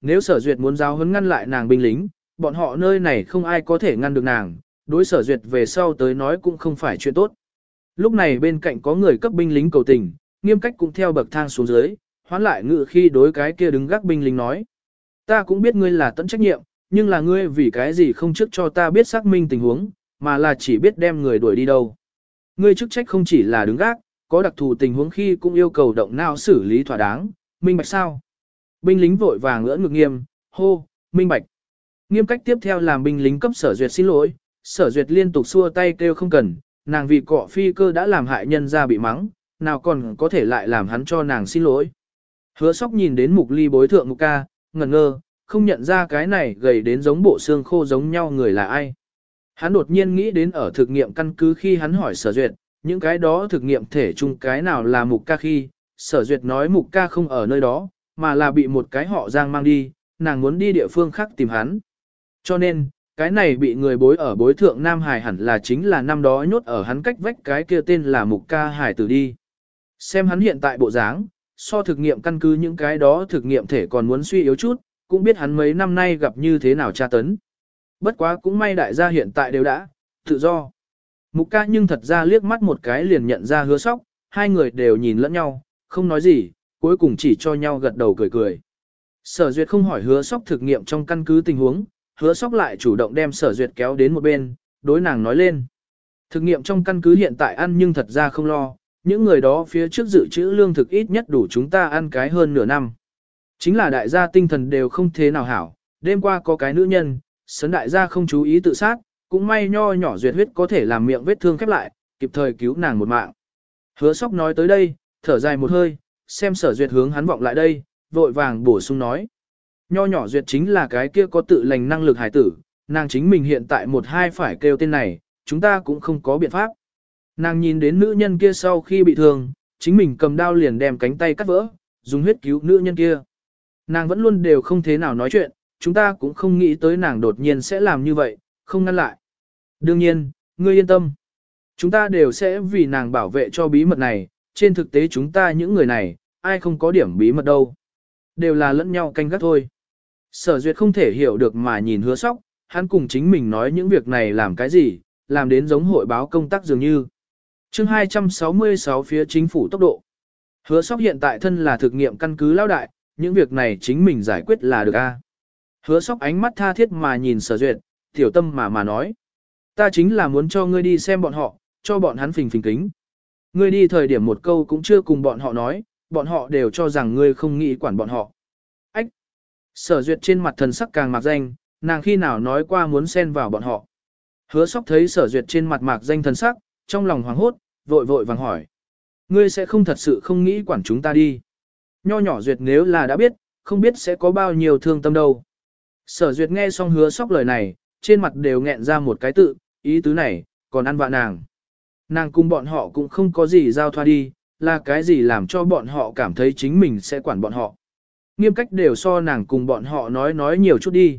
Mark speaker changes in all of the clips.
Speaker 1: nếu sở duyệt muốn giáo huấn ngăn lại nàng binh lính, bọn họ nơi này không ai có thể ngăn được nàng, đối sở duyệt về sau tới nói cũng không phải chuyện tốt. Lúc này bên cạnh có người cấp binh lính cầu tình, nghiêm cách cũng theo bậc thang xuống dưới, hoán lại ngự khi đối cái kia đứng gác binh lính nói. Ta cũng biết ngươi là tận trách nhiệm, nhưng là ngươi vì cái gì không trước cho ta biết xác minh tình huống, mà là chỉ biết đem người đuổi đi đâu. Ngươi chức trách không chỉ là đứng gác, có đặc thù tình huống khi cũng yêu cầu động não xử lý thỏa đáng, minh bạch sao. Binh lính vội vàng ngỡ ngực nghiêm, hô, minh bạch. Nghiêm cách tiếp theo làm binh lính cấp sở duyệt xin lỗi, sở duyệt liên tục xua tay kêu không cần, nàng vì cọ phi cơ đã làm hại nhân ra bị mắng, nào còn có thể lại làm hắn cho nàng xin lỗi. Hứa sóc nhìn đến mục ly bối thượng mục ca, ngẩn ngơ, không nhận ra cái này gầy đến giống bộ xương khô giống nhau người là ai. Hắn đột nhiên nghĩ đến ở thực nghiệm căn cứ khi hắn hỏi sở duyệt, những cái đó thực nghiệm thể chung cái nào là mục ca khi, sở duyệt nói mục ca không ở nơi đó, mà là bị một cái họ giang mang đi, nàng muốn đi địa phương khác tìm hắn. Cho nên, cái này bị người bối ở bối thượng Nam Hải hẳn là chính là năm đó nhốt ở hắn cách vách cái kia tên là mục ca hải tử đi. Xem hắn hiện tại bộ dáng, so thực nghiệm căn cứ những cái đó thực nghiệm thể còn muốn suy yếu chút, cũng biết hắn mấy năm nay gặp như thế nào tra tấn. Bất quá cũng may đại gia hiện tại đều đã, tự do. Mục ca nhưng thật ra liếc mắt một cái liền nhận ra hứa sóc, hai người đều nhìn lẫn nhau, không nói gì, cuối cùng chỉ cho nhau gật đầu cười cười. Sở duyệt không hỏi hứa sóc thực nghiệm trong căn cứ tình huống, hứa sóc lại chủ động đem sở duyệt kéo đến một bên, đối nàng nói lên. Thực nghiệm trong căn cứ hiện tại ăn nhưng thật ra không lo, những người đó phía trước dự trữ lương thực ít nhất đủ chúng ta ăn cái hơn nửa năm. Chính là đại gia tinh thần đều không thế nào hảo, đêm qua có cái nữ nhân, sấn đại gia không chú ý tự sát, cũng may nho nhỏ duyệt huyết có thể làm miệng vết thương khép lại, kịp thời cứu nàng một mạng. Hứa sóc nói tới đây, thở dài một hơi, xem sở duyệt hướng hắn vọng lại đây, vội vàng bổ sung nói. Nho nhỏ duyệt chính là cái kia có tự lành năng lực hải tử, nàng chính mình hiện tại một hai phải kêu tên này, chúng ta cũng không có biện pháp. Nàng nhìn đến nữ nhân kia sau khi bị thương, chính mình cầm đao liền đem cánh tay cắt vỡ, dùng huyết cứu nữ nhân kia. Nàng vẫn luôn đều không thế nào nói chuyện, chúng ta cũng không nghĩ tới nàng đột nhiên sẽ làm như vậy, không ngăn lại. Đương nhiên, ngươi yên tâm. Chúng ta đều sẽ vì nàng bảo vệ cho bí mật này, trên thực tế chúng ta những người này, ai không có điểm bí mật đâu. Đều là lẫn nhau canh gác thôi. Sở duyệt không thể hiểu được mà nhìn hứa sóc, hắn cùng chính mình nói những việc này làm cái gì, làm đến giống hội báo công tác dường như. chương 266 phía chính phủ tốc độ. Hứa sóc hiện tại thân là thực nghiệm căn cứ lao đại, những việc này chính mình giải quyết là được a. Hứa sóc ánh mắt tha thiết mà nhìn sở duyệt, tiểu tâm mà mà nói. Ta chính là muốn cho ngươi đi xem bọn họ, cho bọn hắn phình phình kính. Ngươi đi thời điểm một câu cũng chưa cùng bọn họ nói, bọn họ đều cho rằng ngươi không nghĩ quản bọn họ. Ách! Sở duyệt trên mặt thần sắc càng mạc danh, nàng khi nào nói qua muốn xen vào bọn họ. Hứa sóc thấy sở duyệt trên mặt mạc danh thần sắc, trong lòng hoảng hốt, vội vội vàng hỏi. Ngươi sẽ không thật sự không nghĩ quản chúng ta đi. Nho nhỏ duyệt nếu là đã biết, không biết sẽ có bao nhiêu thương tâm đâu. Sở duyệt nghe xong hứa sóc lời này, trên mặt đều nghẹn ra một cái tự, ý tứ này, còn ăn vạ nàng. Nàng cùng bọn họ cũng không có gì giao thoa đi, là cái gì làm cho bọn họ cảm thấy chính mình sẽ quản bọn họ. Nghiêm cách đều so nàng cùng bọn họ nói nói nhiều chút đi.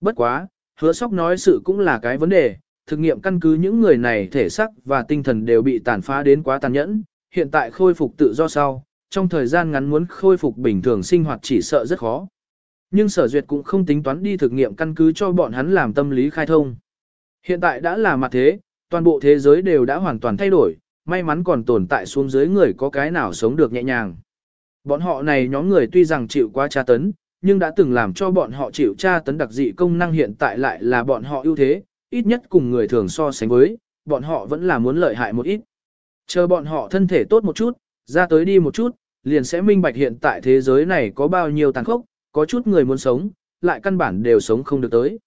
Speaker 1: Bất quá, hứa sóc nói sự cũng là cái vấn đề, thực nghiệm căn cứ những người này thể sắc và tinh thần đều bị tàn phá đến quá tàn nhẫn, hiện tại khôi phục tự do sau, trong thời gian ngắn muốn khôi phục bình thường sinh hoạt chỉ sợ rất khó. Nhưng sở duyệt cũng không tính toán đi thực nghiệm căn cứ cho bọn hắn làm tâm lý khai thông. Hiện tại đã là mặt thế, toàn bộ thế giới đều đã hoàn toàn thay đổi, may mắn còn tồn tại xuống dưới người có cái nào sống được nhẹ nhàng. Bọn họ này nhóm người tuy rằng chịu quá tra tấn, nhưng đã từng làm cho bọn họ chịu tra tấn đặc dị công năng hiện tại lại là bọn họ ưu thế, ít nhất cùng người thường so sánh với, bọn họ vẫn là muốn lợi hại một ít. Chờ bọn họ thân thể tốt một chút, ra tới đi một chút, liền sẽ minh bạch hiện tại thế giới này có bao nhiêu tàn khốc, có chút người muốn sống, lại căn bản đều sống không được tới.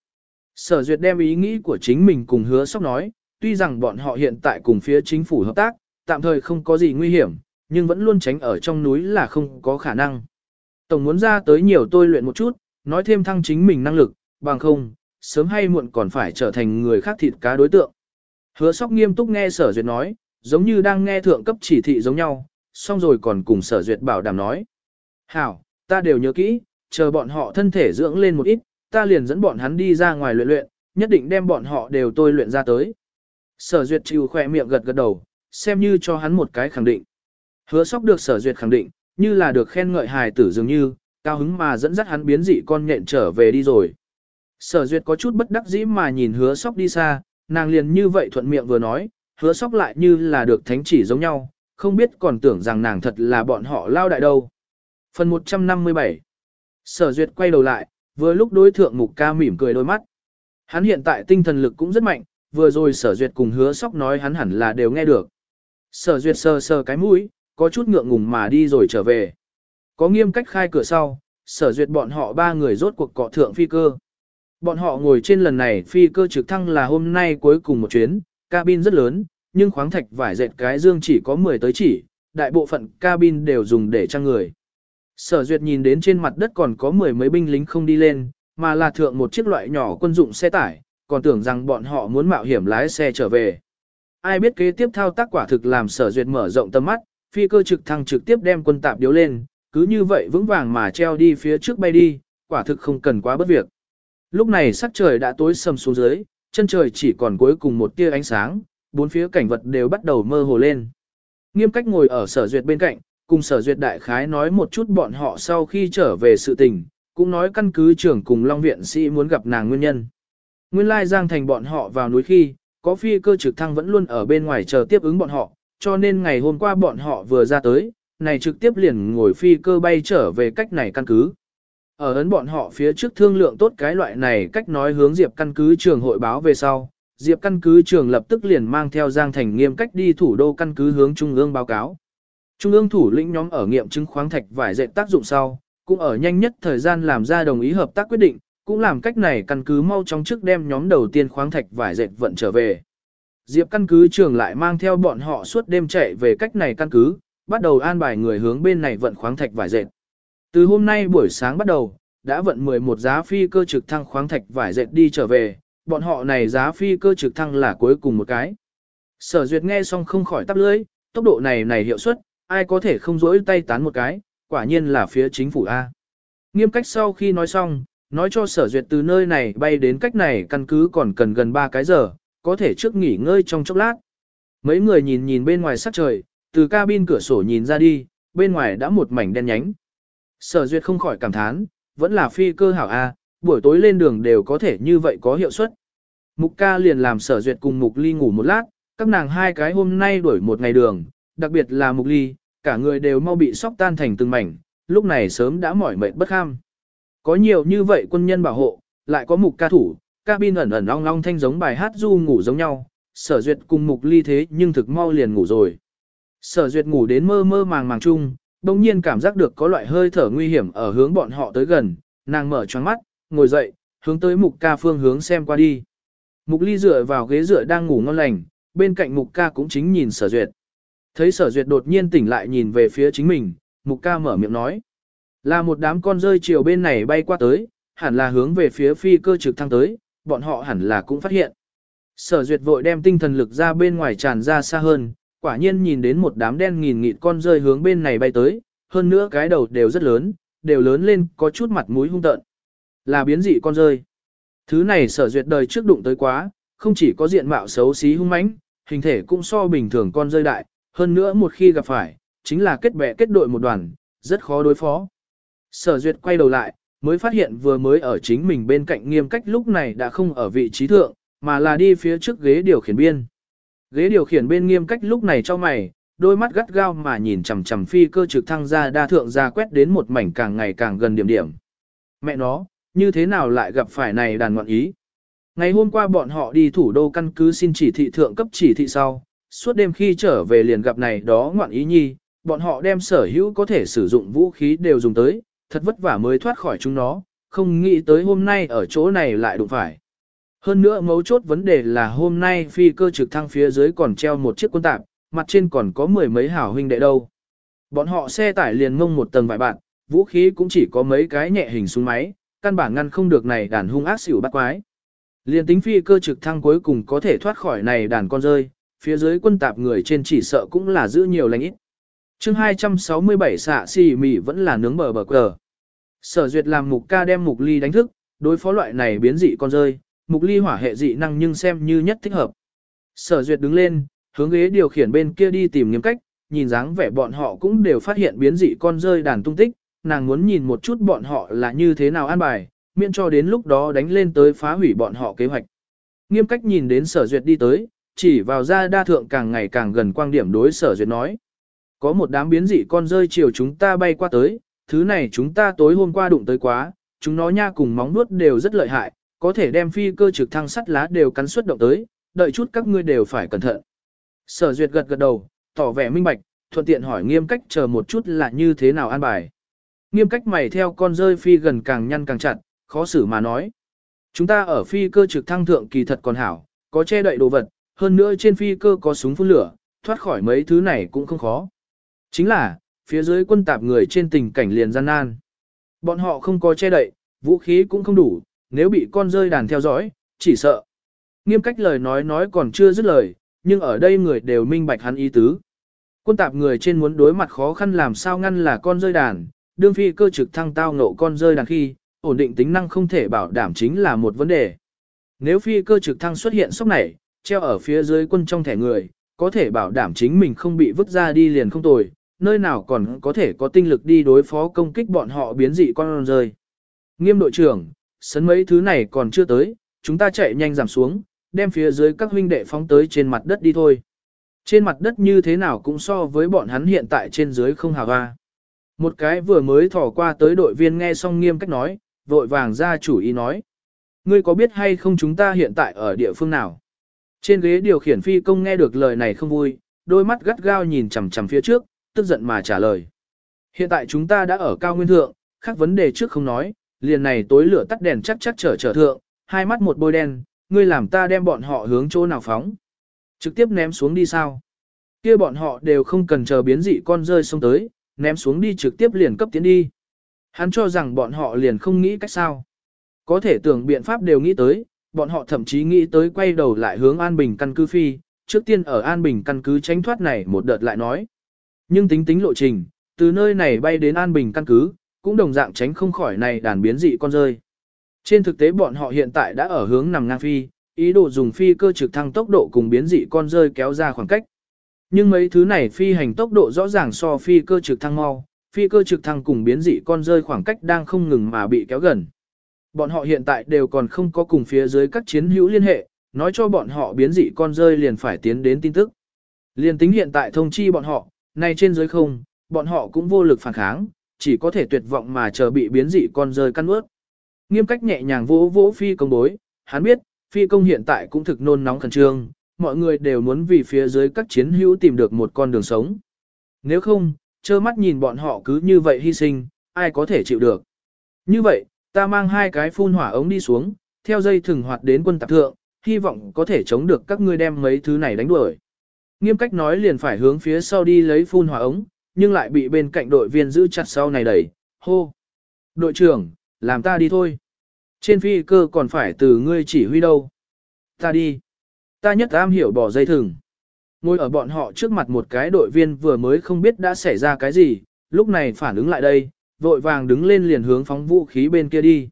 Speaker 1: Sở duyệt đem ý nghĩ của chính mình cùng hứa sóc nói, tuy rằng bọn họ hiện tại cùng phía chính phủ hợp tác, tạm thời không có gì nguy hiểm, nhưng vẫn luôn tránh ở trong núi là không có khả năng. Tổng muốn ra tới nhiều tôi luyện một chút, nói thêm thăng chính mình năng lực, bằng không, sớm hay muộn còn phải trở thành người khác thịt cá đối tượng. Hứa sóc nghiêm túc nghe sở duyệt nói, giống như đang nghe thượng cấp chỉ thị giống nhau, xong rồi còn cùng sở duyệt bảo đảm nói. Hảo, ta đều nhớ kỹ, chờ bọn họ thân thể dưỡng lên một ít, ta liền dẫn bọn hắn đi ra ngoài luyện luyện, nhất định đem bọn họ đều tôi luyện ra tới. Sở duyệt chịu khỏe miệng gật gật đầu, xem như cho hắn một cái khẳng định. Hứa sóc được sở duyệt khẳng định, như là được khen ngợi hài tử dường như, Cao hứng mà dẫn dắt hắn biến dị con nhện trở về đi rồi. Sở duyệt có chút bất đắc dĩ mà nhìn hứa sóc đi xa, nàng liền như vậy thuận miệng vừa nói, hứa sóc lại như là được thánh chỉ giống nhau, không biết còn tưởng rằng nàng thật là bọn họ lao đại đâu. Phần 157 Sở duyệt quay đầu lại, vừa lúc đối thượng mục ca mỉm cười đôi mắt. Hắn hiện tại tinh thần lực cũng rất mạnh, vừa rồi sở duyệt cùng hứa sóc nói hắn hẳn là đều nghe được. Sở duyệt sờ sờ cái mũi, có chút ngượng ngùng mà đi rồi trở về. Có nghiêm cách khai cửa sau, sở duyệt bọn họ ba người rốt cuộc cọ thượng phi cơ. Bọn họ ngồi trên lần này phi cơ trực thăng là hôm nay cuối cùng một chuyến, cabin rất lớn, nhưng khoáng thạch vải dệt cái dương chỉ có 10 tới chỉ, đại bộ phận cabin đều dùng để trang người. Sở duyệt nhìn đến trên mặt đất còn có mười mấy binh lính không đi lên, mà là thượng một chiếc loại nhỏ quân dụng xe tải, còn tưởng rằng bọn họ muốn mạo hiểm lái xe trở về. Ai biết kế tiếp thao tác quả thực làm sở duyệt mở rộng tầm mắt, phi cơ trực thăng trực tiếp đem quân tạp điếu lên, cứ như vậy vững vàng mà treo đi phía trước bay đi, quả thực không cần quá bất việc. Lúc này sắc trời đã tối sầm xuống dưới, chân trời chỉ còn cuối cùng một tia ánh sáng, bốn phía cảnh vật đều bắt đầu mơ hồ lên. Nghiêm cách ngồi ở sở duyệt bên cạnh, cùng sở duyệt đại khái nói một chút bọn họ sau khi trở về sự tình, cũng nói căn cứ trưởng cùng Long Viện sĩ muốn gặp nàng nguyên nhân. Nguyên lai Giang Thành bọn họ vào núi khi, có phi cơ trực thăng vẫn luôn ở bên ngoài chờ tiếp ứng bọn họ, cho nên ngày hôm qua bọn họ vừa ra tới, này trực tiếp liền ngồi phi cơ bay trở về cách này căn cứ. Ở ấn bọn họ phía trước thương lượng tốt cái loại này cách nói hướng Diệp căn cứ trường hội báo về sau, Diệp căn cứ trường lập tức liền mang theo Giang Thành nghiêm cách đi thủ đô căn cứ hướng Trung ương báo cáo. Trung ương thủ lĩnh nhóm ở nghiệm chứng khoáng thạch vải dệt tác dụng sau, cũng ở nhanh nhất thời gian làm ra đồng ý hợp tác quyết định, cũng làm cách này căn cứ mau chóng trước đem nhóm đầu tiên khoáng thạch vải dệt vận trở về. Diệp căn cứ trường lại mang theo bọn họ suốt đêm chạy về cách này căn cứ, bắt đầu an bài người hướng bên này vận khoáng thạch vải dệt. Từ hôm nay buổi sáng bắt đầu, đã vận 11 giá phi cơ trực thăng khoáng thạch vải dệt đi trở về, bọn họ này giá phi cơ trực thăng là cuối cùng một cái. Sở duyệt nghe xong không khỏi tắp lưỡi, tốc độ này này hiệu suất, ai có thể không rỗi tay tán một cái, quả nhiên là phía chính phủ A. Nghiêm cách sau khi nói xong, nói cho sở duyệt từ nơi này bay đến cách này căn cứ còn cần gần 3 cái giờ, có thể trước nghỉ ngơi trong chốc lát. Mấy người nhìn nhìn bên ngoài sắc trời, từ cabin cửa sổ nhìn ra đi, bên ngoài đã một mảnh đen nhánh. Sở duyệt không khỏi cảm thán, vẫn là phi cơ hảo A, buổi tối lên đường đều có thể như vậy có hiệu suất. Mục ca liền làm sở duyệt cùng mục ly ngủ một lát, các nàng hai cái hôm nay đuổi một ngày đường, đặc biệt là mục ly, cả người đều mau bị sóc tan thành từng mảnh, lúc này sớm đã mỏi mệt bất kham. Có nhiều như vậy quân nhân bảo hộ, lại có mục ca thủ, cabin ẩn ẩn long long thanh giống bài hát du ngủ giống nhau, sở duyệt cùng mục ly thế nhưng thực mau liền ngủ rồi. Sở duyệt ngủ đến mơ mơ màng màng chung, đồng nhiên cảm giác được có loại hơi thở nguy hiểm ở hướng bọn họ tới gần, nàng mở choáng mắt, ngồi dậy, hướng tới mục ca phương hướng xem qua đi. Mục ly dựa vào ghế dựa đang ngủ ngon lành, bên cạnh mục ca cũng chính nhìn sở duyệt. Thấy sở duyệt đột nhiên tỉnh lại nhìn về phía chính mình, mục ca mở miệng nói. Là một đám con rơi chiều bên này bay qua tới, hẳn là hướng về phía phi cơ trực thăng tới, bọn họ hẳn là cũng phát hiện. Sở duyệt vội đem tinh thần lực ra bên ngoài tràn ra xa hơn, quả nhiên nhìn đến một đám đen nghìn nghịt con rơi hướng bên này bay tới, hơn nữa cái đầu đều rất lớn, đều lớn lên có chút mặt mũi hung tợn. Là biến dị con rơi. Thứ này sở duyệt đời trước đụng tới quá, không chỉ có diện mạo xấu xí hung mãnh, hình thể cũng so bình thường con rơi đại, hơn nữa một khi gặp phải, chính là kết bè kết đội một đoàn, rất khó đối phó. Sở duyệt quay đầu lại, mới phát hiện vừa mới ở chính mình bên cạnh nghiêm cách lúc này đã không ở vị trí thượng, mà là đi phía trước ghế điều khiển biên. Ghế điều khiển bên nghiêm cách lúc này cho mày, đôi mắt gắt gao mà nhìn chằm chằm phi cơ trực thăng ra đa thượng ra quét đến một mảnh càng ngày càng gần điểm điểm. Mẹ nó, như thế nào lại gặp phải này đàn ngoạn ý? Ngày hôm qua bọn họ đi thủ đô căn cứ xin chỉ thị thượng cấp chỉ thị sau, suốt đêm khi trở về liền gặp này đó ngoạn ý nhi, bọn họ đem sở hữu có thể sử dụng vũ khí đều dùng tới, thật vất vả mới thoát khỏi chúng nó, không nghĩ tới hôm nay ở chỗ này lại đụng phải. Hơn nữa mấu chốt vấn đề là hôm nay phi cơ trực thăng phía dưới còn treo một chiếc quân tạp, mặt trên còn có mười mấy hảo huynh đệ đâu. Bọn họ xe tải liền ngông một tầng vài bạn, vũ khí cũng chỉ có mấy cái nhẹ hình súng máy, căn bản ngăn không được này đàn hung ác xỉu bắt quái. Liền tính phi cơ trực thăng cuối cùng có thể thoát khỏi này đàn con rơi, phía dưới quân tạp người trên chỉ sợ cũng là giữ nhiều lành ít. chương 267 xạ xì mì vẫn là nướng bờ bờ cờ. Sở duyệt làm mục ca đem mục ly đánh thức, đối phó loại này biến dị con rơi, mục ly hỏa hệ dị năng nhưng xem như nhất thích hợp. Sở duyệt đứng lên, hướng ghế điều khiển bên kia đi tìm nghiêm cách, nhìn dáng vẻ bọn họ cũng đều phát hiện biến dị con rơi đàn tung tích, nàng muốn nhìn một chút bọn họ là như thế nào an bài, miễn cho đến lúc đó đánh lên tới phá hủy bọn họ kế hoạch. Nghiêm cách nhìn đến sở duyệt đi tới, chỉ vào ra đa thượng càng ngày càng gần quang điểm đối sở duyệt nói. Có một đám biến dị con rơi chiều chúng ta bay qua tới, thứ này chúng ta tối hôm qua đụng tới quá, chúng nó nha cùng móng nuốt đều rất lợi hại, có thể đem phi cơ trực thăng sắt lá đều cắn suất động tới, đợi chút các ngươi đều phải cẩn thận. Sở duyệt gật gật đầu, tỏ vẻ minh bạch, thuận tiện hỏi nghiêm cách chờ một chút là như thế nào an bài. Nghiêm cách mày theo con rơi phi gần càng nhăn càng chặt, khó xử mà nói. Chúng ta ở phi cơ trực thăng thượng kỳ thật còn hảo, có che đậy đồ vật, hơn nữa trên phi cơ có súng phun lửa, thoát khỏi mấy thứ này cũng không khó. Chính là, phía dưới quân tạp người trên tình cảnh liền gian nan. Bọn họ không có che đậy, vũ khí cũng không đủ, nếu bị con rơi đàn theo dõi, chỉ sợ. Nghiêm cách lời nói nói còn chưa dứt lời, nhưng ở đây người đều minh bạch hắn ý tứ. Quân tạp người trên muốn đối mặt khó khăn làm sao ngăn là con rơi đàn, đương phi cơ trực thăng tao ngộ con rơi đàn khi, ổn định tính năng không thể bảo đảm chính là một vấn đề. Nếu phi cơ trực thăng xuất hiện sốc này, treo ở phía dưới quân trong thẻ người, có thể bảo đảm chính mình không bị vứt ra đi liền không tồi, nơi nào còn có thể có tinh lực đi đối phó công kích bọn họ biến dị con rơi. Nghiêm đội trưởng, sấn mấy thứ này còn chưa tới, chúng ta chạy nhanh giảm xuống, đem phía dưới các huynh đệ phóng tới trên mặt đất đi thôi. Trên mặt đất như thế nào cũng so với bọn hắn hiện tại trên dưới không hào hoa. Một cái vừa mới thỏ qua tới đội viên nghe xong nghiêm cách nói, vội vàng ra chủ ý nói. Ngươi có biết hay không chúng ta hiện tại ở địa phương nào? Trên ghế điều khiển phi công nghe được lời này không vui, đôi mắt gắt gao nhìn chằm chằm phía trước, tức giận mà trả lời. Hiện tại chúng ta đã ở cao nguyên thượng, khác vấn đề trước không nói, liền này tối lửa tắt đèn chắc chắc trở trở thượng, hai mắt một bôi đen, ngươi làm ta đem bọn họ hướng chỗ nào phóng. Trực tiếp ném xuống đi sao? Kia bọn họ đều không cần chờ biến dị con rơi xuống tới, ném xuống đi trực tiếp liền cấp tiến đi. Hắn cho rằng bọn họ liền không nghĩ cách sao. Có thể tưởng biện pháp đều nghĩ tới, bọn họ thậm chí nghĩ tới quay đầu lại hướng An Bình căn cứ phi, trước tiên ở An Bình căn cứ tránh thoát này một đợt lại nói. Nhưng tính tính lộ trình, từ nơi này bay đến An Bình căn cứ, cũng đồng dạng tránh không khỏi này đàn biến dị con rơi. Trên thực tế bọn họ hiện tại đã ở hướng nằm ngang phi, ý đồ dùng phi cơ trực thăng tốc độ cùng biến dị con rơi kéo ra khoảng cách. Nhưng mấy thứ này phi hành tốc độ rõ ràng so phi cơ trực thăng mau, phi cơ trực thăng cùng biến dị con rơi khoảng cách đang không ngừng mà bị kéo gần. Bọn họ hiện tại đều còn không có cùng phía dưới các chiến hữu liên hệ, nói cho bọn họ biến dị con rơi liền phải tiến đến tin tức. Liên tính hiện tại thông chi bọn họ, nay trên dưới không, bọn họ cũng vô lực phản kháng, chỉ có thể tuyệt vọng mà chờ bị biến dị con rơi căn ướt. Nghiêm cách nhẹ nhàng vỗ vỗ phi công bối, hắn biết, phi công hiện tại cũng thực nôn nóng khẩn trương, mọi người đều muốn vì phía dưới các chiến hữu tìm được một con đường sống. Nếu không, trơ mắt nhìn bọn họ cứ như vậy hy sinh, ai có thể chịu được. Như vậy, ta mang hai cái phun hỏa ống đi xuống, theo dây thừng hoạt đến quân tạp thượng, hy vọng có thể chống được các ngươi đem mấy thứ này đánh đuổi. Nghiêm cách nói liền phải hướng phía sau đi lấy phun hỏa ống, nhưng lại bị bên cạnh đội viên giữ chặt sau này đẩy, hô. Đội trưởng, làm ta đi thôi. Trên phi cơ còn phải từ ngươi chỉ huy đâu. Ta đi. Ta nhất am hiểu bỏ dây thừng. Ngồi ở bọn họ trước mặt một cái đội viên vừa mới không biết đã xảy ra cái gì, lúc này phản ứng lại đây, vội vàng đứng lên liền hướng phóng vũ khí bên kia đi.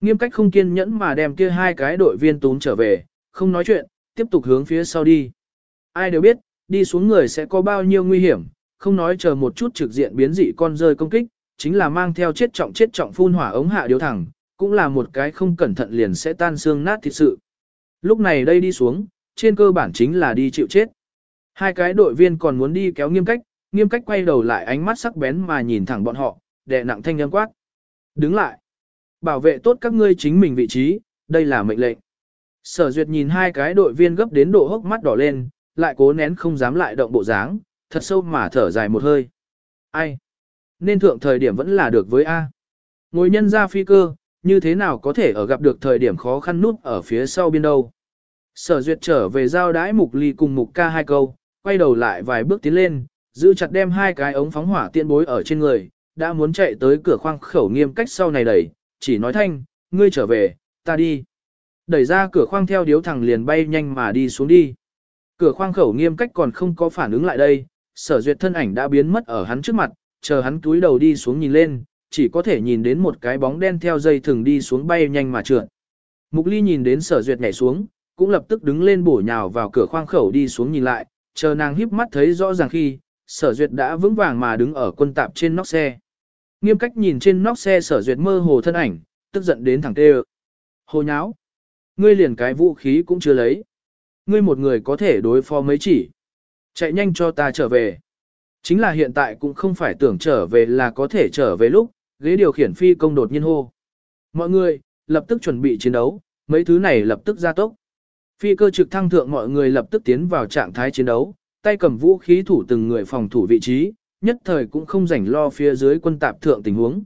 Speaker 1: Nghiêm cách không kiên nhẫn mà đem kia hai cái đội viên tún trở về, không nói chuyện, tiếp tục hướng phía sau đi. Ai đều biết, đi xuống người sẽ có bao nhiêu nguy hiểm, không nói chờ một chút trực diện biến dị con rơi công kích, chính là mang theo chết trọng chết trọng phun hỏa ống hạ điếu thẳng, cũng là một cái không cẩn thận liền sẽ tan xương nát thịt sự. Lúc này đây đi xuống, trên cơ bản chính là đi chịu chết. Hai cái đội viên còn muốn đi kéo nghiêm cách, nghiêm cách quay đầu lại ánh mắt sắc bén mà nhìn thẳng bọn họ, đè nặng thanh âm quát. Đứng lại. Bảo vệ tốt các ngươi chính mình vị trí, đây là mệnh lệnh. Sở duyệt nhìn hai cái đội viên gấp đến độ hốc mắt đỏ lên, lại cố nén không dám lại động bộ dáng, thật sâu mà thở dài một hơi. Ai? Nên thượng thời điểm vẫn là được với A. Ngồi nhân ra phi cơ, như thế nào có thể ở gặp được thời điểm khó khăn nút ở phía sau biên đâu. Sở duyệt trở về giao đái mục ly cùng mục ca hai câu, quay đầu lại vài bước tiến lên, giữ chặt đem hai cái ống phóng hỏa tiên bối ở trên người, đã muốn chạy tới cửa khoang khẩu nghiêm cách sau này đẩy, chỉ nói thanh, ngươi trở về, ta đi. Đẩy ra cửa khoang theo điếu thẳng liền bay nhanh mà đi xuống đi. Cửa khoang khẩu nghiêm cách còn không có phản ứng lại đây, sở duyệt thân ảnh đã biến mất ở hắn trước mặt, chờ hắn túi đầu đi xuống nhìn lên, chỉ có thể nhìn đến một cái bóng đen theo dây thừng đi xuống bay nhanh mà trượt. Mục ly nhìn đến sở duyệt nhảy xuống, cũng lập tức đứng lên bổ nhào vào cửa khoang khẩu đi xuống nhìn lại, chờ nàng híp mắt thấy rõ ràng khi, sở duyệt đã vững vàng mà đứng ở quân tạp trên nóc xe. Nghiêm cách nhìn trên nóc xe sở duyệt mơ hồ thân ảnh, tức giận đến thẳng tê Hồ nháo. Ngươi liền cái vũ khí cũng chưa lấy. Ngươi một người có thể đối phó mấy chỉ. Chạy nhanh cho ta trở về. Chính là hiện tại cũng không phải tưởng trở về là có thể trở về lúc, ghế điều khiển phi công đột nhiên hô. Mọi người, lập tức chuẩn bị chiến đấu, mấy thứ này lập tức ra tốc. Phi cơ trực thăng thượng mọi người lập tức tiến vào trạng thái chiến đấu, tay cầm vũ khí thủ từng người phòng thủ vị trí, nhất thời cũng không rảnh lo phía dưới quân tạp thượng tình huống.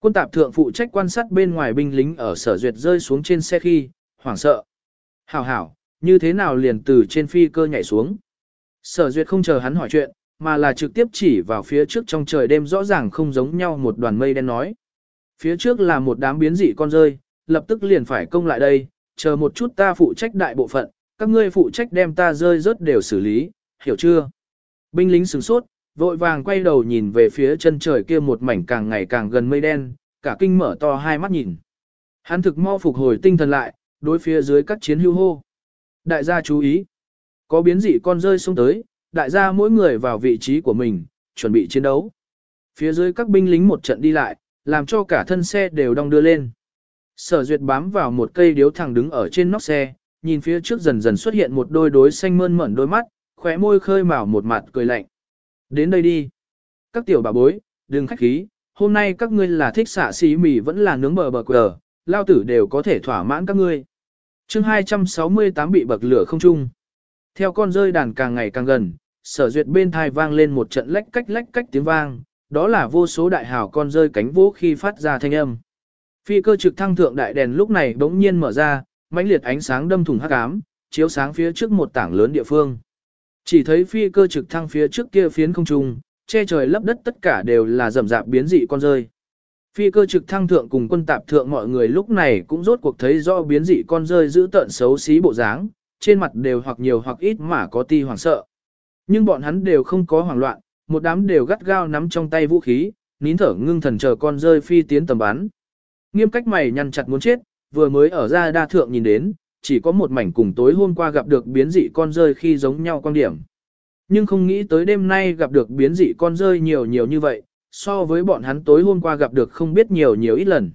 Speaker 1: Quân tạp thượng phụ trách quan sát bên ngoài binh lính ở sở duyệt rơi xuống trên xe khi, hoảng sợ. Hảo hảo, như thế nào liền từ trên phi cơ nhảy xuống. Sở duyệt không chờ hắn hỏi chuyện, mà là trực tiếp chỉ vào phía trước trong trời đêm rõ ràng không giống nhau một đoàn mây đen nói. Phía trước là một đám biến dị con rơi, lập tức liền phải công lại đây, chờ một chút ta phụ trách đại bộ phận, các ngươi phụ trách đem ta rơi rớt đều xử lý, hiểu chưa? Binh lính sửng sốt, vội vàng quay đầu nhìn về phía chân trời kia một mảnh càng ngày càng gần mây đen, cả kinh mở to hai mắt nhìn. Hắn thực mau phục hồi tinh thần lại, đối phía dưới các chiến hưu hô. Đại gia chú ý, có biến dị con rơi xuống tới, đại gia mỗi người vào vị trí của mình, chuẩn bị chiến đấu. Phía dưới các binh lính một trận đi lại, làm cho cả thân xe đều đong đưa lên. Sở duyệt bám vào một cây điếu thẳng đứng ở trên nóc xe, nhìn phía trước dần dần xuất hiện một đôi đối xanh mơn mởn đôi mắt, khóe môi khơi mào một mặt cười lạnh. Đến đây đi. Các tiểu bà bối, đừng khách khí, hôm nay các ngươi là thích xả xí mì vẫn là nướng bờ bờ quờ, lao tử đều có thể thỏa mãn các ngươi chương 268 bị bậc lửa không chung. Theo con rơi đàn càng ngày càng gần, sở duyệt bên thai vang lên một trận lách cách lách cách tiếng vang, đó là vô số đại hào con rơi cánh vũ khi phát ra thanh âm. Phi cơ trực thăng thượng đại đèn lúc này bỗng nhiên mở ra, mãnh liệt ánh sáng đâm thủng hắc ám, chiếu sáng phía trước một tảng lớn địa phương. Chỉ thấy phi cơ trực thăng phía trước kia phiến không trung, che trời lấp đất tất cả đều là rầm rạp biến dị con rơi. Phi cơ trực thăng thượng cùng quân tạp thượng mọi người lúc này cũng rốt cuộc thấy do biến dị con rơi giữ tận xấu xí bộ dáng, trên mặt đều hoặc nhiều hoặc ít mà có ti hoảng sợ. Nhưng bọn hắn đều không có hoảng loạn, một đám đều gắt gao nắm trong tay vũ khí, nín thở ngưng thần chờ con rơi phi tiến tầm bắn. Nghiêm cách mày nhăn chặt muốn chết, vừa mới ở ra đa thượng nhìn đến, chỉ có một mảnh cùng tối hôm qua gặp được biến dị con rơi khi giống nhau quan điểm. Nhưng không nghĩ tới đêm nay gặp được biến dị con rơi nhiều nhiều như vậy, so với bọn hắn tối hôm qua gặp được không biết nhiều nhiều ít lần.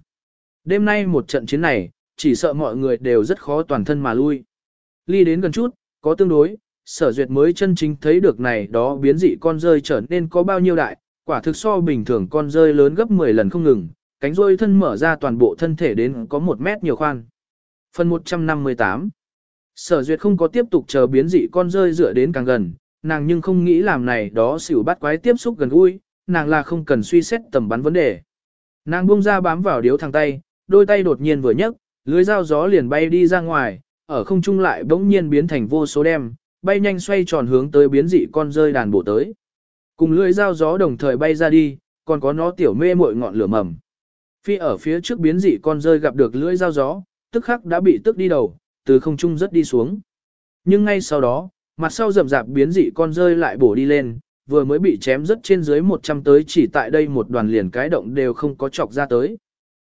Speaker 1: Đêm nay một trận chiến này, chỉ sợ mọi người đều rất khó toàn thân mà lui. Ly đến gần chút, có tương đối, sở duyệt mới chân chính thấy được này đó biến dị con rơi trở nên có bao nhiêu đại, quả thực so bình thường con rơi lớn gấp 10 lần không ngừng, cánh rơi thân mở ra toàn bộ thân thể đến có một mét nhiều khoan. Phần 158 Sở duyệt không có tiếp tục chờ biến dị con rơi dựa đến càng gần, nàng nhưng không nghĩ làm này đó xỉu bắt quái tiếp xúc gần gũi, nàng là không cần suy xét tầm bắn vấn đề. Nàng buông ra bám vào điếu thằng tay, đôi tay đột nhiên vừa nhấc, lưới dao gió liền bay đi ra ngoài, ở không trung lại bỗng nhiên biến thành vô số đem, bay nhanh xoay tròn hướng tới biến dị con rơi đàn bộ tới. Cùng lưỡi dao gió đồng thời bay ra đi, còn có nó tiểu mê muội ngọn lửa mầm. Phi ở phía trước biến dị con rơi gặp được lưỡi dao gió, tức khắc đã bị tức đi đầu, từ không trung rất đi xuống. Nhưng ngay sau đó, mặt sau rậm rạp biến dị con rơi lại bổ đi lên, vừa mới bị chém rất trên dưới 100 tới chỉ tại đây một đoàn liền cái động đều không có chọc ra tới.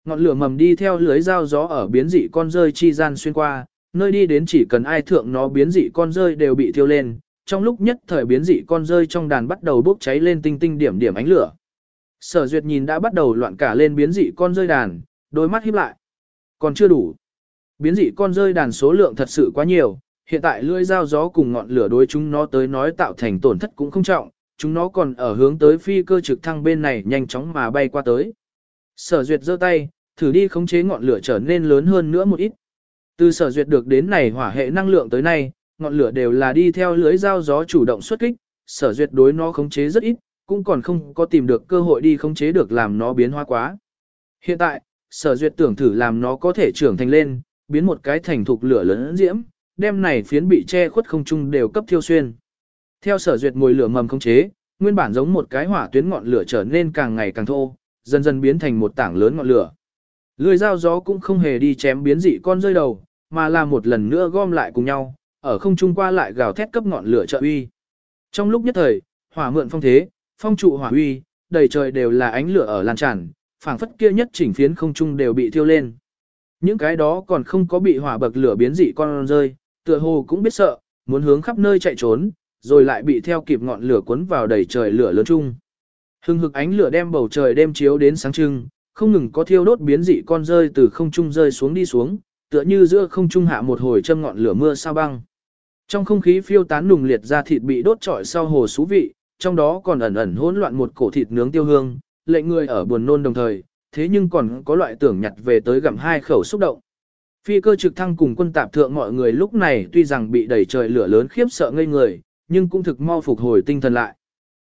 Speaker 1: Ngọn lửa mầm đi theo lưới dao gió ở biến dị con rơi chi gian xuyên qua, nơi đi đến chỉ cần ai thượng nó biến dị con rơi đều bị thiêu lên, trong lúc nhất thời biến dị con rơi trong đàn bắt đầu bốc cháy lên tinh tinh điểm điểm ánh lửa. Sở Duyệt nhìn đã bắt đầu loạn cả lên biến dị con rơi đàn, đôi mắt híp lại. Còn chưa đủ. Biến dị con rơi đàn số lượng thật sự quá nhiều, hiện tại lưỡi dao gió cùng ngọn lửa đối chúng nó tới nói tạo thành tổn thất cũng không trọng, chúng nó còn ở hướng tới phi cơ trực thăng bên này nhanh chóng mà bay qua tới. Sở Duyệt giơ tay, thử đi khống chế ngọn lửa trở nên lớn hơn nữa một ít. Từ sở duyệt được đến này hỏa hệ năng lượng tới nay, ngọn lửa đều là đi theo lưới dao gió chủ động xuất kích, sở duyệt đối nó khống chế rất ít, cũng còn không có tìm được cơ hội đi khống chế được làm nó biến hóa quá. Hiện tại, sở duyệt tưởng thử làm nó có thể trưởng thành lên, biến một cái thành thục lửa lớn diễm, đem này phiến bị che khuất không trung đều cấp thiêu xuyên. Theo sở duyệt mùi lửa mầm không chế, nguyên bản giống một cái hỏa tuyến ngọn lửa trở nên càng ngày càng thô, dần dần biến thành một tảng lớn ngọn lửa. Lưỡi dao gió cũng không hề đi chém biến dị con rơi đầu, mà là một lần nữa gom lại cùng nhau, ở không trung qua lại gào thét cấp ngọn lửa trợ uy. Trong lúc nhất thời, hỏa mượn phong thế, phong trụ hỏa uy, đầy trời đều là ánh lửa ở lan tràn, phảng phất kia nhất chỉnh phiến không trung đều bị thiêu lên. Những cái đó còn không có bị hỏa bậc lửa biến dị con rơi, tựa hồ cũng biết sợ, muốn hướng khắp nơi chạy trốn, rồi lại bị theo kịp ngọn lửa cuốn vào đầy trời lửa lớn chung. hưng hực ánh lửa đem bầu trời đêm chiếu đến sáng trưng, không ngừng có thiêu đốt biến dị con rơi từ không trung rơi xuống đi xuống, tựa như giữa không trung hạ một hồi châm ngọn lửa mưa sao băng. Trong không khí phiêu tán nùng liệt ra thịt bị đốt trọi sau hồ xú vị, trong đó còn ẩn ẩn hỗn loạn một cổ thịt nướng tiêu hương, lệnh người ở buồn nôn đồng thời, thế nhưng còn có loại tưởng nhặt về tới gặm hai khẩu xúc động. Phi cơ trực thăng cùng quân tạp thượng mọi người lúc này tuy rằng bị đẩy trời lửa lớn khiếp sợ ngây người, nhưng cũng thực mau phục hồi tinh thần lại.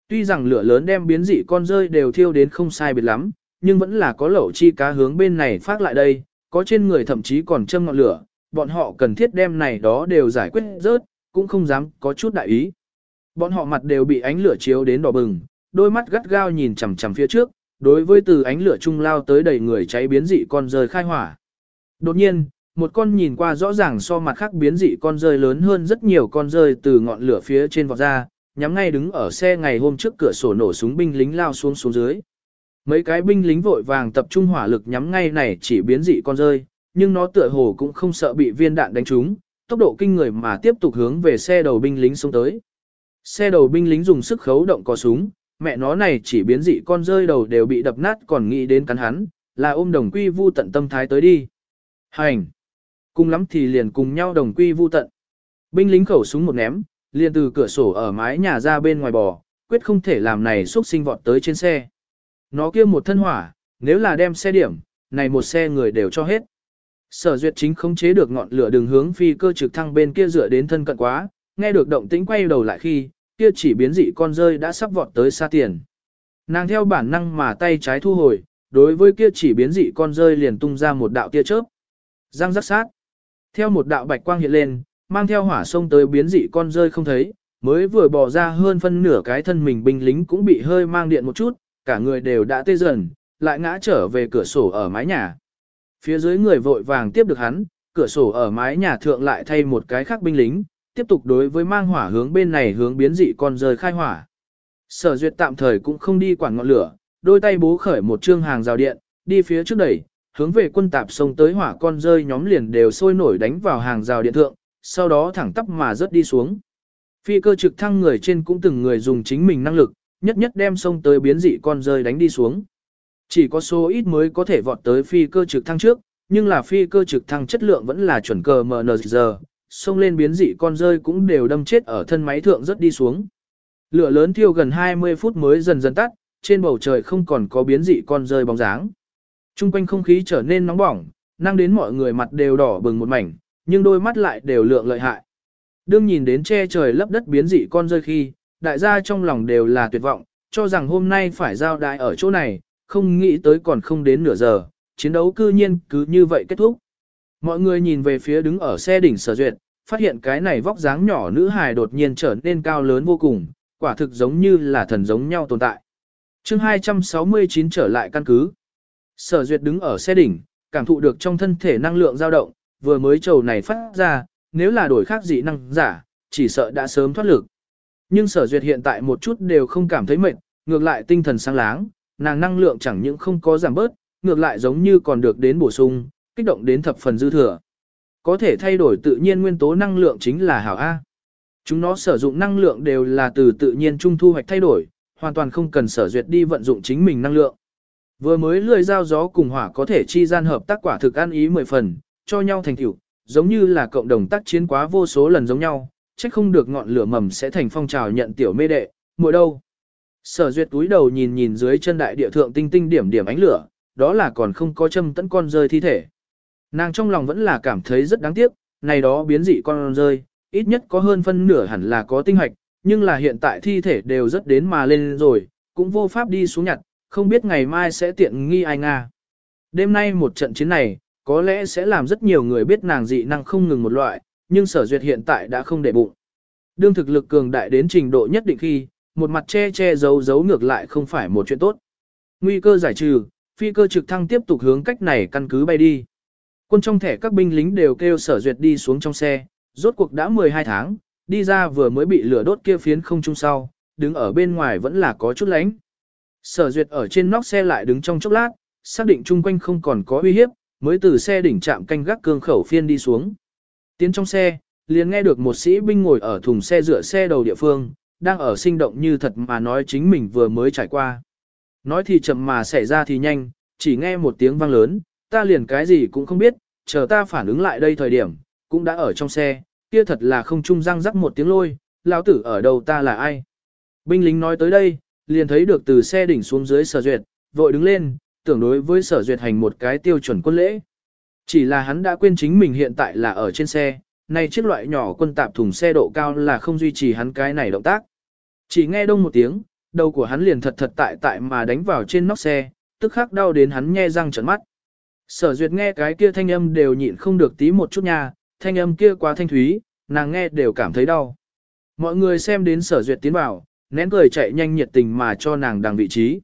Speaker 1: Tuy rằng lửa lớn đem biến dị con rơi đều thiêu đến không sai biệt lắm, nhưng vẫn là có lẩu chi cá hướng bên này phát lại đây, có trên người thậm chí còn châm ngọn lửa, bọn họ cần thiết đem này đó đều giải quyết rớt, cũng không dám có chút đại ý. Bọn họ mặt đều bị ánh lửa chiếu đến đỏ bừng, đôi mắt gắt gao nhìn chằm chằm phía trước, đối với từ ánh lửa trung lao tới đầy người cháy biến dị con rơi khai hỏa. Đột nhiên, một con nhìn qua rõ ràng so mặt khác biến dị con rơi lớn hơn rất nhiều con rơi từ ngọn lửa phía trên vọt ra, nhắm ngay đứng ở xe ngày hôm trước cửa sổ nổ súng binh lính lao xuống xuống dưới. Mấy cái binh lính vội vàng tập trung hỏa lực nhắm ngay này chỉ biến dị con rơi, nhưng nó tựa hồ cũng không sợ bị viên đạn đánh trúng, tốc độ kinh người mà tiếp tục hướng về xe đầu binh lính xuống tới. Xe đầu binh lính dùng sức khấu động có súng, mẹ nó này chỉ biến dị con rơi đầu đều bị đập nát còn nghĩ đến cắn hắn, là ôm đồng quy vu tận tâm thái tới đi. Hành! Cùng lắm thì liền cùng nhau đồng quy vu tận. Binh lính khẩu súng một ném, liền từ cửa sổ ở mái nhà ra bên ngoài bò, quyết không thể làm này xuất sinh vọt tới trên xe. Nó kia một thân hỏa, nếu là đem xe điểm, này một xe người đều cho hết. Sở duyệt chính không chế được ngọn lửa đường hướng phi cơ trực thăng bên kia dựa đến thân cận quá, nghe được động tĩnh quay đầu lại khi, kia chỉ biến dị con rơi đã sắp vọt tới xa tiền. Nàng theo bản năng mà tay trái thu hồi, đối với kia chỉ biến dị con rơi liền tung ra một đạo tia chớp. Răng rắc sát. Theo một đạo bạch quang hiện lên, mang theo hỏa sông tới biến dị con rơi không thấy, mới vừa bỏ ra hơn phân nửa cái thân mình binh lính cũng bị hơi mang điện một chút, cả người đều đã tê dần, lại ngã trở về cửa sổ ở mái nhà. Phía dưới người vội vàng tiếp được hắn, cửa sổ ở mái nhà thượng lại thay một cái khác binh lính, tiếp tục đối với mang hỏa hướng bên này hướng biến dị con rơi khai hỏa. Sở duyệt tạm thời cũng không đi quản ngọn lửa, đôi tay bố khởi một trương hàng rào điện, đi phía trước đẩy, hướng về quân tạp sông tới hỏa con rơi nhóm liền đều sôi nổi đánh vào hàng rào điện thượng, sau đó thẳng tắp mà rớt đi xuống. Phi cơ trực thăng người trên cũng từng người dùng chính mình năng lực, nhất nhất đem sông tới biến dị con rơi đánh đi xuống. Chỉ có số ít mới có thể vọt tới phi cơ trực thăng trước, nhưng là phi cơ trực thăng chất lượng vẫn là chuẩn cờ MNZ, xông lên biến dị con rơi cũng đều đâm chết ở thân máy thượng rất đi xuống. Lửa lớn thiêu gần 20 phút mới dần dần tắt, trên bầu trời không còn có biến dị con rơi bóng dáng. Trung quanh không khí trở nên nóng bỏng, năng đến mọi người mặt đều đỏ bừng một mảnh, nhưng đôi mắt lại đều lượng lợi hại. Đương nhìn đến che trời lấp đất biến dị con rơi khi, đại gia trong lòng đều là tuyệt vọng, cho rằng hôm nay phải giao đại ở chỗ này, không nghĩ tới còn không đến nửa giờ, chiến đấu cư nhiên cứ như vậy kết thúc. Mọi người nhìn về phía đứng ở xe đỉnh sở duyệt, phát hiện cái này vóc dáng nhỏ nữ hài đột nhiên trở nên cao lớn vô cùng, quả thực giống như là thần giống nhau tồn tại. chương 269 trở lại căn cứ. Sở duyệt đứng ở xe đỉnh, cảm thụ được trong thân thể năng lượng dao động, vừa mới trầu này phát ra, nếu là đổi khác dị năng giả, chỉ sợ đã sớm thoát lực. Nhưng sở duyệt hiện tại một chút đều không cảm thấy mệt, ngược lại tinh thần sáng láng, nàng năng lượng chẳng những không có giảm bớt, ngược lại giống như còn được đến bổ sung, kích động đến thập phần dư thừa. Có thể thay đổi tự nhiên nguyên tố năng lượng chính là hảo A. Chúng nó sử dụng năng lượng đều là từ tự nhiên trung thu hoạch thay đổi, hoàn toàn không cần sở duyệt đi vận dụng chính mình năng lượng. Vừa mới lười giao gió cùng hỏa có thể chi gian hợp tác quả thực ăn ý mười phần, cho nhau thành tựu, giống như là cộng đồng tác chiến quá vô số lần giống nhau, chắc không được ngọn lửa mầm sẽ thành phong trào nhận tiểu mê đệ, mỗi đâu. Sở duyệt túi đầu nhìn nhìn dưới chân đại địa thượng tinh tinh điểm điểm ánh lửa, đó là còn không có châm tấn con rơi thi thể. Nàng trong lòng vẫn là cảm thấy rất đáng tiếc, này đó biến dị con rơi, ít nhất có hơn phân nửa hẳn là có tinh hoạch, nhưng là hiện tại thi thể đều rất đến mà lên rồi, cũng vô pháp đi xuống nhặt, không biết ngày mai sẽ tiện nghi ai nga. Đêm nay một trận chiến này, có lẽ sẽ làm rất nhiều người biết nàng dị năng không ngừng một loại, nhưng sở duyệt hiện tại đã không để bụng. Đương thực lực cường đại đến trình độ nhất định khi, một mặt che che giấu giấu ngược lại không phải một chuyện tốt. Nguy cơ giải trừ, phi cơ trực thăng tiếp tục hướng cách này căn cứ bay đi. Quân trong thẻ các binh lính đều kêu sở duyệt đi xuống trong xe, rốt cuộc đã 12 tháng, đi ra vừa mới bị lửa đốt kia phiến không chung sau, đứng ở bên ngoài vẫn là có chút lánh. Sở duyệt ở trên nóc xe lại đứng trong chốc lát, xác định chung quanh không còn có uy hiếp, mới từ xe đỉnh chạm canh gác cương khẩu phiên đi xuống. Tiến trong xe, liền nghe được một sĩ binh ngồi ở thùng xe rửa xe đầu địa phương, đang ở sinh động như thật mà nói chính mình vừa mới trải qua. Nói thì chậm mà xảy ra thì nhanh, chỉ nghe một tiếng vang lớn, ta liền cái gì cũng không biết, chờ ta phản ứng lại đây thời điểm, cũng đã ở trong xe, kia thật là không trung răng rắc một tiếng lôi, lão tử ở đầu ta là ai. Binh lính nói tới đây, liền thấy được từ xe đỉnh xuống dưới sở duyệt, vội đứng lên, tưởng đối với sở duyệt hành một cái tiêu chuẩn quân lễ. Chỉ là hắn đã quên chính mình hiện tại là ở trên xe, này chiếc loại nhỏ quân tạp thùng xe độ cao là không duy trì hắn cái này động tác. Chỉ nghe đông một tiếng, đầu của hắn liền thật thật tại tại mà đánh vào trên nóc xe, tức khắc đau đến hắn nhe răng trợn mắt. Sở duyệt nghe cái kia thanh âm đều nhịn không được tí một chút nha, thanh âm kia quá thanh thúy, nàng nghe đều cảm thấy đau. Mọi người xem đến sở duyệt tiến vào, nén cười chạy nhanh nhiệt tình mà cho nàng đằng vị trí.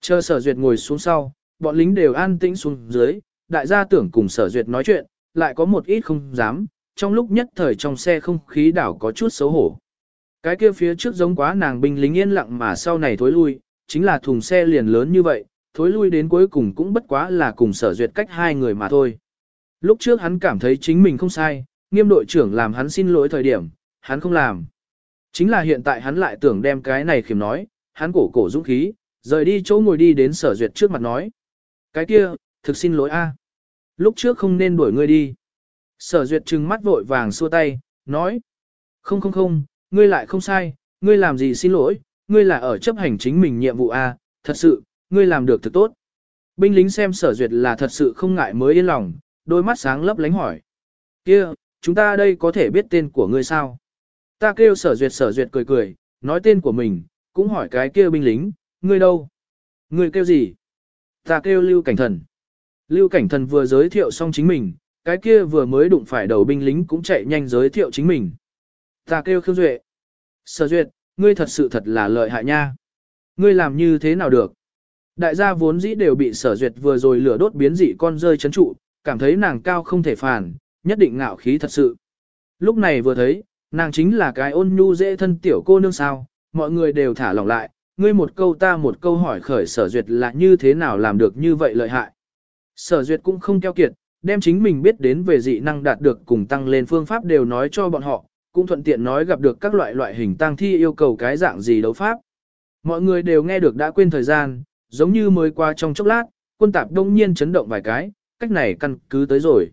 Speaker 1: Chờ sở duyệt ngồi xuống sau, bọn lính đều an tĩnh xuống dưới, đại gia tưởng cùng sở duyệt nói chuyện, lại có một ít không dám, trong lúc nhất thời trong xe không khí đảo có chút xấu hổ. Cái kia phía trước giống quá nàng binh lính yên lặng mà sau này thối lui, chính là thùng xe liền lớn như vậy, thối lui đến cuối cùng cũng bất quá là cùng sở duyệt cách hai người mà thôi. Lúc trước hắn cảm thấy chính mình không sai, nghiêm đội trưởng làm hắn xin lỗi thời điểm, hắn không làm. Chính là hiện tại hắn lại tưởng đem cái này khiểm nói, hắn cổ cổ dũng khí, rời đi chỗ ngồi đi đến sở duyệt trước mặt nói. Cái kia, thực xin lỗi a, Lúc trước không nên đuổi ngươi đi. Sở duyệt trừng mắt vội vàng xua tay, nói. Không không không, ngươi lại không sai, ngươi làm gì xin lỗi, ngươi là ở chấp hành chính mình nhiệm vụ a, thật sự, ngươi làm được thật tốt. Binh lính xem sở duyệt là thật sự không ngại mới yên lòng, đôi mắt sáng lấp lánh hỏi. kia, chúng ta đây có thể biết tên của ngươi sao? Ta kêu sở duyệt sở duyệt cười cười, nói tên của mình, cũng hỏi cái kia binh lính, ngươi đâu? Ngươi kêu gì? Ta kêu Lưu Cảnh Thần. Lưu Cảnh Thần vừa giới thiệu xong chính mình, cái kia vừa mới đụng phải đầu binh lính cũng chạy nhanh giới thiệu chính mình. Ta kêu Khương Duệ. Sở Duyệt, ngươi thật sự thật là lợi hại nha. Ngươi làm như thế nào được? Đại gia vốn dĩ đều bị Sở Duyệt vừa rồi lửa đốt biến dị con rơi chấn trụ, cảm thấy nàng cao không thể phản, nhất định ngạo khí thật sự. Lúc này vừa thấy, nàng chính là cái ôn nhu dễ thân tiểu cô nương sao, mọi người đều thả lỏng lại, ngươi một câu ta một câu hỏi khởi sở duyệt là như thế nào làm được như vậy lợi hại. Sở duyệt cũng không keo kiệt, đem chính mình biết đến về dị năng đạt được cùng tăng lên phương pháp đều nói cho bọn họ, cũng thuận tiện nói gặp được các loại loại hình tăng thi yêu cầu cái dạng gì đấu pháp. Mọi người đều nghe được đã quên thời gian, giống như mới qua trong chốc lát, quân tạp đông nhiên chấn động vài cái, cách này căn cứ tới rồi.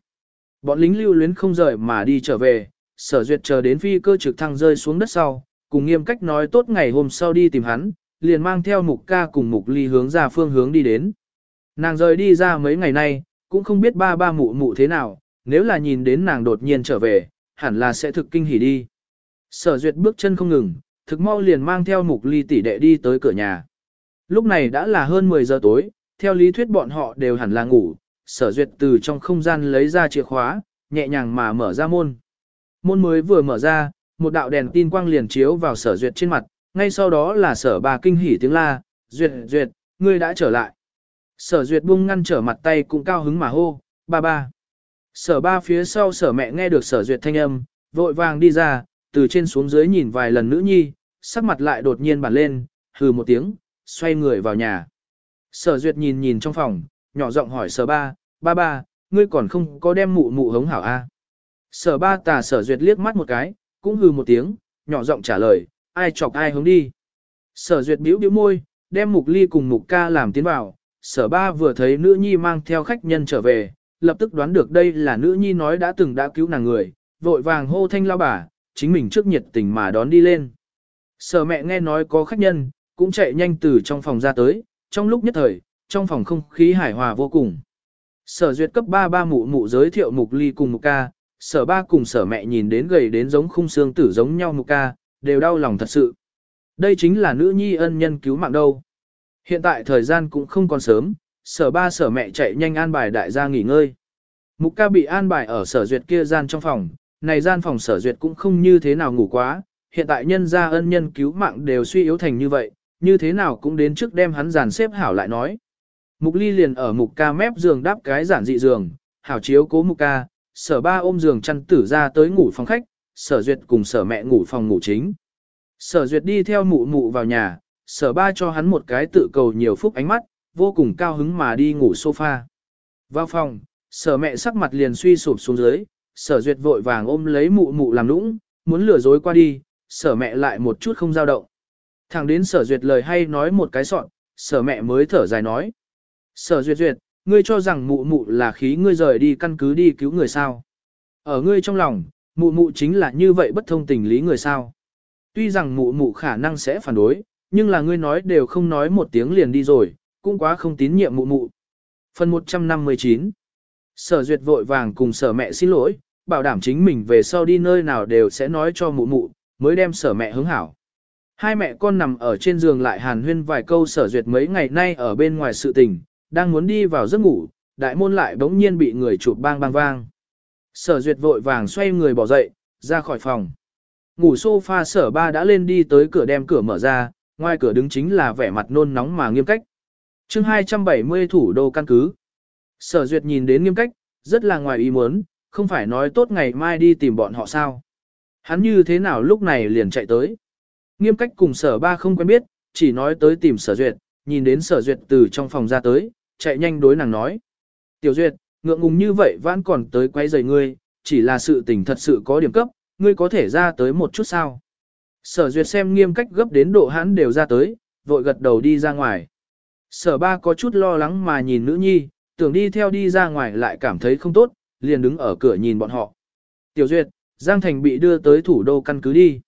Speaker 1: Bọn lính lưu luyến không rời mà đi trở về, sở duyệt chờ đến phi cơ trực thăng rơi xuống đất sau, cùng nghiêm cách nói tốt ngày hôm sau đi tìm hắn, liền mang theo mục ca cùng mục ly hướng ra phương hướng đi đến. Nàng rời đi ra mấy ngày nay, cũng không biết ba ba mụ mụ thế nào, nếu là nhìn đến nàng đột nhiên trở về, hẳn là sẽ thực kinh hỉ đi. Sở duyệt bước chân không ngừng, thực mau liền mang theo mục ly tỷ đệ đi tới cửa nhà. Lúc này đã là hơn 10 giờ tối, theo lý thuyết bọn họ đều hẳn là ngủ, sở duyệt từ trong không gian lấy ra chìa khóa, nhẹ nhàng mà mở ra môn. Môn mới vừa mở ra, một đạo đèn tin quang liền chiếu vào sở duyệt trên mặt, ngay sau đó là sở bà kinh hỉ tiếng la, duyệt duyệt, ngươi đã trở lại. Sở duyệt buông ngăn trở mặt tay cũng cao hứng mà hô, ba ba. Sở ba phía sau sở mẹ nghe được sở duyệt thanh âm, vội vàng đi ra, từ trên xuống dưới nhìn vài lần nữ nhi, sắc mặt lại đột nhiên bản lên, hừ một tiếng, xoay người vào nhà. Sở duyệt nhìn nhìn trong phòng, nhỏ giọng hỏi sở ba, ba ba, ngươi còn không có đem mụ mụ hống hảo a? À? Sở ba tà sở duyệt liếc mắt một cái, cũng hừ một tiếng, nhỏ giọng trả lời, ai chọc ai hướng đi. Sở duyệt bĩu bĩu môi, đem mục ly cùng mục ca làm tiến vào, sở ba vừa thấy nữ nhi mang theo khách nhân trở về, lập tức đoán được đây là nữ nhi nói đã từng đã cứu nàng người, vội vàng hô thanh lao bà, chính mình trước nhiệt tình mà đón đi lên. Sở mẹ nghe nói có khách nhân, cũng chạy nhanh từ trong phòng ra tới, trong lúc nhất thời, trong phòng không khí hài hòa vô cùng. Sở duyệt cấp 3 ba mụ mụ giới thiệu mục ly cùng mục ca, sở ba cùng sở mẹ nhìn đến gầy đến giống khung xương tử giống nhau mục ca, đều đau lòng thật sự. Đây chính là nữ nhi ân nhân cứu mạng đâu. Hiện tại thời gian cũng không còn sớm, sở ba sở mẹ chạy nhanh an bài đại gia nghỉ ngơi. Mục ca bị an bài ở sở duyệt kia gian trong phòng, này gian phòng sở duyệt cũng không như thế nào ngủ quá, hiện tại nhân gia ân nhân cứu mạng đều suy yếu thành như vậy, như thế nào cũng đến trước đem hắn giàn xếp hảo lại nói. Mục ly liền ở mục ca mép giường đáp cái giản dị giường, hảo chiếu cố mục ca, sở ba ôm giường chăn tử ra tới ngủ phòng khách, sở duyệt cùng sở mẹ ngủ phòng ngủ chính. Sở duyệt đi theo mụ mụ vào nhà, sở ba cho hắn một cái tự cầu nhiều phúc ánh mắt, vô cùng cao hứng mà đi ngủ sofa. Vào phòng, sở mẹ sắc mặt liền suy sụp xuống dưới, sở duyệt vội vàng ôm lấy mụ mụ làm nũng, muốn lừa dối qua đi, sở mẹ lại một chút không dao động. Thẳng đến sở duyệt lời hay nói một cái soạn, sở mẹ mới thở dài nói. Sở duyệt duyệt, ngươi cho rằng mụ mụ là khí ngươi rời đi căn cứ đi cứu người sao. Ở ngươi trong lòng, mụ mụ chính là như vậy bất thông tình lý người sao. Tuy rằng mụ mụ khả năng sẽ phản đối, nhưng là ngươi nói đều không nói một tiếng liền đi rồi, cũng quá không tín nhiệm mụ mụ. Phần 159 Sở duyệt vội vàng cùng sở mẹ xin lỗi, bảo đảm chính mình về sau đi nơi nào đều sẽ nói cho mụ mụ, mới đem sở mẹ hứng hảo. Hai mẹ con nằm ở trên giường lại hàn huyên vài câu sở duyệt mấy ngày nay ở bên ngoài sự tình, đang muốn đi vào giấc ngủ, đại môn lại bỗng nhiên bị người chụp bang bang vang. Sở duyệt vội vàng xoay người bỏ dậy, ra khỏi phòng. Ngủ sofa sở ba đã lên đi tới cửa đem cửa mở ra, ngoài cửa đứng chính là vẻ mặt nôn nóng mà nghiêm cách. chương 270 thủ đô căn cứ. Sở duyệt nhìn đến nghiêm cách, rất là ngoài ý muốn, không phải nói tốt ngày mai đi tìm bọn họ sao. Hắn như thế nào lúc này liền chạy tới. Nghiêm cách cùng sở ba không quen biết, chỉ nói tới tìm sở duyệt, nhìn đến sở duyệt từ trong phòng ra tới, chạy nhanh đối nàng nói. Tiểu duyệt, ngượng ngùng như vậy vẫn còn tới quay rời ngươi, chỉ là sự tình thật sự có điểm cấp, ngươi có thể ra tới một chút sao. Sở duyệt xem nghiêm cách gấp đến độ hắn đều ra tới, vội gật đầu đi ra ngoài. Sở ba có chút lo lắng mà nhìn nữ nhi, tưởng đi theo đi ra ngoài lại cảm thấy không tốt, liền đứng ở cửa nhìn bọn họ. Tiểu duyệt, Giang Thành bị đưa tới thủ đô căn cứ đi.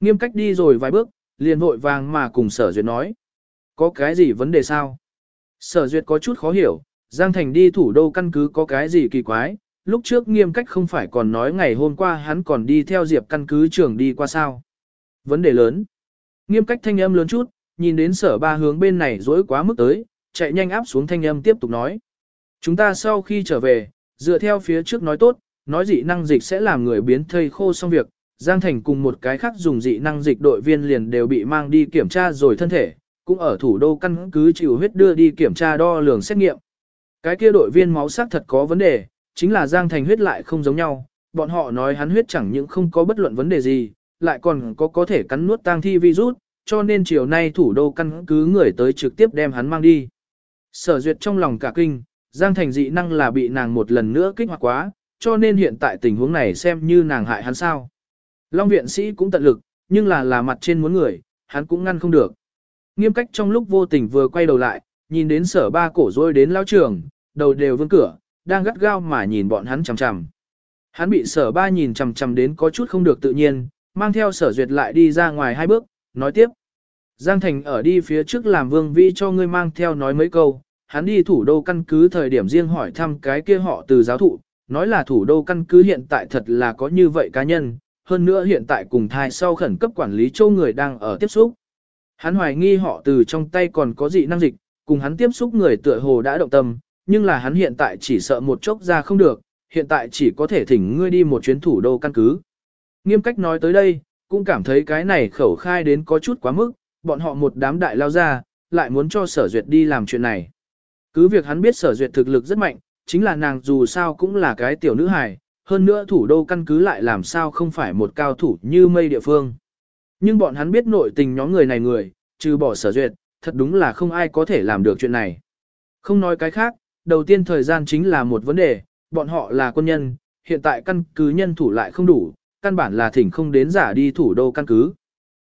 Speaker 1: Nghiêm cách đi rồi vài bước, liền vội vàng mà cùng sở duyệt nói. Có cái gì vấn đề sao? Sở duyệt có chút khó hiểu, Giang Thành đi thủ đô căn cứ có cái gì kỳ quái, lúc trước nghiêm cách không phải còn nói ngày hôm qua hắn còn đi theo Diệp căn cứ trưởng đi qua sao. Vấn đề lớn. Nghiêm cách thanh âm lớn chút, nhìn đến sở ba hướng bên này dối quá mức tới, chạy nhanh áp xuống thanh âm tiếp tục nói. Chúng ta sau khi trở về, dựa theo phía trước nói tốt, nói dị năng dịch sẽ làm người biến thây khô xong việc, Giang Thành cùng một cái khác dùng dị năng dịch đội viên liền đều bị mang đi kiểm tra rồi thân thể, cũng ở thủ đô căn cứ chịu huyết đưa đi kiểm tra đo lường xét nghiệm. Cái kia đội viên máu sắc thật có vấn đề, chính là Giang Thành huyết lại không giống nhau, bọn họ nói hắn huyết chẳng những không có bất luận vấn đề gì, lại còn có có thể cắn nuốt tang thi virus, cho nên chiều nay thủ đô căn cứ người tới trực tiếp đem hắn mang đi. Sở duyệt trong lòng cả kinh, Giang Thành dị năng là bị nàng một lần nữa kích hoạt quá, cho nên hiện tại tình huống này xem như nàng hại hắn sao. Long viện sĩ cũng tận lực, nhưng là là mặt trên muốn người, hắn cũng ngăn không được. Nghiêm cách trong lúc vô tình vừa quay đầu lại, nhìn đến sở ba cổ rôi đến lao trường, đầu đều vương cửa, đang gắt gao mà nhìn bọn hắn chằm chằm. Hắn bị sở ba nhìn chằm chằm đến có chút không được tự nhiên, mang theo sở duyệt lại đi ra ngoài hai bước, nói tiếp. Giang Thành ở đi phía trước làm vương vi cho ngươi mang theo nói mấy câu, hắn đi thủ đô căn cứ thời điểm riêng hỏi thăm cái kia họ từ giáo thụ, nói là thủ đô căn cứ hiện tại thật là có như vậy cá nhân, hơn nữa hiện tại cùng thai sau khẩn cấp quản lý châu người đang ở tiếp xúc. Hắn hoài nghi họ từ trong tay còn có dị năng dịch, cùng hắn tiếp xúc người tựa hồ đã động tâm, nhưng là hắn hiện tại chỉ sợ một chốc ra không được, hiện tại chỉ có thể thỉnh ngươi đi một chuyến thủ đô căn cứ. Nghiêm cách nói tới đây, cũng cảm thấy cái này khẩu khai đến có chút quá mức, bọn họ một đám đại lao ra, lại muốn cho sở duyệt đi làm chuyện này. Cứ việc hắn biết sở duyệt thực lực rất mạnh, chính là nàng dù sao cũng là cái tiểu nữ hài, hơn nữa thủ đô căn cứ lại làm sao không phải một cao thủ như mây địa phương. Nhưng bọn hắn biết nội tình nhóm người này người, trừ bỏ sở duyệt, thật đúng là không ai có thể làm được chuyện này. Không nói cái khác, đầu tiên thời gian chính là một vấn đề, bọn họ là quân nhân, hiện tại căn cứ nhân thủ lại không đủ, căn bản là thỉnh không đến giả đi thủ đô căn cứ.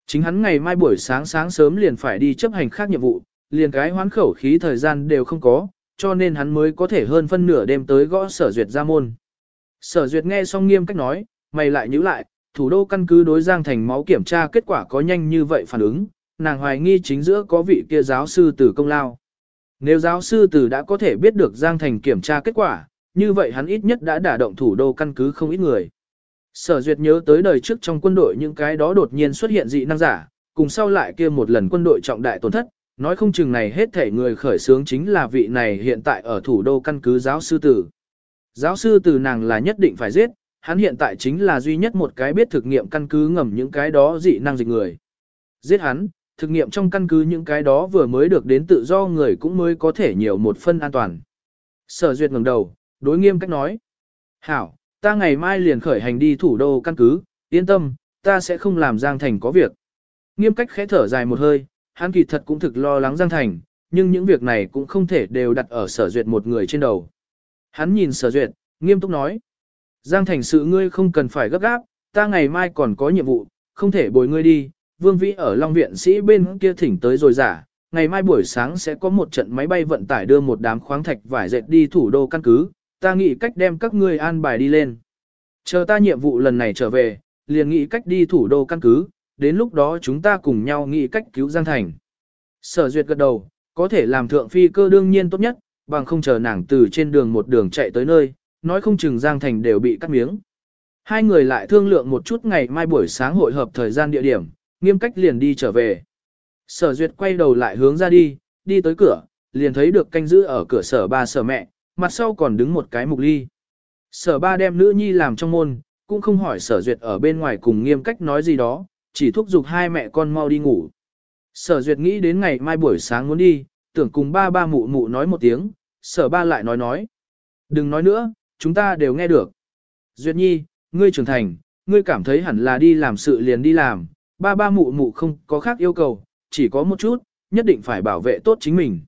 Speaker 1: Chính hắn ngày mai buổi sáng sáng sớm liền phải đi chấp hành khác nhiệm vụ, liền cái hoán khẩu khí thời gian đều không có, cho nên hắn mới có thể hơn phân nửa đêm tới gõ sở duyệt ra môn. Sở duyệt nghe xong nghiêm cách nói, mày lại nhíu lại, thủ đô căn cứ đối Giang Thành máu kiểm tra kết quả có nhanh như vậy phản ứng, nàng hoài nghi chính giữa có vị kia giáo sư tử công lao. Nếu giáo sư tử đã có thể biết được Giang Thành kiểm tra kết quả, như vậy hắn ít nhất đã đả động thủ đô căn cứ không ít người. Sở duyệt nhớ tới đời trước trong quân đội những cái đó đột nhiên xuất hiện dị năng giả, cùng sau lại kia một lần quân đội trọng đại tổn thất, nói không chừng này hết thể người khởi sướng chính là vị này hiện tại ở thủ đô căn cứ giáo sư tử. Giáo sư tử nàng là nhất định phải giết, hắn hiện tại chính là duy nhất một cái biết thực nghiệm căn cứ ngầm những cái đó dị năng dịch người. Giết hắn, thực nghiệm trong căn cứ những cái đó vừa mới được đến tự do người cũng mới có thể nhiều một phân an toàn. Sở duyệt ngẩng đầu, đối nghiêm cách nói. Hảo, ta ngày mai liền khởi hành đi thủ đô căn cứ, yên tâm, ta sẽ không làm Giang Thành có việc. Nghiêm cách khẽ thở dài một hơi, hắn kỳ thật cũng thực lo lắng Giang Thành, nhưng những việc này cũng không thể đều đặt ở sở duyệt một người trên đầu. Hắn nhìn sở duyệt, nghiêm túc nói. Giang Thành sự ngươi không cần phải gấp gáp, ta ngày mai còn có nhiệm vụ, không thể bồi ngươi đi, vương vĩ ở Long Viện sĩ bên kia thỉnh tới rồi giả, ngày mai buổi sáng sẽ có một trận máy bay vận tải đưa một đám khoáng thạch vải dệt đi thủ đô căn cứ, ta nghĩ cách đem các ngươi an bài đi lên. Chờ ta nhiệm vụ lần này trở về, liền nghĩ cách đi thủ đô căn cứ, đến lúc đó chúng ta cùng nhau nghĩ cách cứu Giang Thành. Sở duyệt gật đầu, có thể làm thượng phi cơ đương nhiên tốt nhất, bằng không chờ nàng từ trên đường một đường chạy tới nơi, nói không chừng Giang Thành đều bị cắt miếng. Hai người lại thương lượng một chút ngày mai buổi sáng hội hợp thời gian địa điểm, nghiêm cách liền đi trở về. Sở duyệt quay đầu lại hướng ra đi, đi tới cửa, liền thấy được canh giữ ở cửa sở ba sở mẹ, mặt sau còn đứng một cái mục ly. Sở ba đem nữ nhi làm trong môn, cũng không hỏi sở duyệt ở bên ngoài cùng nghiêm cách nói gì đó, chỉ thúc giục hai mẹ con mau đi ngủ. Sở duyệt nghĩ đến ngày mai buổi sáng muốn đi, tưởng cùng ba ba mụ mụ nói một tiếng, sở ba lại nói nói. Đừng nói nữa, chúng ta đều nghe được. Duyệt nhi, ngươi trưởng thành, ngươi cảm thấy hẳn là đi làm sự liền đi làm, ba ba mụ mụ không có khác yêu cầu, chỉ có một chút, nhất định phải bảo vệ tốt chính mình.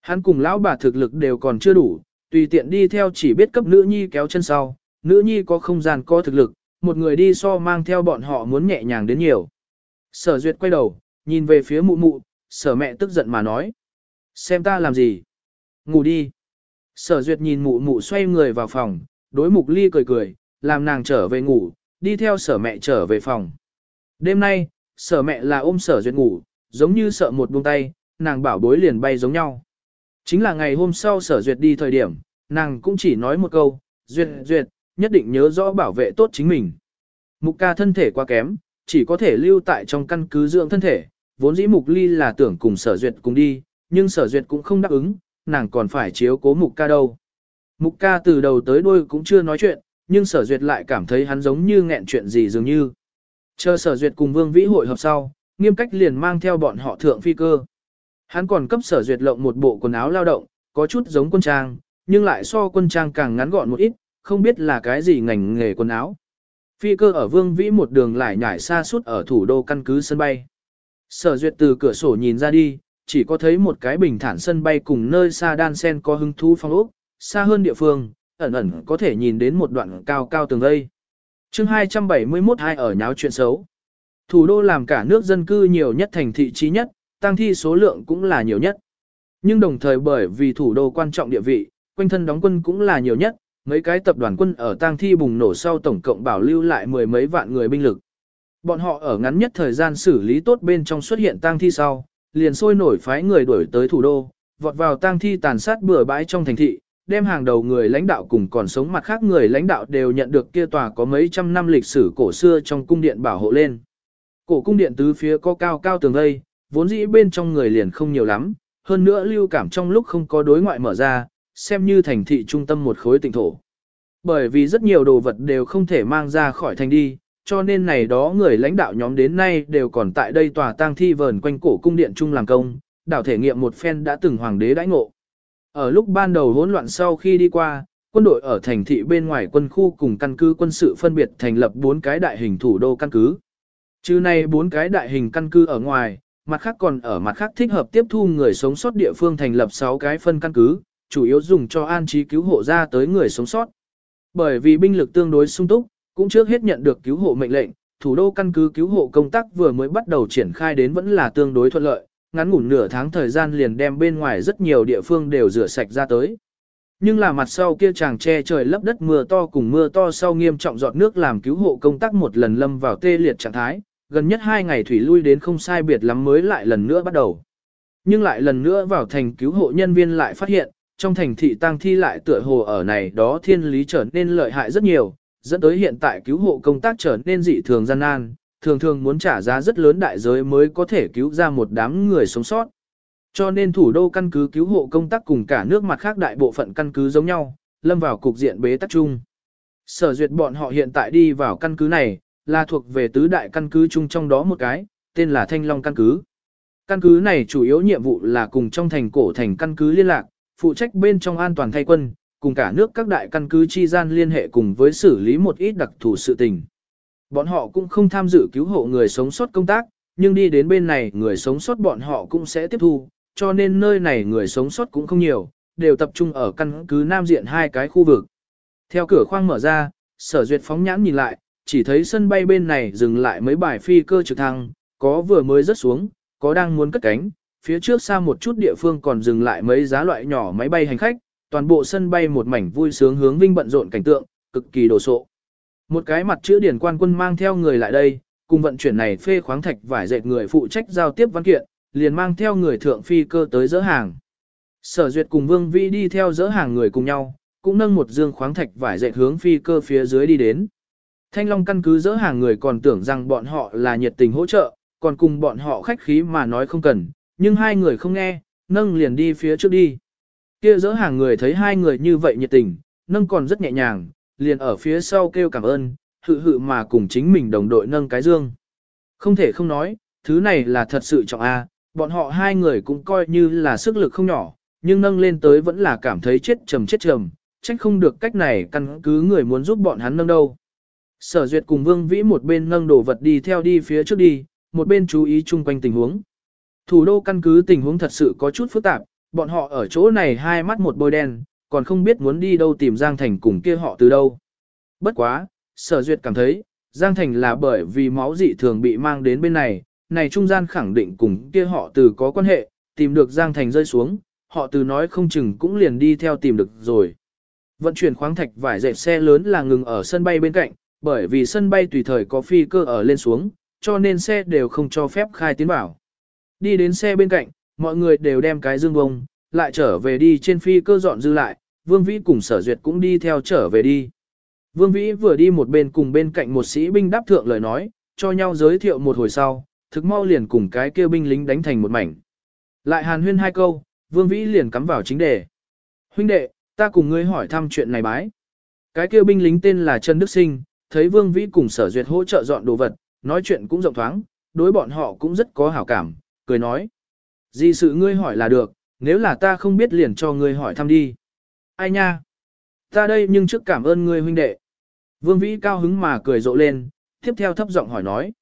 Speaker 1: Hắn cùng lão bà thực lực đều còn chưa đủ, tùy tiện đi theo chỉ biết cấp nữ nhi kéo chân sau, nữ nhi có không gian có thực lực, một người đi so mang theo bọn họ muốn nhẹ nhàng đến nhiều. Sở duyệt quay đầu, nhìn về phía mụ mụ, sở mẹ tức giận mà nói. Xem ta làm gì? Ngủ đi. Sở duyệt nhìn mụ mụ xoay người vào phòng, đối mục ly cười cười, làm nàng trở về ngủ, đi theo sở mẹ trở về phòng. Đêm nay, sở mẹ là ôm sở duyệt ngủ, giống như sợ một buông tay, nàng bảo bối liền bay giống nhau. Chính là ngày hôm sau sở duyệt đi thời điểm, nàng cũng chỉ nói một câu, duyệt duyệt, nhất định nhớ rõ bảo vệ tốt chính mình. Mục ca thân thể quá kém, chỉ có thể lưu tại trong căn cứ dưỡng thân thể, vốn dĩ mục ly là tưởng cùng sở duyệt cùng đi, nhưng sở duyệt cũng không đáp ứng, nàng còn phải chiếu cố mục ca đâu. Mục ca từ đầu tới đuôi cũng chưa nói chuyện, nhưng sở duyệt lại cảm thấy hắn giống như nghẹn chuyện gì dường như. Chờ sở duyệt cùng vương vĩ hội hợp sau, nghiêm cách liền mang theo bọn họ thượng phi cơ. Hắn còn cấp sở duyệt lộng một bộ quần áo lao động, có chút giống quân trang, nhưng lại so quân trang càng ngắn gọn một ít, không biết là cái gì ngành nghề quần áo. Phi cơ ở vương vĩ một đường lại nhảy xa suốt ở thủ đô căn cứ sân bay. Sở duyệt từ cửa sổ nhìn ra đi, chỉ có thấy một cái bình thản sân bay cùng nơi xa đan sen có hứng thú phong ốc, xa hơn địa phương, ẩn ẩn có thể nhìn đến một đoạn cao cao tường vây. chương 271 hai ở nháo chuyện xấu. Thủ đô làm cả nước dân cư nhiều nhất thành thị trí nhất, tăng thi số lượng cũng là nhiều nhất. Nhưng đồng thời bởi vì thủ đô quan trọng địa vị, quanh thân đóng quân cũng là nhiều nhất, mấy cái tập đoàn quân ở tang thi bùng nổ sau tổng cộng bảo lưu lại mười mấy vạn người binh lực. Bọn họ ở ngắn nhất thời gian xử lý tốt bên trong xuất hiện tang thi sau, liền sôi nổi phái người đuổi tới thủ đô, vọt vào tang thi tàn sát bừa bãi trong thành thị, đem hàng đầu người lãnh đạo cùng còn sống mặt khác người lãnh đạo đều nhận được kia tòa có mấy trăm năm lịch sử cổ xưa trong cung điện bảo hộ lên. Cổ cung điện tứ phía có cao cao tường vây, vốn dĩ bên trong người liền không nhiều lắm, hơn nữa lưu cảm trong lúc không có đối ngoại mở ra, xem như thành thị trung tâm một khối tỉnh thổ. Bởi vì rất nhiều đồ vật đều không thể mang ra khỏi thành đi, cho nên này đó người lãnh đạo nhóm đến nay đều còn tại đây tòa tang thi vờn quanh cổ cung điện trung làm công, đảo thể nghiệm một phen đã từng hoàng đế đãi ngộ. Ở lúc ban đầu hỗn loạn sau khi đi qua, quân đội ở thành thị bên ngoài quân khu cùng căn cứ quân sự phân biệt thành lập bốn cái đại hình thủ đô căn cứ. Chứ này bốn cái đại hình căn cứ ở ngoài, mặt khác còn ở mặt khác thích hợp tiếp thu người sống sót địa phương thành lập 6 cái phân căn cứ, chủ yếu dùng cho an trí cứu hộ ra tới người sống sót. Bởi vì binh lực tương đối sung túc, cũng trước hết nhận được cứu hộ mệnh lệnh, thủ đô căn cứ cứu hộ công tác vừa mới bắt đầu triển khai đến vẫn là tương đối thuận lợi, ngắn ngủn nửa tháng thời gian liền đem bên ngoài rất nhiều địa phương đều rửa sạch ra tới. Nhưng là mặt sau kia chàng che trời lấp đất mưa to cùng mưa to sau nghiêm trọng giọt nước làm cứu hộ công tác một lần lâm vào tê liệt trạng thái, gần nhất hai ngày thủy lui đến không sai biệt lắm mới lại lần nữa bắt đầu. Nhưng lại lần nữa vào thành cứu hộ nhân viên lại phát hiện, trong thành thị tang thi lại tựa hồ ở này đó thiên lý trở nên lợi hại rất nhiều, dẫn tới hiện tại cứu hộ công tác trở nên dị thường gian nan, thường thường muốn trả giá rất lớn đại giới mới có thể cứu ra một đám người sống sót. Cho nên thủ đô căn cứ cứu hộ công tác cùng cả nước mặt khác đại bộ phận căn cứ giống nhau, lâm vào cục diện bế tắc chung. Sở duyệt bọn họ hiện tại đi vào căn cứ này, là thuộc về tứ đại căn cứ chung trong đó một cái, tên là Thanh Long căn cứ. Căn cứ này chủ yếu nhiệm vụ là cùng trong thành cổ thành căn cứ liên lạc, phụ trách bên trong an toàn thay quân, cùng cả nước các đại căn cứ chi gian liên hệ cùng với xử lý một ít đặc thù sự tình. Bọn họ cũng không tham dự cứu hộ người sống sót công tác, nhưng đi đến bên này người sống sót bọn họ cũng sẽ tiếp thu, cho nên nơi này người sống sót cũng không nhiều, đều tập trung ở căn cứ nam diện hai cái khu vực. Theo cửa khoang mở ra, sở duyệt phóng nhãn nhìn lại, chỉ thấy sân bay bên này dừng lại mấy bài phi cơ trực thăng, có vừa mới rớt xuống, có đang muốn cất cánh, phía trước xa một chút địa phương còn dừng lại mấy giá loại nhỏ máy bay hành khách, toàn bộ sân bay một mảnh vui sướng hướng vinh bận rộn cảnh tượng, cực kỳ đồ sộ. Một cái mặt chữ điển quan quân mang theo người lại đây, cùng vận chuyển này phê khoáng thạch vải dệt người phụ trách giao tiếp văn kiện, liền mang theo người thượng phi cơ tới dỡ hàng. Sở duyệt cùng Vương Vĩ đi theo dỡ hàng người cùng nhau, cũng nâng một dương khoáng thạch vải dệt hướng phi cơ phía dưới đi đến. Thanh Long căn cứ dỡ hàng người còn tưởng rằng bọn họ là nhiệt tình hỗ trợ, còn cùng bọn họ khách khí mà nói không cần, nhưng hai người không nghe, nâng liền đi phía trước đi. Kia dỡ hàng người thấy hai người như vậy nhiệt tình, nâng còn rất nhẹ nhàng, liền ở phía sau kêu cảm ơn, hự hự mà cùng chính mình đồng đội nâng cái dương. Không thể không nói, thứ này là thật sự trọng A, bọn họ hai người cũng coi như là sức lực không nhỏ, nhưng nâng lên tới vẫn là cảm thấy chết trầm chết trầm, trách không được cách này căn cứ người muốn giúp bọn hắn nâng đâu. Sở duyệt cùng Vương Vĩ một bên nâng đồ vật đi theo đi phía trước đi, một bên chú ý chung quanh tình huống. Thủ đô căn cứ tình huống thật sự có chút phức tạp, bọn họ ở chỗ này hai mắt một bôi đen, còn không biết muốn đi đâu tìm Giang Thành cùng kia họ từ đâu. Bất quá, sở duyệt cảm thấy, Giang Thành là bởi vì máu dị thường bị mang đến bên này, này trung gian khẳng định cùng kia họ từ có quan hệ, tìm được Giang Thành rơi xuống, họ từ nói không chừng cũng liền đi theo tìm được rồi. Vận chuyển khoáng thạch vải dệt xe lớn là ngừng ở sân bay bên cạnh, bởi vì sân bay tùy thời có phi cơ ở lên xuống, cho nên xe đều không cho phép khai tiến vào. Đi đến xe bên cạnh, mọi người đều đem cái dương bông, lại trở về đi trên phi cơ dọn dư lại, Vương Vĩ cùng sở duyệt cũng đi theo trở về đi. Vương Vĩ vừa đi một bên cùng bên cạnh một sĩ binh đáp thượng lời nói, cho nhau giới thiệu một hồi sau, thực mau liền cùng cái kêu binh lính đánh thành một mảnh. Lại hàn huyên hai câu, Vương Vĩ liền cắm vào chính đề. Huynh đệ, ta cùng ngươi hỏi thăm chuyện này bái. Cái kêu binh lính tên là Trần Đức Sinh, thấy Vương Vĩ cùng sở duyệt hỗ trợ dọn đồ vật, nói chuyện cũng rộng thoáng, đối bọn họ cũng rất có hảo cảm, cười nói. Gì sự ngươi hỏi là được, nếu là ta không biết liền cho ngươi hỏi thăm đi. Ai nha? Ta đây nhưng trước cảm ơn ngươi huynh đệ. Vương Vĩ cao hứng mà cười rộ lên, tiếp theo thấp giọng hỏi nói.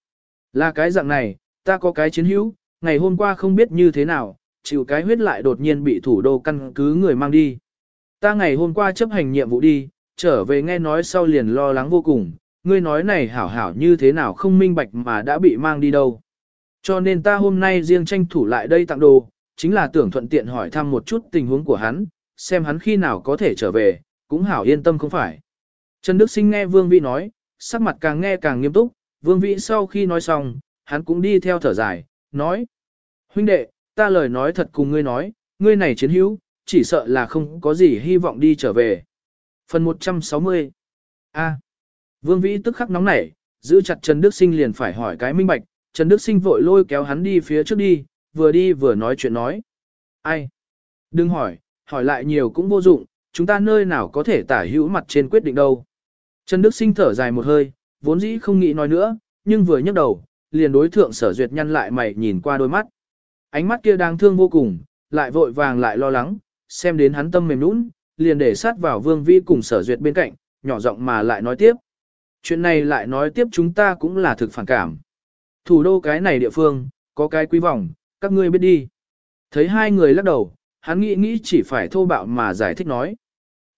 Speaker 1: Là cái dạng này, ta có cái chiến hữu, ngày hôm qua không biết như thế nào, chịu cái huyết lại đột nhiên bị thủ đô căn cứ người mang đi. Ta ngày hôm qua chấp hành nhiệm vụ đi, trở về nghe nói sau liền lo lắng vô cùng, ngươi nói này hảo hảo như thế nào không minh bạch mà đã bị mang đi đâu. Cho nên ta hôm nay riêng tranh thủ lại đây tặng đồ, chính là tưởng thuận tiện hỏi thăm một chút tình huống của hắn, xem hắn khi nào có thể trở về, cũng hảo yên tâm không phải. Trần Đức Sinh nghe Vương Vĩ nói, sắc mặt càng nghe càng nghiêm túc, Vương Vĩ sau khi nói xong, hắn cũng đi theo thở dài, nói. Huynh đệ, ta lời nói thật cùng ngươi nói, ngươi này chiến hữu, chỉ sợ là không có gì hy vọng đi trở về. Phần 160 A. Vương Vĩ tức khắc nóng nảy, giữ chặt Trần Đức Sinh liền phải hỏi cái minh bạch, Trần Đức Sinh vội lôi kéo hắn đi phía trước đi, vừa đi vừa nói chuyện nói. Ai? Đừng hỏi, hỏi lại nhiều cũng vô dụng, chúng ta nơi nào có thể tả hữu mặt trên quyết định đâu. Trần Đức Sinh thở dài một hơi, vốn dĩ không nghĩ nói nữa, nhưng vừa nhấc đầu, liền đối thượng sở duyệt nhăn lại mày nhìn qua đôi mắt. Ánh mắt kia đang thương vô cùng, lại vội vàng lại lo lắng, xem đến hắn tâm mềm nũng, liền để sát vào vương vi cùng sở duyệt bên cạnh, nhỏ giọng mà lại nói tiếp. Chuyện này lại nói tiếp chúng ta cũng là thực phản cảm. Thủ đô cái này địa phương, có cái quý vọng, các ngươi biết đi. Thấy hai người lắc đầu, hắn nghĩ nghĩ chỉ phải thô bạo mà giải thích nói.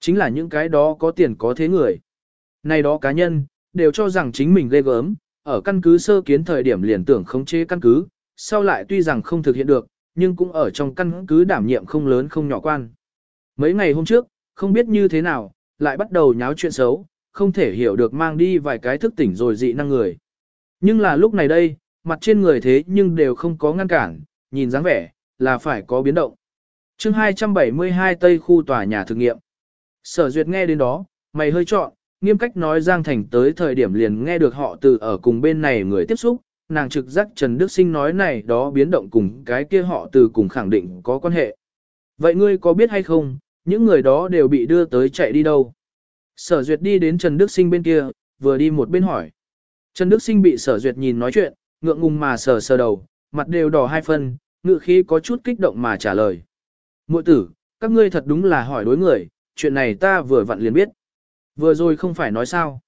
Speaker 1: Chính là những cái đó có tiền có thế người. Này đó cá nhân, đều cho rằng chính mình ghê gớm, ở căn cứ sơ kiến thời điểm liền tưởng khống chế căn cứ, sau lại tuy rằng không thực hiện được, nhưng cũng ở trong căn cứ đảm nhiệm không lớn không nhỏ quan. Mấy ngày hôm trước, không biết như thế nào, lại bắt đầu nháo chuyện xấu, không thể hiểu được mang đi vài cái thức tỉnh rồi dị năng người. Nhưng là lúc này đây, mặt trên người thế nhưng đều không có ngăn cản, nhìn dáng vẻ, là phải có biến động. chương 272 Tây khu tòa nhà thực nghiệm. Sở duyệt nghe đến đó, mày hơi trọn, nghiêm cách nói Giang Thành tới thời điểm liền nghe được họ từ ở cùng bên này người tiếp xúc, nàng trực giác Trần Đức Sinh nói này đó biến động cùng cái kia họ từ cùng khẳng định có quan hệ. Vậy ngươi có biết hay không, những người đó đều bị đưa tới chạy đi đâu? Sở Duyệt đi đến Trần Đức Sinh bên kia, vừa đi một bên hỏi. Trần Đức Sinh bị Sở Duyệt nhìn nói chuyện, ngượng ngùng mà sờ sờ đầu, mặt đều đỏ hai phân, ngựa khí có chút kích động mà trả lời. Mội tử, các ngươi thật đúng là hỏi đối người, chuyện này ta vừa vặn liền biết. Vừa rồi không phải nói sao.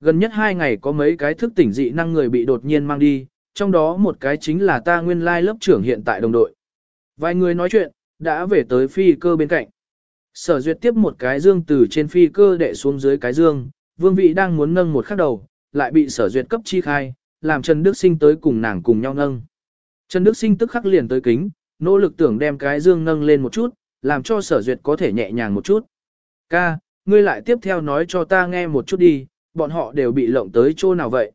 Speaker 1: Gần nhất hai ngày có mấy cái thức tỉnh dị năng người bị đột nhiên mang đi, trong đó một cái chính là ta nguyên lai lớp trưởng hiện tại đồng đội. Vài người nói chuyện, đã về tới phi cơ bên cạnh. Sở duyệt tiếp một cái dương từ trên phi cơ đệ xuống dưới cái dương, vương vị đang muốn nâng một khắc đầu, lại bị sở duyệt cấp chi khai, làm Trần Đức Sinh tới cùng nàng cùng nhau nâng. Trần Đức Sinh tức khắc liền tới kính, nỗ lực tưởng đem cái dương nâng lên một chút, làm cho sở duyệt có thể nhẹ nhàng một chút. Ca, ngươi lại tiếp theo nói cho ta nghe một chút đi, bọn họ đều bị lộng tới chỗ nào vậy?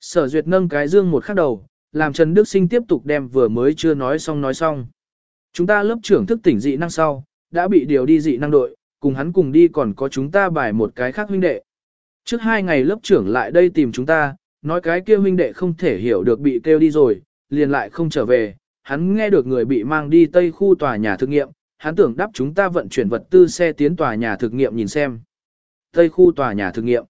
Speaker 1: Sở duyệt nâng cái dương một khắc đầu, làm Trần Đức Sinh tiếp tục đem vừa mới chưa nói xong nói xong. Chúng ta lớp trưởng thức tỉnh dị năng sau, đã bị điều đi dị năng đội, cùng hắn cùng đi còn có chúng ta bài một cái khác huynh đệ. Trước hai ngày lớp trưởng lại đây tìm chúng ta, nói cái kia huynh đệ không thể hiểu được bị kêu đi rồi, liền lại không trở về, hắn nghe được người bị mang đi tây khu tòa nhà thực nghiệm, hắn tưởng đáp chúng ta vận chuyển vật tư xe tiến tòa nhà thực nghiệm nhìn xem. Tây khu tòa nhà thực nghiệm.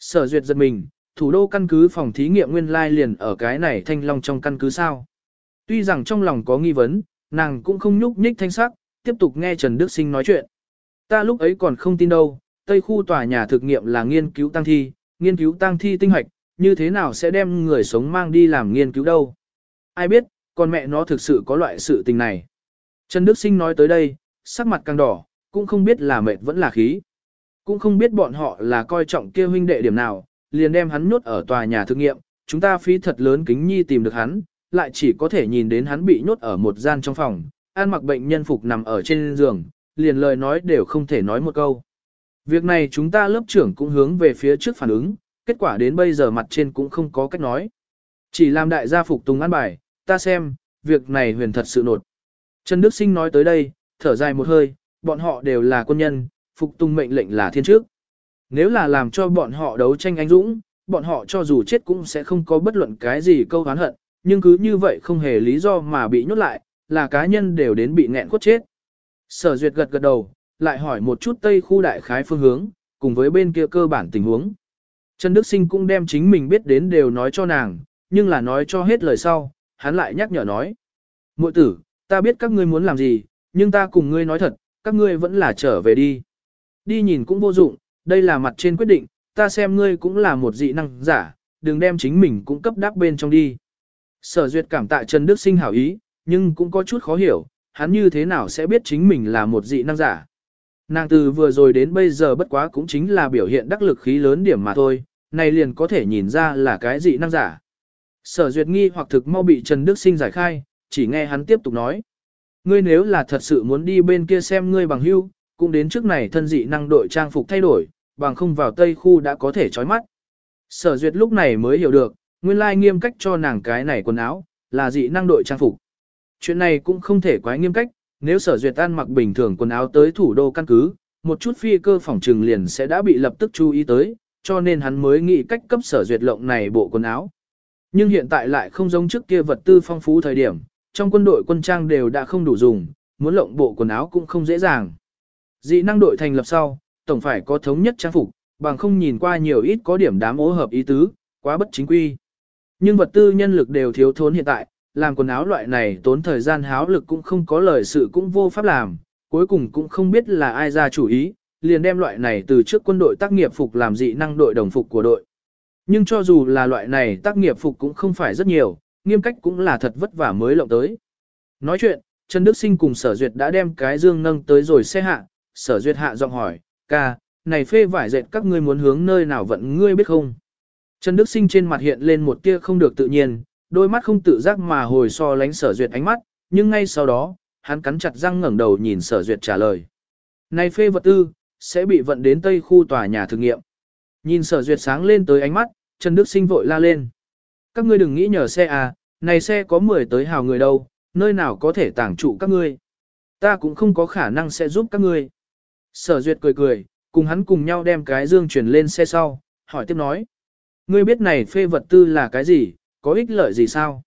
Speaker 1: Sở duyệt giật mình, thủ đô căn cứ phòng thí nghiệm nguyên lai liền ở cái này thanh long trong căn cứ sao. Tuy rằng trong lòng có nghi vấn, nàng cũng không nhúc nhích thanh sắc, tiếp tục nghe Trần Đức Sinh nói chuyện. Ta lúc ấy còn không tin đâu, Tây khu tòa nhà thực nghiệm là nghiên cứu tăng thi, nghiên cứu tăng thi tinh hoạch, như thế nào sẽ đem người sống mang đi làm nghiên cứu đâu. Ai biết, con mẹ nó thực sự có loại sự tình này. Trần Đức Sinh nói tới đây, sắc mặt càng đỏ, cũng không biết là mệt vẫn là khí. Cũng không biết bọn họ là coi trọng kia huynh đệ điểm nào, liền đem hắn nhốt ở tòa nhà thực nghiệm, chúng ta phí thật lớn kính nhi tìm được hắn, lại chỉ có thể nhìn đến hắn bị nhốt ở một gian trong phòng, an mặc bệnh nhân phục nằm ở trên giường, liền lời nói đều không thể nói một câu. Việc này chúng ta lớp trưởng cũng hướng về phía trước phản ứng, kết quả đến bây giờ mặt trên cũng không có cách nói. Chỉ làm đại gia phục tùng an bài, ta xem, việc này huyền thật sự nột. Trần Đức Sinh nói tới đây, thở dài một hơi, bọn họ đều là quân nhân, phục tùng mệnh lệnh là thiên trước. Nếu là làm cho bọn họ đấu tranh anh dũng, bọn họ cho dù chết cũng sẽ không có bất luận cái gì câu hán hận, nhưng cứ như vậy không hề lý do mà bị nhốt lại, là cá nhân đều đến bị nghẹn cốt chết. Sở duyệt gật gật đầu, lại hỏi một chút tây khu đại khái phương hướng, cùng với bên kia cơ bản tình huống. Trần Đức Sinh cũng đem chính mình biết đến đều nói cho nàng, nhưng là nói cho hết lời sau, hắn lại nhắc nhở nói. Mội tử, ta biết các ngươi muốn làm gì, nhưng ta cùng ngươi nói thật, các ngươi vẫn là trở về đi. Đi nhìn cũng vô dụng, đây là mặt trên quyết định, ta xem ngươi cũng là một dị năng giả, đừng đem chính mình cũng cấp đắc bên trong đi. Sở duyệt cảm tạ Trần Đức Sinh hảo ý, nhưng cũng có chút khó hiểu, hắn như thế nào sẽ biết chính mình là một dị năng giả. Nàng từ vừa rồi đến bây giờ bất quá cũng chính là biểu hiện đắc lực khí lớn điểm mà thôi, này liền có thể nhìn ra là cái dị năng giả. Sở duyệt nghi hoặc thực mau bị Trần Đức Sinh giải khai, chỉ nghe hắn tiếp tục nói. Ngươi nếu là thật sự muốn đi bên kia xem ngươi bằng hưu, cũng đến trước này thân dị năng đội trang phục thay đổi, bằng không vào tây khu đã có thể chói mắt. Sở duyệt lúc này mới hiểu được, nguyên lai nghiêm cách cho nàng cái này quần áo, là dị năng đội trang phục. Chuyện này cũng không thể quá nghiêm cách, nếu sở duyệt ăn mặc bình thường quần áo tới thủ đô căn cứ, một chút phi cơ phòng trừng liền sẽ đã bị lập tức chú ý tới, cho nên hắn mới nghĩ cách cấp sở duyệt lộng này bộ quần áo. Nhưng hiện tại lại không giống trước kia vật tư phong phú thời điểm, trong quân đội quân trang đều đã không đủ dùng, muốn lộng bộ quần áo cũng không dễ dàng. Dị năng đội thành lập sau, tổng phải có thống nhất trang phục, bằng không nhìn qua nhiều ít có điểm đám ố hợp ý tứ, quá bất chính quy. Nhưng vật tư nhân lực đều thiếu thốn hiện tại, làm quần áo loại này tốn thời gian háo lực cũng không có lời sự cũng vô pháp làm, cuối cùng cũng không biết là ai ra chủ ý, liền đem loại này từ trước quân đội tác nghiệp phục làm dị năng đội đồng phục của đội. Nhưng cho dù là loại này tác nghiệp phục cũng không phải rất nhiều, nghiêm cách cũng là thật vất vả mới lộng tới. Nói chuyện, Trần Đức Sinh cùng Sở Duyệt đã đem cái dương nâng tới rồi xe hạ, Sở Duyệt hạ giọng hỏi, ca, này phê vải dệt các ngươi muốn hướng nơi nào vận ngươi biết không? Trần Đức Sinh trên mặt hiện lên một tia không được tự nhiên, đôi mắt không tự giác mà hồi so lánh Sở Duyệt ánh mắt, nhưng ngay sau đó, hắn cắn chặt răng ngẩng đầu nhìn Sở Duyệt trả lời. Này phê vật tư, sẽ bị vận đến tây khu tòa nhà thử nghiệm. Nhìn Sở Duyệt sáng lên tới ánh mắt, Trần Đức Sinh vội la lên. Các ngươi đừng nghĩ nhờ xe à, này xe có 10 tới hào người đâu, nơi nào có thể tảng trụ các ngươi. Ta cũng không có khả năng sẽ giúp các ngươi. Sở Duyệt cười cười, cùng hắn cùng nhau đem cái dương chuyển lên xe sau, hỏi tiếp nói. Ngươi biết này phê vật tư là cái gì, có ích lợi gì sao?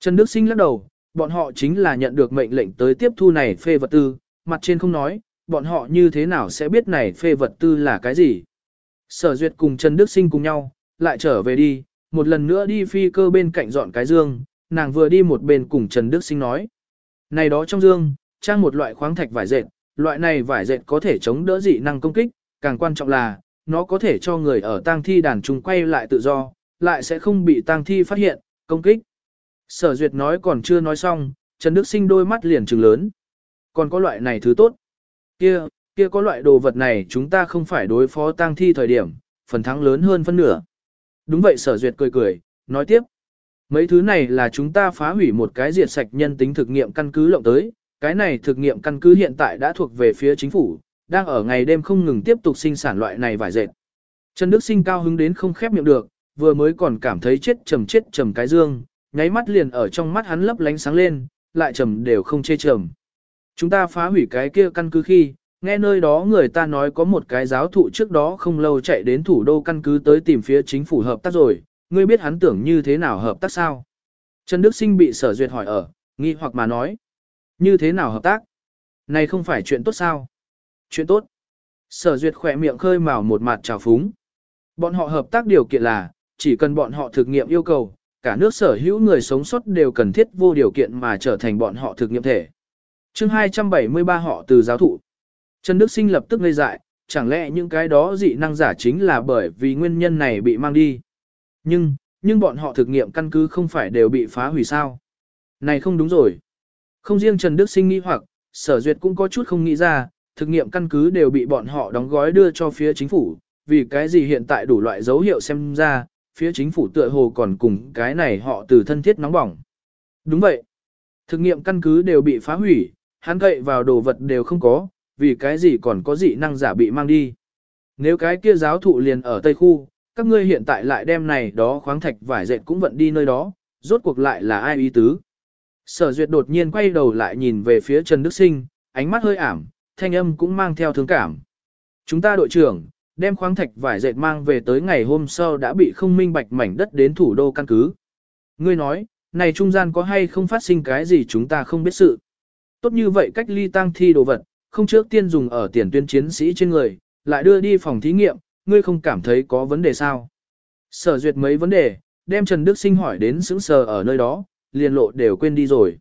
Speaker 1: Trần Đức Sinh lắc đầu, bọn họ chính là nhận được mệnh lệnh tới tiếp thu này phê vật tư, mặt trên không nói, bọn họ như thế nào sẽ biết này phê vật tư là cái gì? Sở Duyệt cùng Trần Đức Sinh cùng nhau, lại trở về đi, một lần nữa đi phi cơ bên cạnh dọn cái dương, nàng vừa đi một bên cùng Trần Đức Sinh nói. Này đó trong dương, trang một loại khoáng thạch vải dệt, loại này vải dệt có thể chống đỡ dị năng công kích, càng quan trọng là, nó có thể cho người ở tang thi đàn trung quay lại tự do, lại sẽ không bị tang thi phát hiện, công kích. Sở Duyệt nói còn chưa nói xong, Trần Đức Sinh đôi mắt liền trừng lớn. Còn có loại này thứ tốt. Kia, kia có loại đồ vật này chúng ta không phải đối phó tang thi thời điểm, phần thắng lớn hơn phân nửa. Đúng vậy Sở Duyệt cười cười, nói tiếp. Mấy thứ này là chúng ta phá hủy một cái diệt sạch nhân tính thực nghiệm căn cứ lộng tới, cái này thực nghiệm căn cứ hiện tại đã thuộc về phía chính phủ, đang ở ngày đêm không ngừng tiếp tục sinh sản loại này vải dệt. Trần Đức Sinh cao hứng đến không khép miệng được, vừa mới còn cảm thấy chết trầm chết trầm cái dương, nháy mắt liền ở trong mắt hắn lấp lánh sáng lên, lại trầm đều không chê trầm. Chúng ta phá hủy cái kia căn cứ khi, nghe nơi đó người ta nói có một cái giáo thụ trước đó không lâu chạy đến thủ đô căn cứ tới tìm phía chính phủ hợp tác rồi, ngươi biết hắn tưởng như thế nào hợp tác sao? Trần Đức Sinh bị sở duyệt hỏi ở, nghi hoặc mà nói. Như thế nào hợp tác? Này không phải chuyện tốt sao? Chuyện tốt. Sở duyệt khỏe miệng khơi mào một mặt trào phúng. Bọn họ hợp tác điều kiện là, chỉ cần bọn họ thực nghiệm yêu cầu, cả nước sở hữu người sống sót đều cần thiết vô điều kiện mà trở thành bọn họ thực nghiệm thể. chương 273 họ từ giáo thụ. Trần Đức Sinh lập tức ngây dại, chẳng lẽ những cái đó dị năng giả chính là bởi vì nguyên nhân này bị mang đi. Nhưng, nhưng bọn họ thực nghiệm căn cứ không phải đều bị phá hủy sao. Này không đúng rồi. Không riêng Trần Đức Sinh nghĩ hoặc, sở duyệt cũng có chút không nghĩ ra, thực nghiệm căn cứ đều bị bọn họ đóng gói đưa cho phía chính phủ, vì cái gì hiện tại đủ loại dấu hiệu xem ra, phía chính phủ tựa hồ còn cùng cái này họ từ thân thiết nóng bỏng. Đúng vậy. Thực nghiệm căn cứ đều bị phá hủy, hắn cậy vào đồ vật đều không có, vì cái gì còn có dị năng giả bị mang đi. Nếu cái kia giáo thụ liền ở Tây Khu, các ngươi hiện tại lại đem này đó khoáng thạch vải dệt cũng vận đi nơi đó, rốt cuộc lại là ai ý tứ. Sở duyệt đột nhiên quay đầu lại nhìn về phía Trần Đức Sinh, ánh mắt hơi ảm, thanh âm cũng mang theo thương cảm. Chúng ta đội trưởng, đem khoáng thạch vải dệt mang về tới ngày hôm sau đã bị không minh bạch mảnh đất đến thủ đô căn cứ. Ngươi nói, này trung gian có hay không phát sinh cái gì chúng ta không biết sự. Tốt như vậy cách ly tăng thi đồ vật, không trước tiên dùng ở tiền tuyến chiến sĩ trên người, lại đưa đi phòng thí nghiệm, ngươi không cảm thấy có vấn đề sao? Sở duyệt mấy vấn đề, đem Trần Đức Sinh hỏi đến sững sờ ở nơi đó, liền lộ đều quên đi rồi.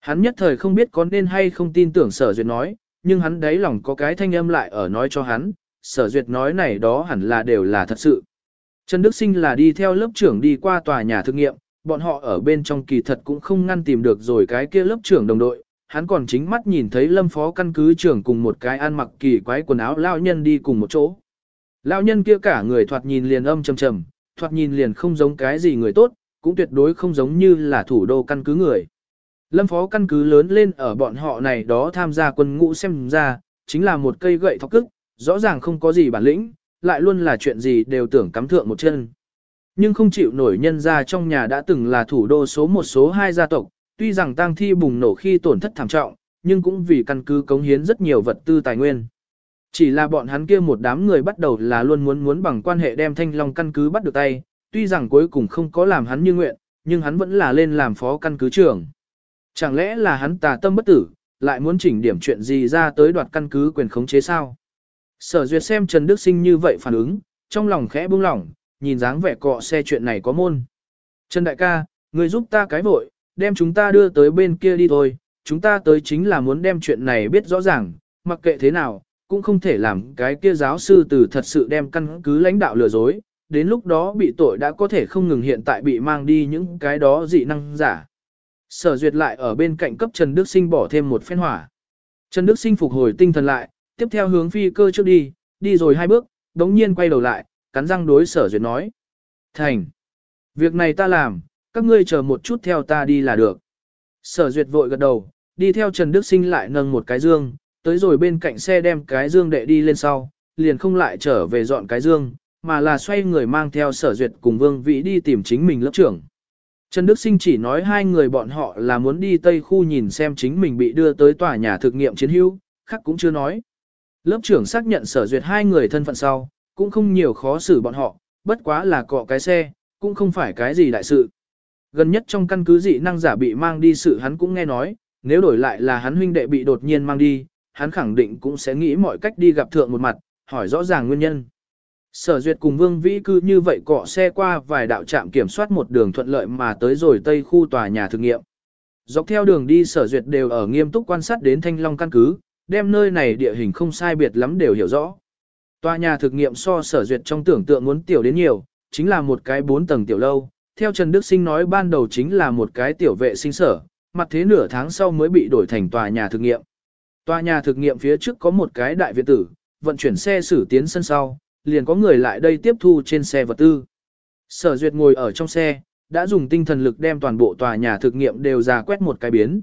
Speaker 1: Hắn nhất thời không biết có nên hay không tin tưởng sở duyệt nói, nhưng hắn đáy lòng có cái thanh âm lại ở nói cho hắn, sở duyệt nói này đó hẳn là đều là thật sự. Trần Đức Sinh là đi theo lớp trưởng đi qua tòa nhà thực nghiệm, bọn họ ở bên trong kỳ thật cũng không ngăn tìm được rồi cái kia lớp trưởng đồng đội, hắn còn chính mắt nhìn thấy lâm phó căn cứ trưởng cùng một cái ăn mặc kỳ quái quần áo lao nhân đi cùng một chỗ. Lao nhân kia cả người thoạt nhìn liền âm trầm trầm, thoạt nhìn liền không giống cái gì người tốt, cũng tuyệt đối không giống như là thủ đô căn cứ người. Lâm phó căn cứ lớn lên ở bọn họ này đó tham gia quân ngũ xem ra, chính là một cây gậy thọc cức, rõ ràng không có gì bản lĩnh, lại luôn là chuyện gì đều tưởng cắm thượng một chân. Nhưng không chịu nổi nhân ra trong nhà đã từng là thủ đô số một số hai gia tộc, tuy rằng tang thi bùng nổ khi tổn thất thảm trọng, nhưng cũng vì căn cứ cống hiến rất nhiều vật tư tài nguyên. Chỉ là bọn hắn kia một đám người bắt đầu là luôn muốn muốn bằng quan hệ đem thanh long căn cứ bắt được tay, tuy rằng cuối cùng không có làm hắn như nguyện, nhưng hắn vẫn là lên làm phó căn cứ trưởng. Chẳng lẽ là hắn tà tâm bất tử, lại muốn chỉnh điểm chuyện gì ra tới đoạt căn cứ quyền khống chế sao? Sở duyệt xem Trần Đức Sinh như vậy phản ứng, trong lòng khẽ buông lỏng, nhìn dáng vẻ cọ xe chuyện này có môn. Trần Đại ca, người giúp ta cái vội, đem chúng ta đưa tới bên kia đi thôi, chúng ta tới chính là muốn đem chuyện này biết rõ ràng, mặc kệ thế nào, cũng không thể làm cái kia giáo sư từ thật sự đem căn cứ lãnh đạo lừa dối, đến lúc đó bị tội đã có thể không ngừng hiện tại bị mang đi những cái đó dị năng giả. Sở duyệt lại ở bên cạnh cấp Trần Đức Sinh bỏ thêm một phen hỏa. Trần Đức Sinh phục hồi tinh thần lại, tiếp theo hướng phi cơ trước đi, đi rồi hai bước, đống nhiên quay đầu lại, cắn răng đối sở duyệt nói. Thành! Việc này ta làm, các ngươi chờ một chút theo ta đi là được. Sở duyệt vội gật đầu, đi theo Trần Đức Sinh lại nâng một cái dương, tới rồi bên cạnh xe đem cái dương đệ đi lên sau, liền không lại trở về dọn cái dương, mà là xoay người mang theo sở duyệt cùng Vương Vĩ đi tìm chính mình lớp trưởng. Trần Đức Sinh chỉ nói hai người bọn họ là muốn đi Tây Khu nhìn xem chính mình bị đưa tới tòa nhà thực nghiệm chiến hữu, khác cũng chưa nói. Lớp trưởng xác nhận sở duyệt hai người thân phận sau, cũng không nhiều khó xử bọn họ, bất quá là cọ cái xe, cũng không phải cái gì đại sự. Gần nhất trong căn cứ dị năng giả bị mang đi sự hắn cũng nghe nói, nếu đổi lại là hắn huynh đệ bị đột nhiên mang đi, hắn khẳng định cũng sẽ nghĩ mọi cách đi gặp thượng một mặt, hỏi rõ ràng nguyên nhân. Sở duyệt cùng Vương Vĩ cư như vậy cọ xe qua vài đạo trạm kiểm soát một đường thuận lợi mà tới rồi tây khu tòa nhà thực nghiệm. Dọc theo đường đi sở duyệt đều ở nghiêm túc quan sát đến thanh long căn cứ, đem nơi này địa hình không sai biệt lắm đều hiểu rõ. Tòa nhà thực nghiệm so sở duyệt trong tưởng tượng muốn tiểu đến nhiều, chính là một cái bốn tầng tiểu lâu. Theo Trần Đức Sinh nói ban đầu chính là một cái tiểu vệ sinh sở, mặt thế nửa tháng sau mới bị đổi thành tòa nhà thực nghiệm. Tòa nhà thực nghiệm phía trước có một cái đại viện tử, vận chuyển xe xử tiến sân sau, liền có người lại đây tiếp thu trên xe vật tư. Sở Duyệt ngồi ở trong xe, đã dùng tinh thần lực đem toàn bộ tòa nhà thực nghiệm đều ra quét một cái biến.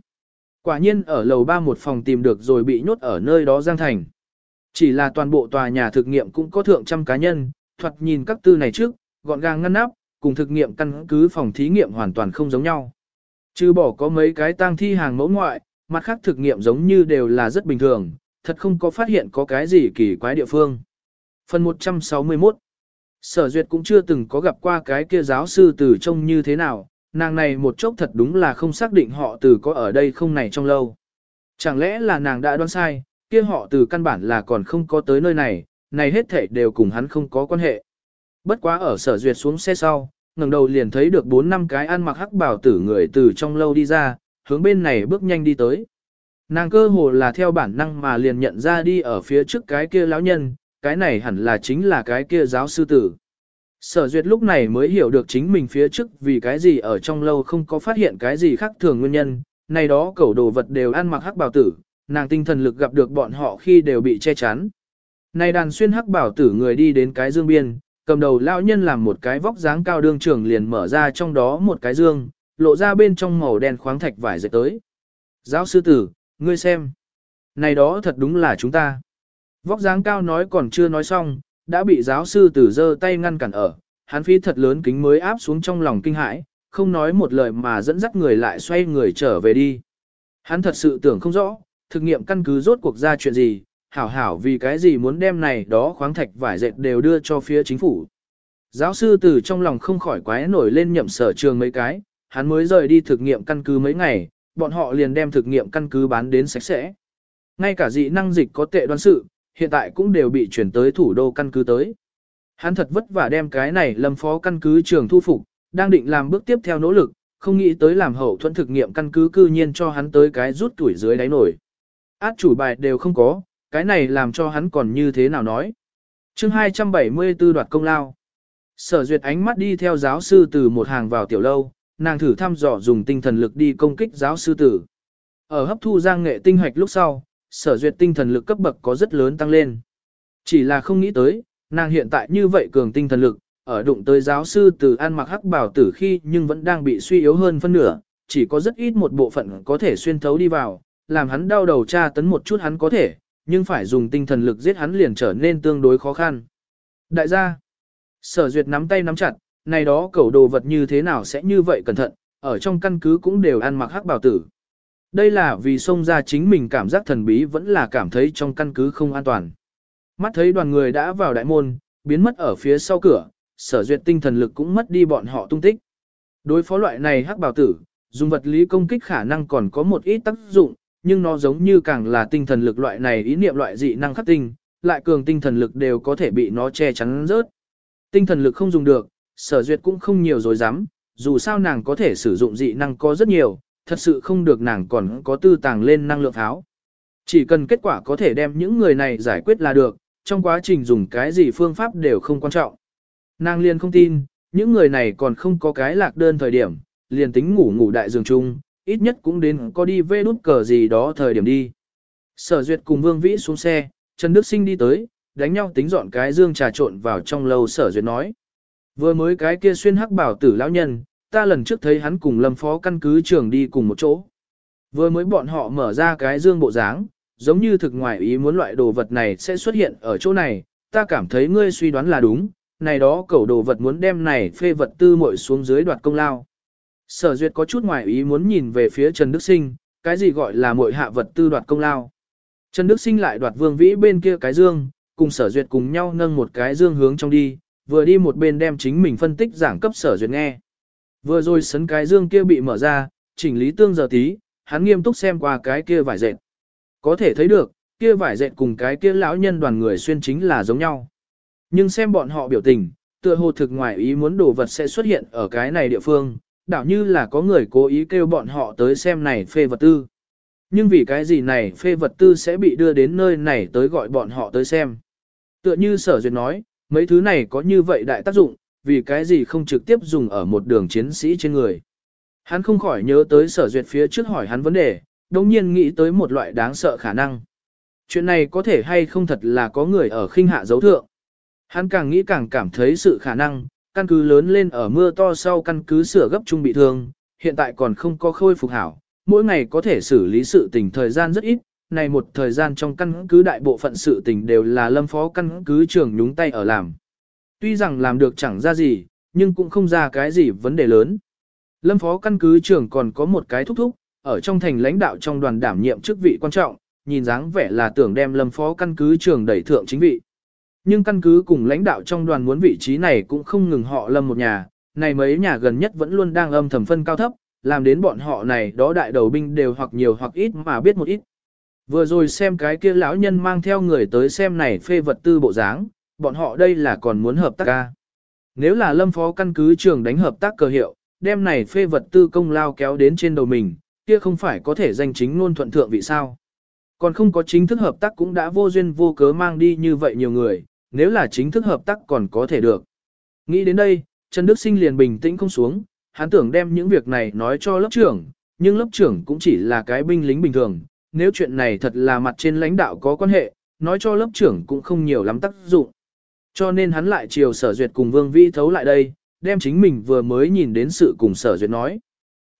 Speaker 1: Quả nhiên ở lầu 3 một phòng tìm được rồi bị nhốt ở nơi đó Giang Thành. Chỉ là toàn bộ tòa nhà thực nghiệm cũng có thượng trăm cá nhân, thoạt nhìn các tư này trước, gọn gàng ngăn nắp, cùng thực nghiệm căn cứ phòng thí nghiệm hoàn toàn không giống nhau. Trừ bỏ có mấy cái tang thi hàng mẫu ngoại, mặt khác thực nghiệm giống như đều là rất bình thường, thật không có phát hiện có cái gì kỳ quái địa phương. Phần 161 Sở Duyệt cũng chưa từng có gặp qua cái kia giáo sư từ trông như thế nào, nàng này một chốc thật đúng là không xác định họ từ có ở đây không này trong lâu. Chẳng lẽ là nàng đã đoán sai, kia họ từ căn bản là còn không có tới nơi này, này hết thảy đều cùng hắn không có quan hệ. Bất quá ở sở duyệt xuống xe sau, ngẩng đầu liền thấy được bốn năm cái ăn mặc hắc bảo tử người từ trong lâu đi ra, hướng bên này bước nhanh đi tới. Nàng cơ hồ là theo bản năng mà liền nhận ra đi ở phía trước cái kia lão nhân, cái này hẳn là chính là cái kia giáo sư tử. Sở duyệt lúc này mới hiểu được chính mình phía trước vì cái gì ở trong lâu không có phát hiện cái gì khác thường nguyên nhân, này đó cẩu đồ vật đều ăn mặc hắc bảo tử, nàng tinh thần lực gặp được bọn họ khi đều bị che chắn. Này đàn xuyên hắc bảo tử người đi đến cái dương biên, cầm đầu lão nhân làm một cái vóc dáng cao đương trưởng liền mở ra trong đó một cái dương, lộ ra bên trong màu đen khoáng thạch vải dệt tới. Giáo sư tử, ngươi xem. Này đó thật đúng là chúng ta. Vóc dáng cao nói còn chưa nói xong, đã bị giáo sư tử giơ tay ngăn cản ở, hắn phi thật lớn kính mới áp xuống trong lòng kinh hãi, không nói một lời mà dẫn dắt người lại xoay người trở về đi. Hắn thật sự tưởng không rõ, thực nghiệm căn cứ rốt cuộc ra chuyện gì, hảo hảo vì cái gì muốn đem này đó khoáng thạch vải dệt đều đưa cho phía chính phủ. Giáo sư từ trong lòng không khỏi quái nổi lên nhậm sở trường mấy cái, hắn mới rời đi thực nghiệm căn cứ mấy ngày, bọn họ liền đem thực nghiệm căn cứ bán đến sạch sẽ. Ngay cả dị năng dịch có tệ đoan sự, hiện tại cũng đều bị chuyển tới thủ đô căn cứ tới. Hắn thật vất vả đem cái này lâm phó căn cứ trường thu phục, đang định làm bước tiếp theo nỗ lực, không nghĩ tới làm hậu thuẫn thực nghiệm căn cứ cư nhiên cho hắn tới cái rút tuổi dưới đáy nổi. Át chủ bài đều không có, cái này làm cho hắn còn như thế nào nói. chương 274 đoạt công lao. Sở duyệt ánh mắt đi theo giáo sư từ một hàng vào tiểu lâu, nàng thử thăm dò dùng tinh thần lực đi công kích giáo sư tử. Ở hấp thu giang nghệ tinh hoạch lúc sau, sở duyệt tinh thần lực cấp bậc có rất lớn tăng lên. Chỉ là không nghĩ tới, nàng hiện tại như vậy cường tinh thần lực, ở đụng tới giáo sư từ an mặc hắc bảo tử khi nhưng vẫn đang bị suy yếu hơn phân nửa, chỉ có rất ít một bộ phận có thể xuyên thấu đi vào, làm hắn đau đầu tra tấn một chút hắn có thể, nhưng phải dùng tinh thần lực giết hắn liền trở nên tương đối khó khăn. Đại gia, sở duyệt nắm tay nắm chặt, này đó cẩu đồ vật như thế nào sẽ như vậy cẩn thận, ở trong căn cứ cũng đều ăn mặc hắc bảo tử. Đây là vì xông ra chính mình cảm giác thần bí vẫn là cảm thấy trong căn cứ không an toàn. Mắt thấy đoàn người đã vào đại môn, biến mất ở phía sau cửa, sở duyệt tinh thần lực cũng mất đi bọn họ tung tích. Đối phó loại này hắc bảo tử, dùng vật lý công kích khả năng còn có một ít tác dụng, nhưng nó giống như càng là tinh thần lực loại này ý niệm loại dị năng khắc tinh, lại cường tinh thần lực đều có thể bị nó che chắn rớt. Tinh thần lực không dùng được, sở duyệt cũng không nhiều rồi dám, dù sao nàng có thể sử dụng dị năng có rất nhiều, thật sự không được nàng còn có tư tàng lên năng lượng tháo. Chỉ cần kết quả có thể đem những người này giải quyết là được, trong quá trình dùng cái gì phương pháp đều không quan trọng. Nàng liền không tin, những người này còn không có cái lạc đơn thời điểm, liền tính ngủ ngủ đại giường chung, ít nhất cũng đến có đi vê đút cờ gì đó thời điểm đi. Sở Duyệt cùng Vương Vĩ xuống xe, Trần Đức Sinh đi tới, đánh nhau tính dọn cái dương trà trộn vào trong lâu Sở Duyệt nói. Vừa mới cái kia xuyên hắc bảo tử lão nhân, ta lần trước thấy hắn cùng lâm phó căn cứ trường đi cùng một chỗ. Vừa mới bọn họ mở ra cái dương bộ dáng, giống như thực ngoài ý muốn loại đồ vật này sẽ xuất hiện ở chỗ này, ta cảm thấy ngươi suy đoán là đúng, này đó cẩu đồ vật muốn đem này phê vật tư muội xuống dưới đoạt công lao. Sở duyệt có chút ngoài ý muốn nhìn về phía Trần Đức Sinh, cái gì gọi là muội hạ vật tư đoạt công lao. Trần Đức Sinh lại đoạt vương vĩ bên kia cái dương, cùng sở duyệt cùng nhau nâng một cái dương hướng trong đi, vừa đi một bên đem chính mình phân tích giảng cấp sở duyệt nghe. Vừa rồi sấn cái dương kia bị mở ra, chỉnh lý tương giờ tí, hắn nghiêm túc xem qua cái kia vải dệt. Có thể thấy được, kia vải dệt cùng cái kia lão nhân đoàn người xuyên chính là giống nhau. Nhưng xem bọn họ biểu tình, tựa hồ thực ngoài ý muốn đồ vật sẽ xuất hiện ở cái này địa phương, đảo như là có người cố ý kêu bọn họ tới xem này phê vật tư. Nhưng vì cái gì này phê vật tư sẽ bị đưa đến nơi này tới gọi bọn họ tới xem. Tựa như sở duyệt nói, mấy thứ này có như vậy đại tác dụng, vì cái gì không trực tiếp dùng ở một đường chiến sĩ trên người. Hắn không khỏi nhớ tới sở duyệt phía trước hỏi hắn vấn đề, đồng nhiên nghĩ tới một loại đáng sợ khả năng. Chuyện này có thể hay không thật là có người ở khinh hạ dấu thượng. Hắn càng nghĩ càng cảm thấy sự khả năng, căn cứ lớn lên ở mưa to sau căn cứ sửa gấp trung bị thương, hiện tại còn không có khôi phục hảo, mỗi ngày có thể xử lý sự tình thời gian rất ít, này một thời gian trong căn cứ đại bộ phận sự tình đều là lâm phó căn cứ trưởng nhúng tay ở làm. Tuy rằng làm được chẳng ra gì, nhưng cũng không ra cái gì vấn đề lớn. Lâm phó căn cứ trưởng còn có một cái thúc thúc, ở trong thành lãnh đạo trong đoàn đảm nhiệm chức vị quan trọng, nhìn dáng vẻ là tưởng đem lâm phó căn cứ trưởng đẩy thượng chính vị. Nhưng căn cứ cùng lãnh đạo trong đoàn muốn vị trí này cũng không ngừng họ lâm một nhà, này mấy nhà gần nhất vẫn luôn đang âm thầm phân cao thấp, làm đến bọn họ này đó đại đầu binh đều hoặc nhiều hoặc ít mà biết một ít. Vừa rồi xem cái kia lão nhân mang theo người tới xem này phê vật tư bộ dáng, bọn họ đây là còn muốn hợp tác ca. Nếu là lâm phó căn cứ trường đánh hợp tác cơ hiệu, đem này phê vật tư công lao kéo đến trên đầu mình, kia không phải có thể danh chính luôn thuận thượng vị sao. Còn không có chính thức hợp tác cũng đã vô duyên vô cớ mang đi như vậy nhiều người, nếu là chính thức hợp tác còn có thể được. Nghĩ đến đây, Trần Đức Sinh liền bình tĩnh không xuống, hắn tưởng đem những việc này nói cho lớp trưởng, nhưng lớp trưởng cũng chỉ là cái binh lính bình thường, nếu chuyện này thật là mặt trên lãnh đạo có quan hệ, nói cho lớp trưởng cũng không nhiều lắm tác dụng. Cho nên hắn lại chiều sở duyệt cùng Vương Vĩ thấu lại đây, đem chính mình vừa mới nhìn đến sự cùng sở duyệt nói.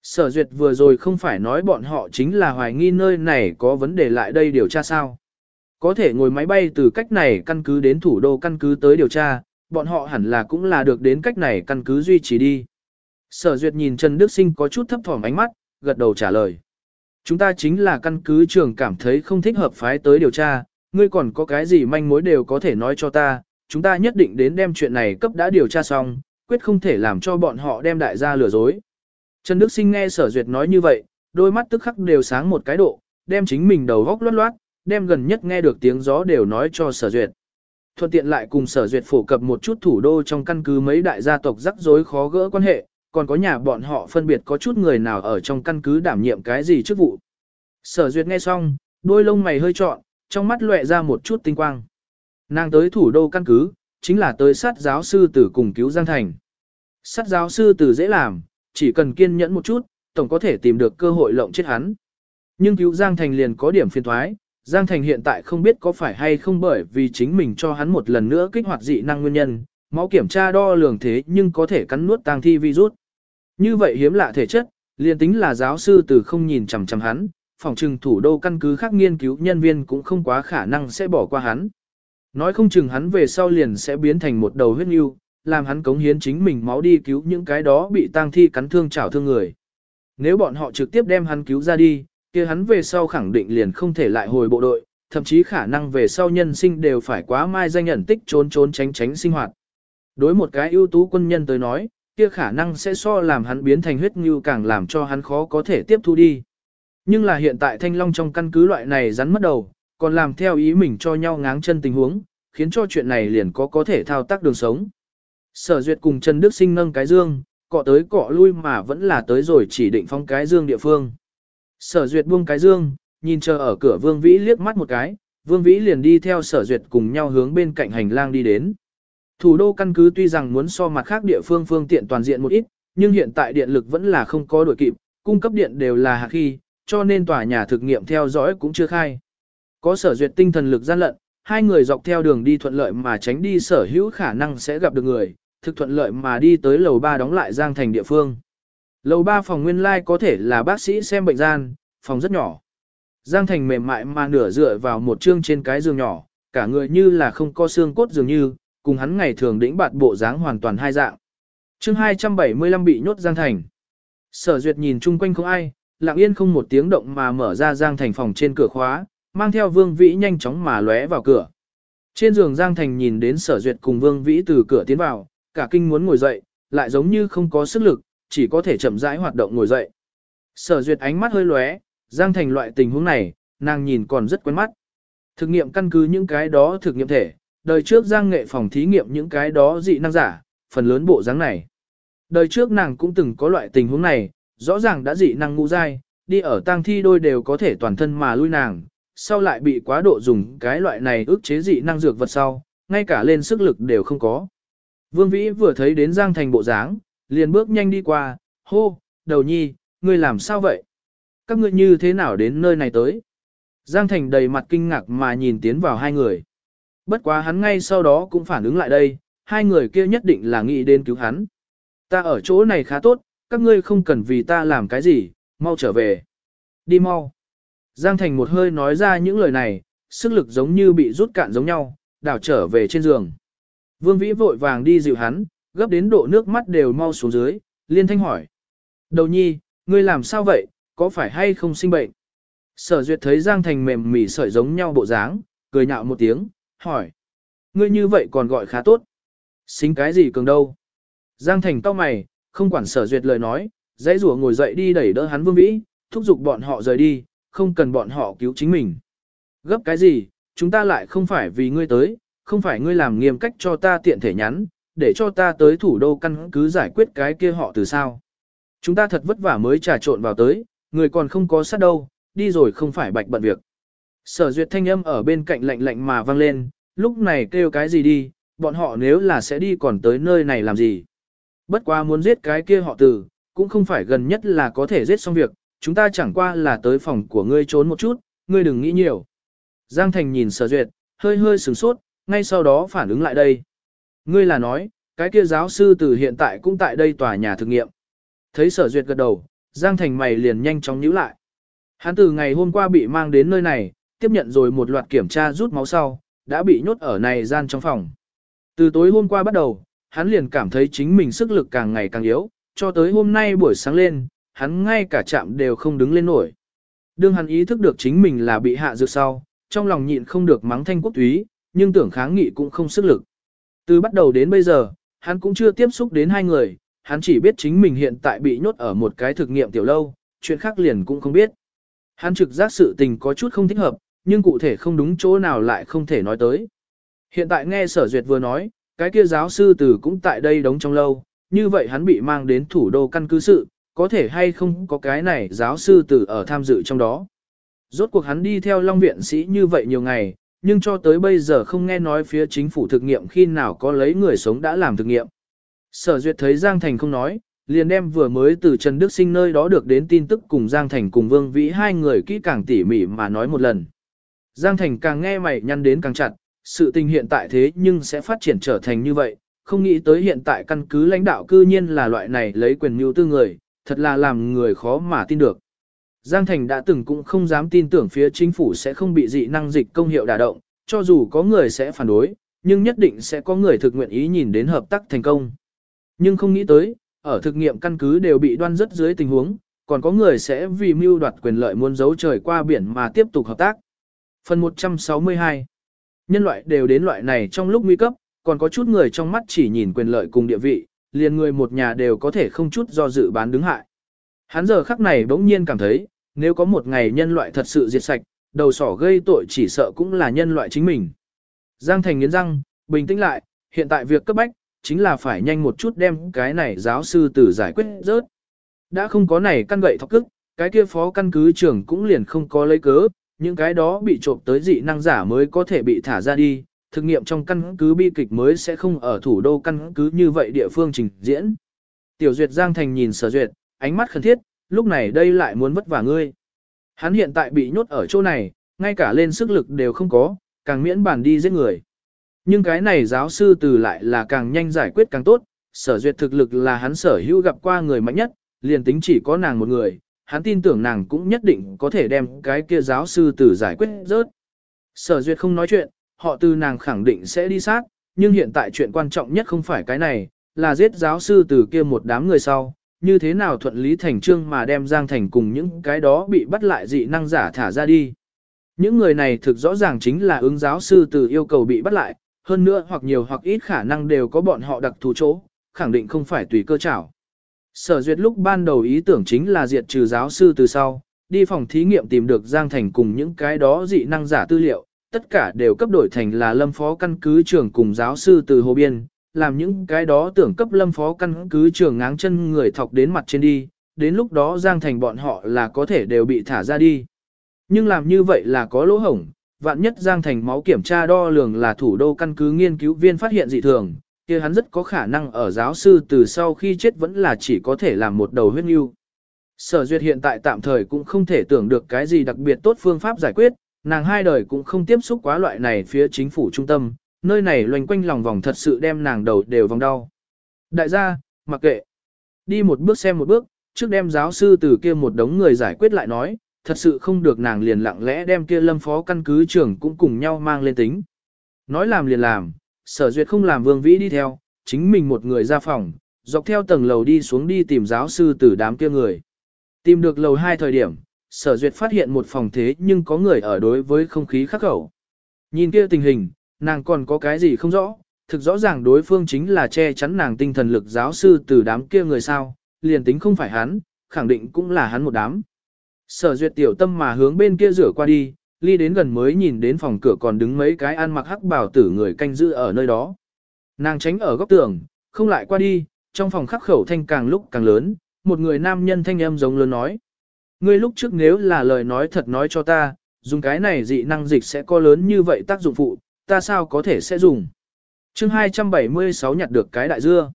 Speaker 1: Sở duyệt vừa rồi không phải nói bọn họ chính là hoài nghi nơi này có vấn đề lại đây điều tra sao. Có thể ngồi máy bay từ cách này căn cứ đến thủ đô căn cứ tới điều tra, bọn họ hẳn là cũng là được đến cách này căn cứ duy trì đi. Sở duyệt nhìn Trần Đức Sinh có chút thấp thỏm ánh mắt, gật đầu trả lời. Chúng ta chính là căn cứ trường cảm thấy không thích hợp phái tới điều tra, ngươi còn có cái gì manh mối đều có thể nói cho ta, chúng ta nhất định đến đem chuyện này cấp đã điều tra xong, quyết không thể làm cho bọn họ đem đại gia lừa dối. Trần Đức Sinh nghe sở duyệt nói như vậy, đôi mắt tức khắc đều sáng một cái độ, đem chính mình đầu góc loát loát, đem gần nhất nghe được tiếng gió đều nói cho sở duyệt. Thuận tiện lại cùng sở duyệt phổ cập một chút thủ đô trong căn cứ mấy đại gia tộc rắc rối khó gỡ quan hệ, còn có nhà bọn họ phân biệt có chút người nào ở trong căn cứ đảm nhiệm cái gì chức vụ. Sở duyệt nghe xong, đôi lông mày hơi trọn, trong mắt lóe ra một chút tinh quang. Nàng tới thủ đô căn cứ, chính là tới sát giáo sư tử cùng cứu Giang Thành. Sát giáo sư tử dễ làm, chỉ cần kiên nhẫn một chút, tổng có thể tìm được cơ hội lộng chết hắn. Nhưng cứu Giang Thành liền có điểm phiền thoái, Giang Thành hiện tại không biết có phải hay không bởi vì chính mình cho hắn một lần nữa kích hoạt dị năng nguyên nhân, máu kiểm tra đo lường thế nhưng có thể cắn nuốt tang thi virus. Như vậy hiếm lạ thể chất, liền tính là giáo sư từ không nhìn chằm chằm hắn, phòng trừng thủ đô căn cứ khác nghiên cứu nhân viên cũng không quá khả năng sẽ bỏ qua hắn. Nói không chừng hắn về sau liền sẽ biến thành một đầu huyết nhu, làm hắn cống hiến chính mình máu đi cứu những cái đó bị tang thi cắn thương chảo thương người. Nếu bọn họ trực tiếp đem hắn cứu ra đi, kia hắn về sau khẳng định liền không thể lại hồi bộ đội, thậm chí khả năng về sau nhân sinh đều phải quá mai danh nhận tích trốn trốn tránh tránh sinh hoạt. Đối một cái ưu tú quân nhân tới nói, kia khả năng sẽ so làm hắn biến thành huyết như càng làm cho hắn khó có thể tiếp thu đi. Nhưng là hiện tại thanh long trong căn cứ loại này rắn mất đầu, còn làm theo ý mình cho nhau ngáng chân tình huống, khiến cho chuyện này liền có có thể thao tác đường sống. Sở duyệt cùng Trần Đức Sinh nâng cái dương, cọ tới cọ lui mà vẫn là tới rồi chỉ định phong cái dương địa phương. Sở duyệt buông cái dương, nhìn chờ ở cửa Vương Vĩ liếc mắt một cái, Vương Vĩ liền đi theo sở duyệt cùng nhau hướng bên cạnh hành lang đi đến. Thủ đô căn cứ tuy rằng muốn so mặt khác địa phương phương tiện toàn diện một ít, nhưng hiện tại điện lực vẫn là không có đổi kịp, cung cấp điện đều là hạt khi, cho nên tòa nhà thực nghiệm theo dõi cũng chưa khai. Có sở duyệt tinh thần lực gian lận, hai người dọc theo đường đi thuận lợi mà tránh đi sở hữu khả năng sẽ gặp được người, thực thuận lợi mà đi tới lầu 3 đóng lại Giang Thành địa phương. Lầu 3 phòng nguyên lai like có thể là bác sĩ xem bệnh gian, phòng rất nhỏ. Giang Thành mềm mại mà nửa dựa vào một chương trên cái giường nhỏ, cả người như là không có xương cốt dường như, cùng hắn ngày thường đĩnh bạt bộ dáng hoàn toàn hai dạng. chương 275 bị nhốt Giang Thành. Sở duyệt nhìn chung quanh không ai, lặng yên không một tiếng động mà mở ra Giang Thành phòng trên cửa khóa, mang theo Vương Vĩ nhanh chóng mà lóe vào cửa. Trên giường Giang Thành nhìn đến sở duyệt cùng Vương Vĩ từ cửa tiến vào, cả kinh muốn ngồi dậy, lại giống như không có sức lực, chỉ có thể chậm rãi hoạt động ngồi dậy. Sở duyệt ánh mắt hơi lóe, Giang Thành loại tình huống này, nàng nhìn còn rất quen mắt. Thực nghiệm căn cứ những cái đó thực nghiệm thể, đời trước Giang nghệ phòng thí nghiệm những cái đó dị năng giả, phần lớn bộ dáng này. Đời trước nàng cũng từng có loại tình huống này, rõ ràng đã dị năng ngũ dai, đi ở tang thi đôi đều có thể toàn thân mà lui nàng, sau lại bị quá độ dùng cái loại này ức chế dị năng dược vật sau, ngay cả lên sức lực đều không có. Vương Vĩ vừa thấy đến Giang Thành bộ dáng, liền bước nhanh đi qua, hô, đầu nhi, ngươi làm sao vậy? Các ngươi như thế nào đến nơi này tới? Giang Thành đầy mặt kinh ngạc mà nhìn tiến vào hai người. Bất quá hắn ngay sau đó cũng phản ứng lại đây, hai người kia nhất định là nghĩ đến cứu hắn. Ta ở chỗ này khá tốt, các ngươi không cần vì ta làm cái gì, mau trở về. Đi mau. Giang Thành một hơi nói ra những lời này, sức lực giống như bị rút cạn giống nhau, đảo trở về trên giường. Vương Vĩ vội vàng đi dịu hắn, gấp đến độ nước mắt đều mau xuống dưới, liên thanh hỏi. Đầu nhi, ngươi làm sao vậy, có phải hay không sinh bệnh? Sở duyệt thấy Giang Thành mềm mỉ sợi giống nhau bộ dáng, cười nhạo một tiếng, hỏi. Ngươi như vậy còn gọi khá tốt. Xính cái gì cường đâu? Giang Thành cau mày, không quản sở duyệt lời nói, dãy rủa ngồi dậy đi đẩy đỡ hắn vương vĩ, thúc giục bọn họ rời đi, không cần bọn họ cứu chính mình. Gấp cái gì, chúng ta lại không phải vì ngươi tới, không phải ngươi làm nghiêm cách cho ta tiện thể nhắn, để cho ta tới thủ đô căn cứ giải quyết cái kia họ từ sao. Chúng ta thật vất vả mới trà trộn vào tới, người còn không có sát đâu, đi rồi không phải bạch bận việc. Sở duyệt thanh âm ở bên cạnh lạnh lạnh mà vang lên, lúc này kêu cái gì đi, bọn họ nếu là sẽ đi còn tới nơi này làm gì. Bất quá muốn giết cái kia họ từ, cũng không phải gần nhất là có thể giết xong việc, chúng ta chẳng qua là tới phòng của ngươi trốn một chút, ngươi đừng nghĩ nhiều. Giang Thành nhìn sở duyệt, hơi hơi sửng sốt, ngay sau đó phản ứng lại đây. Ngươi là nói, cái kia giáo sư từ hiện tại cũng tại đây tòa nhà thực nghiệm. Thấy sở duyệt gật đầu, Giang Thành mày liền nhanh chóng nhíu lại. Hắn từ ngày hôm qua bị mang đến nơi này, tiếp nhận rồi một loạt kiểm tra rút máu sau, đã bị nhốt ở này gian trong phòng. Từ tối hôm qua bắt đầu, hắn liền cảm thấy chính mình sức lực càng ngày càng yếu, cho tới hôm nay buổi sáng lên, hắn ngay cả chạm đều không đứng lên nổi. Đương hắn ý thức được chính mình là bị hạ dược sau, trong lòng nhịn không được mắng thanh quốc túy, nhưng tưởng kháng nghị cũng không sức lực. Từ bắt đầu đến bây giờ, hắn cũng chưa tiếp xúc đến hai người, hắn chỉ biết chính mình hiện tại bị nhốt ở một cái thực nghiệm tiểu lâu, chuyện khác liền cũng không biết. Hắn trực giác sự tình có chút không thích hợp, nhưng cụ thể không đúng chỗ nào lại không thể nói tới. Hiện tại nghe sở duyệt vừa nói, cái kia giáo sư từ cũng tại đây đóng trong lâu, như vậy hắn bị mang đến thủ đô căn cứ sự, có thể hay không có cái này giáo sư từ ở tham dự trong đó. Rốt cuộc hắn đi theo Long Viện sĩ như vậy nhiều ngày, nhưng cho tới bây giờ không nghe nói phía chính phủ thực nghiệm khi nào có lấy người sống đã làm thực nghiệm. Sở duyệt thấy Giang Thành không nói, liền đem vừa mới từ Trần Đức Sinh nơi đó được đến tin tức cùng Giang Thành cùng Vương Vĩ hai người kỹ càng tỉ mỉ mà nói một lần. Giang Thành càng nghe mày nhăn đến càng chặt, sự tình hiện tại thế nhưng sẽ phát triển trở thành như vậy, không nghĩ tới hiện tại căn cứ lãnh đạo cư nhiên là loại này lấy quyền mưu tư người, thật là làm người khó mà tin được. Giang Thành đã từng cũng không dám tin tưởng phía chính phủ sẽ không bị dị năng dịch công hiệu đả động, cho dù có người sẽ phản đối, nhưng nhất định sẽ có người thực nguyện ý nhìn đến hợp tác thành công. Nhưng không nghĩ tới, ở thực nghiệm căn cứ đều bị đoan rất dưới tình huống, còn có người sẽ vì mưu đoạt quyền lợi muốn giấu trời qua biển mà tiếp tục hợp tác. Phần 162 Nhân loại đều đến loại này trong lúc nguy cấp, còn có chút người trong mắt chỉ nhìn quyền lợi cùng địa vị, liền người một nhà đều có thể không chút do dự bán đứng hại. Hắn giờ khắc này bỗng nhiên cảm thấy, nếu có một ngày nhân loại thật sự diệt sạch, đầu sỏ gây tội chỉ sợ cũng là nhân loại chính mình. Giang Thành nghiến răng, bình tĩnh lại, hiện tại việc cấp bách, chính là phải nhanh một chút đem cái này giáo sư tử giải quyết rớt. Đã không có này căn gậy thọc cức, cái kia phó căn cứ trưởng cũng liền không có lấy cớ, những cái đó bị trộm tới dị năng giả mới có thể bị thả ra đi, thực nghiệm trong căn cứ bi kịch mới sẽ không ở thủ đô căn cứ như vậy địa phương trình diễn. Tiểu Duyệt Giang Thành nhìn sở duyệt, ánh mắt khẩn thiết, lúc này đây lại muốn vất vả ngươi. Hắn hiện tại bị nhốt ở chỗ này, ngay cả lên sức lực đều không có, càng miễn bàn đi giết người. Nhưng cái này giáo sư từ lại là càng nhanh giải quyết càng tốt, sở duyệt thực lực là hắn sở hữu gặp qua người mạnh nhất, liền tính chỉ có nàng một người, hắn tin tưởng nàng cũng nhất định có thể đem cái kia giáo sư từ giải quyết rớt. Sở duyệt không nói chuyện, họ từ nàng khẳng định sẽ đi sát, nhưng hiện tại chuyện quan trọng nhất không phải cái này, là giết giáo sư từ kia một đám người sau, như thế nào thuận lý thành trương mà đem Giang Thành cùng những cái đó bị bắt lại dị năng giả thả ra đi. Những người này thực rõ ràng chính là ứng giáo sư từ yêu cầu bị bắt lại, hơn nữa hoặc nhiều hoặc ít khả năng đều có bọn họ đặc thù chỗ, khẳng định không phải tùy cơ chảo. Sở duyệt lúc ban đầu ý tưởng chính là diệt trừ giáo sư từ sau, đi phòng thí nghiệm tìm được Giang Thành cùng những cái đó dị năng giả tư liệu, tất cả đều cấp đổi thành là lâm phó căn cứ trưởng cùng giáo sư từ Hồ Biên, làm những cái đó tưởng cấp lâm phó căn cứ trưởng ngáng chân người thọc đến mặt trên đi, đến lúc đó Giang Thành bọn họ là có thể đều bị thả ra đi. Nhưng làm như vậy là có lỗ hổng, vạn nhất Giang Thành máu kiểm tra đo lường là thủ đô căn cứ nghiên cứu viên phát hiện dị thường, kia hắn rất có khả năng ở giáo sư từ sau khi chết vẫn là chỉ có thể làm một đầu huyết nhu. Sở duyệt hiện tại tạm thời cũng không thể tưởng được cái gì đặc biệt tốt phương pháp giải quyết, nàng hai đời cũng không tiếp xúc quá loại này phía chính phủ trung tâm, nơi này loanh quanh lòng vòng thật sự đem nàng đầu đều vòng đau. Đại gia, mặc kệ. Đi một bước xem một bước, trước đem giáo sư từ kia một đống người giải quyết lại nói, thật sự không được nàng liền lặng lẽ đem kia lâm phó căn cứ trưởng cũng cùng nhau mang lên tính. Nói làm liền làm, sở duyệt không làm vương vĩ đi theo, chính mình một người ra phòng, dọc theo tầng lầu đi xuống đi tìm giáo sư từ đám kia người. Tìm được lầu hai thời điểm, sở duyệt phát hiện một phòng thế nhưng có người ở đối với không khí khắc khẩu. Nhìn kia tình hình, nàng còn có cái gì không rõ, thực rõ ràng đối phương chính là che chắn nàng tinh thần lực giáo sư từ đám kia người sao, liền tính không phải hắn, khẳng định cũng là hắn một đám. Sở duyệt tiểu tâm mà hướng bên kia rửa qua đi, ly đến gần mới nhìn đến phòng cửa còn đứng mấy cái ăn mặc hắc bảo tử người canh giữ ở nơi đó. Nàng tránh ở góc tường, không lại qua đi, trong phòng khắc khẩu thanh càng lúc càng lớn, một người nam nhân thanh âm giống lớn nói. Ngươi lúc trước nếu là lời nói thật nói cho ta, dùng cái này dị năng dịch sẽ có lớn như vậy tác dụng phụ, ta sao có thể sẽ dùng. chương 276 nhặt được cái đại dưa.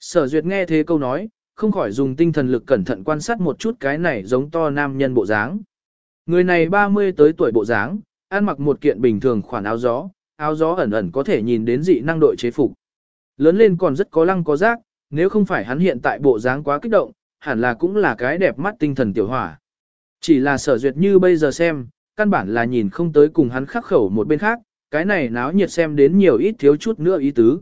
Speaker 1: Sở duyệt nghe thế câu nói, không khỏi dùng tinh thần lực cẩn thận quan sát một chút cái này giống to nam nhân bộ dáng. Người này 30 tới tuổi bộ dáng, ăn mặc một kiện bình thường khoản áo gió, áo gió ẩn ẩn có thể nhìn đến dị năng đội chế phục. Lớn lên còn rất có lăng có giác, nếu không phải hắn hiện tại bộ dáng quá kích động, hẳn là cũng là cái đẹp mắt tinh thần tiểu hỏa. Chỉ là sở duyệt như bây giờ xem, căn bản là nhìn không tới cùng hắn khắc khẩu một bên khác, cái này náo nhiệt xem đến nhiều ít thiếu chút nữa ý tứ.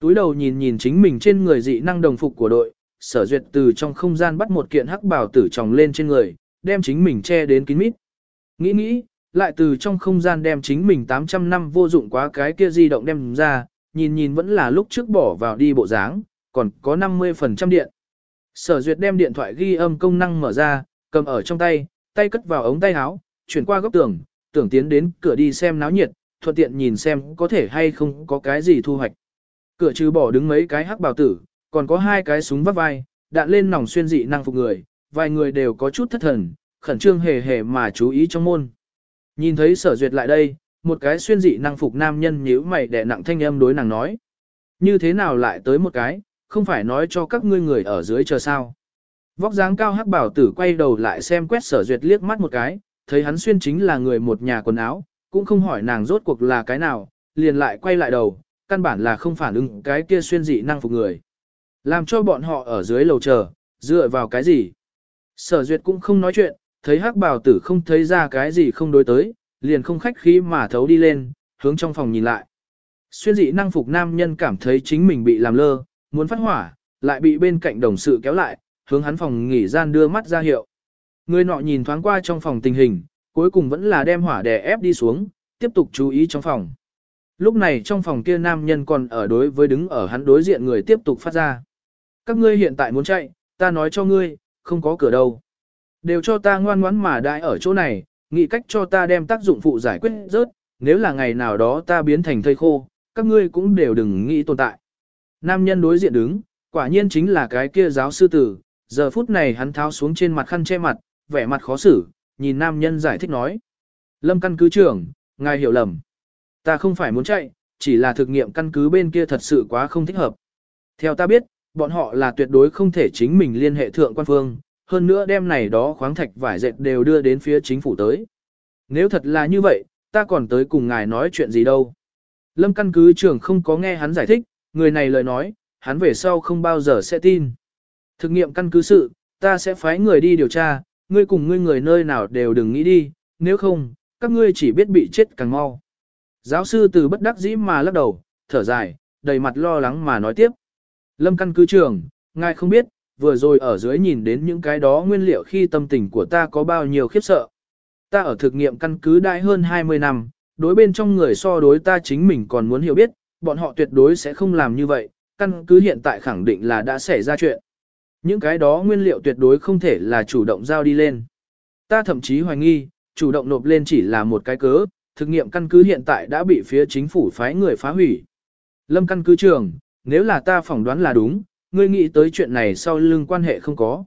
Speaker 1: Túi đầu nhìn nhìn chính mình trên người dị năng đồng phục của đội, sở duyệt từ trong không gian bắt một kiện hắc bảo tử tròng lên trên người, đem chính mình che đến kín mít. Nghĩ nghĩ, lại từ trong không gian đem chính mình 800 năm vô dụng quá cái kia di động đem ra, nhìn nhìn vẫn là lúc trước bỏ vào đi bộ dáng, còn có 50% điện. Sở duyệt đem điện thoại ghi âm công năng mở ra, cầm ở trong tay, tay cất vào ống tay áo, chuyển qua góc tường, tưởng tiến đến cửa đi xem náo nhiệt, thuận tiện nhìn xem có thể hay không có cái gì thu hoạch. Cửa trừ bỏ đứng mấy cái hắc bào tử, còn có hai cái súng vắt vai, đạn lên nòng xuyên dị năng phục người, vài người đều có chút thất thần, khẩn trương hề hề mà chú ý trong môn. Nhìn thấy sở duyệt lại đây, một cái xuyên dị năng phục nam nhân nhíu mày đè nặng thanh âm đối nàng nói. Như thế nào lại tới một cái, không phải nói cho các ngươi người ở dưới chờ sao. Vóc dáng cao hắc bảo tử quay đầu lại xem quét sở duyệt liếc mắt một cái, thấy hắn xuyên chính là người một nhà quần áo, cũng không hỏi nàng rốt cuộc là cái nào, liền lại quay lại đầu, căn bản là không phản ứng cái kia xuyên dị năng phục người. Làm cho bọn họ ở dưới lầu chờ, dựa vào cái gì. Sở duyệt cũng không nói chuyện, thấy hắc bảo tử không thấy ra cái gì không đối tới, liền không khách khí mà thấu đi lên, hướng trong phòng nhìn lại. Xuyên dị năng phục nam nhân cảm thấy chính mình bị làm lơ, muốn phát hỏa, lại bị bên cạnh đồng sự kéo lại, hướng hắn phòng nghỉ gian đưa mắt ra hiệu. Người nọ nhìn thoáng qua trong phòng tình hình, cuối cùng vẫn là đem hỏa đè ép đi xuống, tiếp tục chú ý trong phòng. Lúc này trong phòng kia nam nhân còn ở đối với đứng ở hắn đối diện người tiếp tục phát ra. Các ngươi hiện tại muốn chạy, ta nói cho ngươi, không có cửa đâu. Đều cho ta ngoan ngoãn mà đại ở chỗ này, nghĩ cách cho ta đem tác dụng phụ giải quyết rớt, nếu là ngày nào đó ta biến thành thây khô, các ngươi cũng đều đừng nghĩ tồn tại. Nam nhân đối diện đứng, quả nhiên chính là cái kia giáo sư tử, giờ phút này hắn tháo xuống trên mặt khăn che mặt, vẻ mặt khó xử, nhìn nam nhân giải thích nói. Lâm căn cứ trưởng, ngài hiểu lầm. Ta không phải muốn chạy, chỉ là thực nghiệm căn cứ bên kia thật sự quá không thích hợp. Theo ta biết, bọn họ là tuyệt đối không thể chính mình liên hệ thượng quan phương, hơn nữa đem này đó khoáng thạch vải dệt đều đưa đến phía chính phủ tới. Nếu thật là như vậy, ta còn tới cùng ngài nói chuyện gì đâu. Lâm căn cứ trưởng không có nghe hắn giải thích, người này lời nói, hắn về sau không bao giờ sẽ tin. Thực nghiệm căn cứ sự, ta sẽ phái người đi điều tra, ngươi cùng ngươi người nơi nào đều đừng nghĩ đi, nếu không, các ngươi chỉ biết bị chết càng mau. Giáo sư từ bất đắc dĩ mà lắc đầu, thở dài, đầy mặt lo lắng mà nói tiếp. Lâm căn cứ trường, ngài không biết, vừa rồi ở dưới nhìn đến những cái đó nguyên liệu khi tâm tình của ta có bao nhiêu khiếp sợ. Ta ở thực nghiệm căn cứ đại hơn 20 năm, đối bên trong người so đối ta chính mình còn muốn hiểu biết, bọn họ tuyệt đối sẽ không làm như vậy, căn cứ hiện tại khẳng định là đã xảy ra chuyện. Những cái đó nguyên liệu tuyệt đối không thể là chủ động giao đi lên. Ta thậm chí hoài nghi, chủ động nộp lên chỉ là một cái cớ, thực nghiệm căn cứ hiện tại đã bị phía chính phủ phái người phá hủy. Lâm căn cứ trường, nếu là ta phỏng đoán là đúng, ngươi nghĩ tới chuyện này sau lưng quan hệ không có.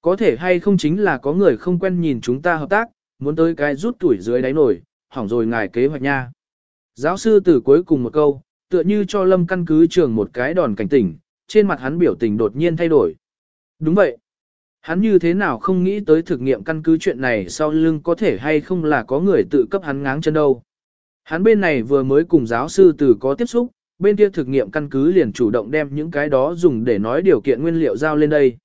Speaker 1: Có thể hay không chính là có người không quen nhìn chúng ta hợp tác, muốn tới cái rút tuổi dưới đáy nổi, hỏng rồi ngài kế hoạch nha. Giáo sư từ cuối cùng một câu, tựa như cho lâm căn cứ trường một cái đòn cảnh tỉnh, trên mặt hắn biểu tình đột nhiên thay đổi. Đúng vậy. Hắn như thế nào không nghĩ tới thực nghiệm căn cứ chuyện này sau lưng có thể hay không là có người tự cấp hắn ngáng chân đâu. Hắn bên này vừa mới cùng giáo sư từ có tiếp xúc, bên kia thực nghiệm căn cứ liền chủ động đem những cái đó dùng để nói điều kiện nguyên liệu giao lên đây.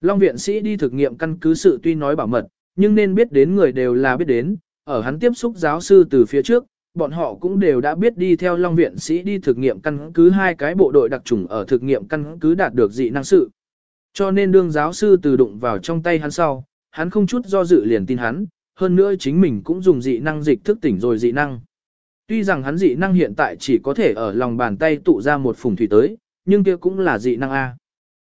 Speaker 1: Long viện sĩ đi thực nghiệm căn cứ sự tuy nói bảo mật, nhưng nên biết đến người đều là biết đến, ở hắn tiếp xúc giáo sư từ phía trước, bọn họ cũng đều đã biết đi theo Long viện sĩ đi thực nghiệm căn cứ hai cái bộ đội đặc trùng ở thực nghiệm căn cứ đạt được dị năng sự. Cho nên đương giáo sư từ đụng vào trong tay hắn sau, hắn không chút do dự liền tin hắn, hơn nữa chính mình cũng dùng dị năng dịch thức tỉnh rồi dị năng. Tuy rằng hắn dị năng hiện tại chỉ có thể ở lòng bàn tay tụ ra một phùng thủy tới, nhưng kia cũng là dị năng A.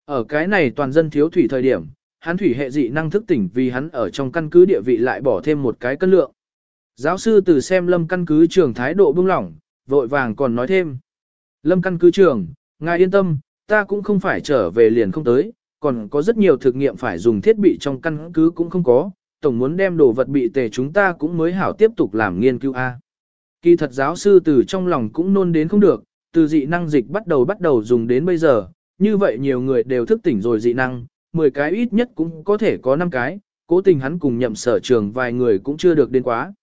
Speaker 1: Ở cái này toàn dân thiếu thủy thời điểm, hắn thủy hệ dị năng thức tỉnh vì hắn ở trong căn cứ địa vị lại bỏ thêm một cái cân lượng. Giáo sư từ xem lâm căn cứ trường thái độ bưng lỏng, vội vàng còn nói thêm. Lâm căn cứ trường, ngài yên tâm, ta cũng không phải trở về liền không tới, còn có rất nhiều thực nghiệm phải dùng thiết bị trong căn cứ cũng không có, tổng muốn đem đồ vật bị tề chúng ta cũng mới hảo tiếp tục làm nghiên cứu A. Kỳ thật giáo sư từ trong lòng cũng nôn đến không được, từ dị năng dịch bắt đầu bắt đầu dùng đến bây giờ, như vậy nhiều người đều thức tỉnh rồi dị năng, 10 cái ít nhất cũng có thể có 5 cái, cố tình hắn cùng nhậm sở trường vài người cũng chưa được đến quá.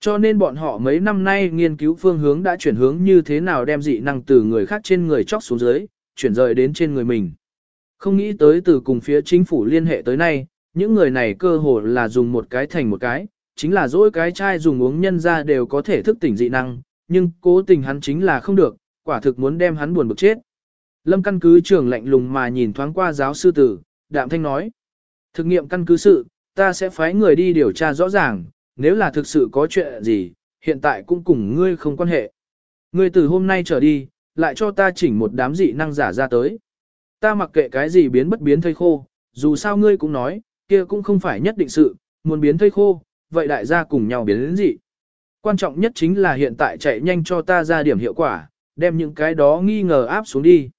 Speaker 1: Cho nên bọn họ mấy năm nay nghiên cứu phương hướng đã chuyển hướng như thế nào đem dị năng từ người khác trên người chóc xuống dưới, chuyển rời đến trên người mình. Không nghĩ tới từ cùng phía chính phủ liên hệ tới nay, những người này cơ hồ là dùng một cái thành một cái, chính là dỗi cái chai dùng uống nhân ra đều có thể thức tỉnh dị năng, nhưng cố tình hắn chính là không được, quả thực muốn đem hắn buồn bực chết. Lâm căn cứ trưởng lạnh lùng mà nhìn thoáng qua giáo sư tử, đạm thanh nói. Thực nghiệm căn cứ sự, ta sẽ phái người đi điều tra rõ ràng, nếu là thực sự có chuyện gì, hiện tại cũng cùng ngươi không quan hệ. Ngươi từ hôm nay trở đi, lại cho ta chỉnh một đám dị năng giả ra tới. Ta mặc kệ cái gì biến bất biến thây khô, dù sao ngươi cũng nói, kia cũng không phải nhất định sự, muốn biến thây khô, vậy đại gia cùng nhau biến đến gì. Quan trọng nhất chính là hiện tại chạy nhanh cho ta ra điểm hiệu quả, đem những cái đó nghi ngờ áp xuống đi.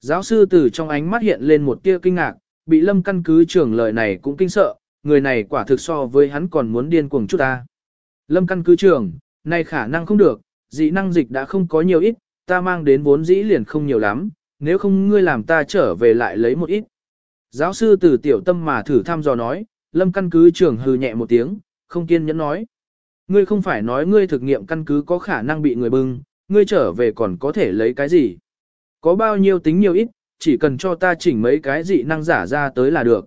Speaker 1: Giáo sư từ trong ánh mắt hiện lên một tia kinh ngạc, bị lâm căn cứ trưởng lời này cũng kinh sợ, người này quả thực so với hắn còn muốn điên cuồng chút ta. Lâm căn cứ trưởng, này khả năng không được, dị năng dịch đã không có nhiều ít, ta mang đến vốn dĩ liền không nhiều lắm, nếu không ngươi làm ta trở về lại lấy một ít. Giáo sư từ tiểu tâm mà thử thăm dò nói, lâm căn cứ trưởng hừ nhẹ một tiếng, không kiên nhẫn nói. Ngươi không phải nói ngươi thực nghiệm căn cứ có khả năng bị người bưng, ngươi trở về còn có thể lấy cái gì. Có bao nhiêu tính nhiều ít, chỉ cần cho ta chỉnh mấy cái dị năng giả ra tới là được.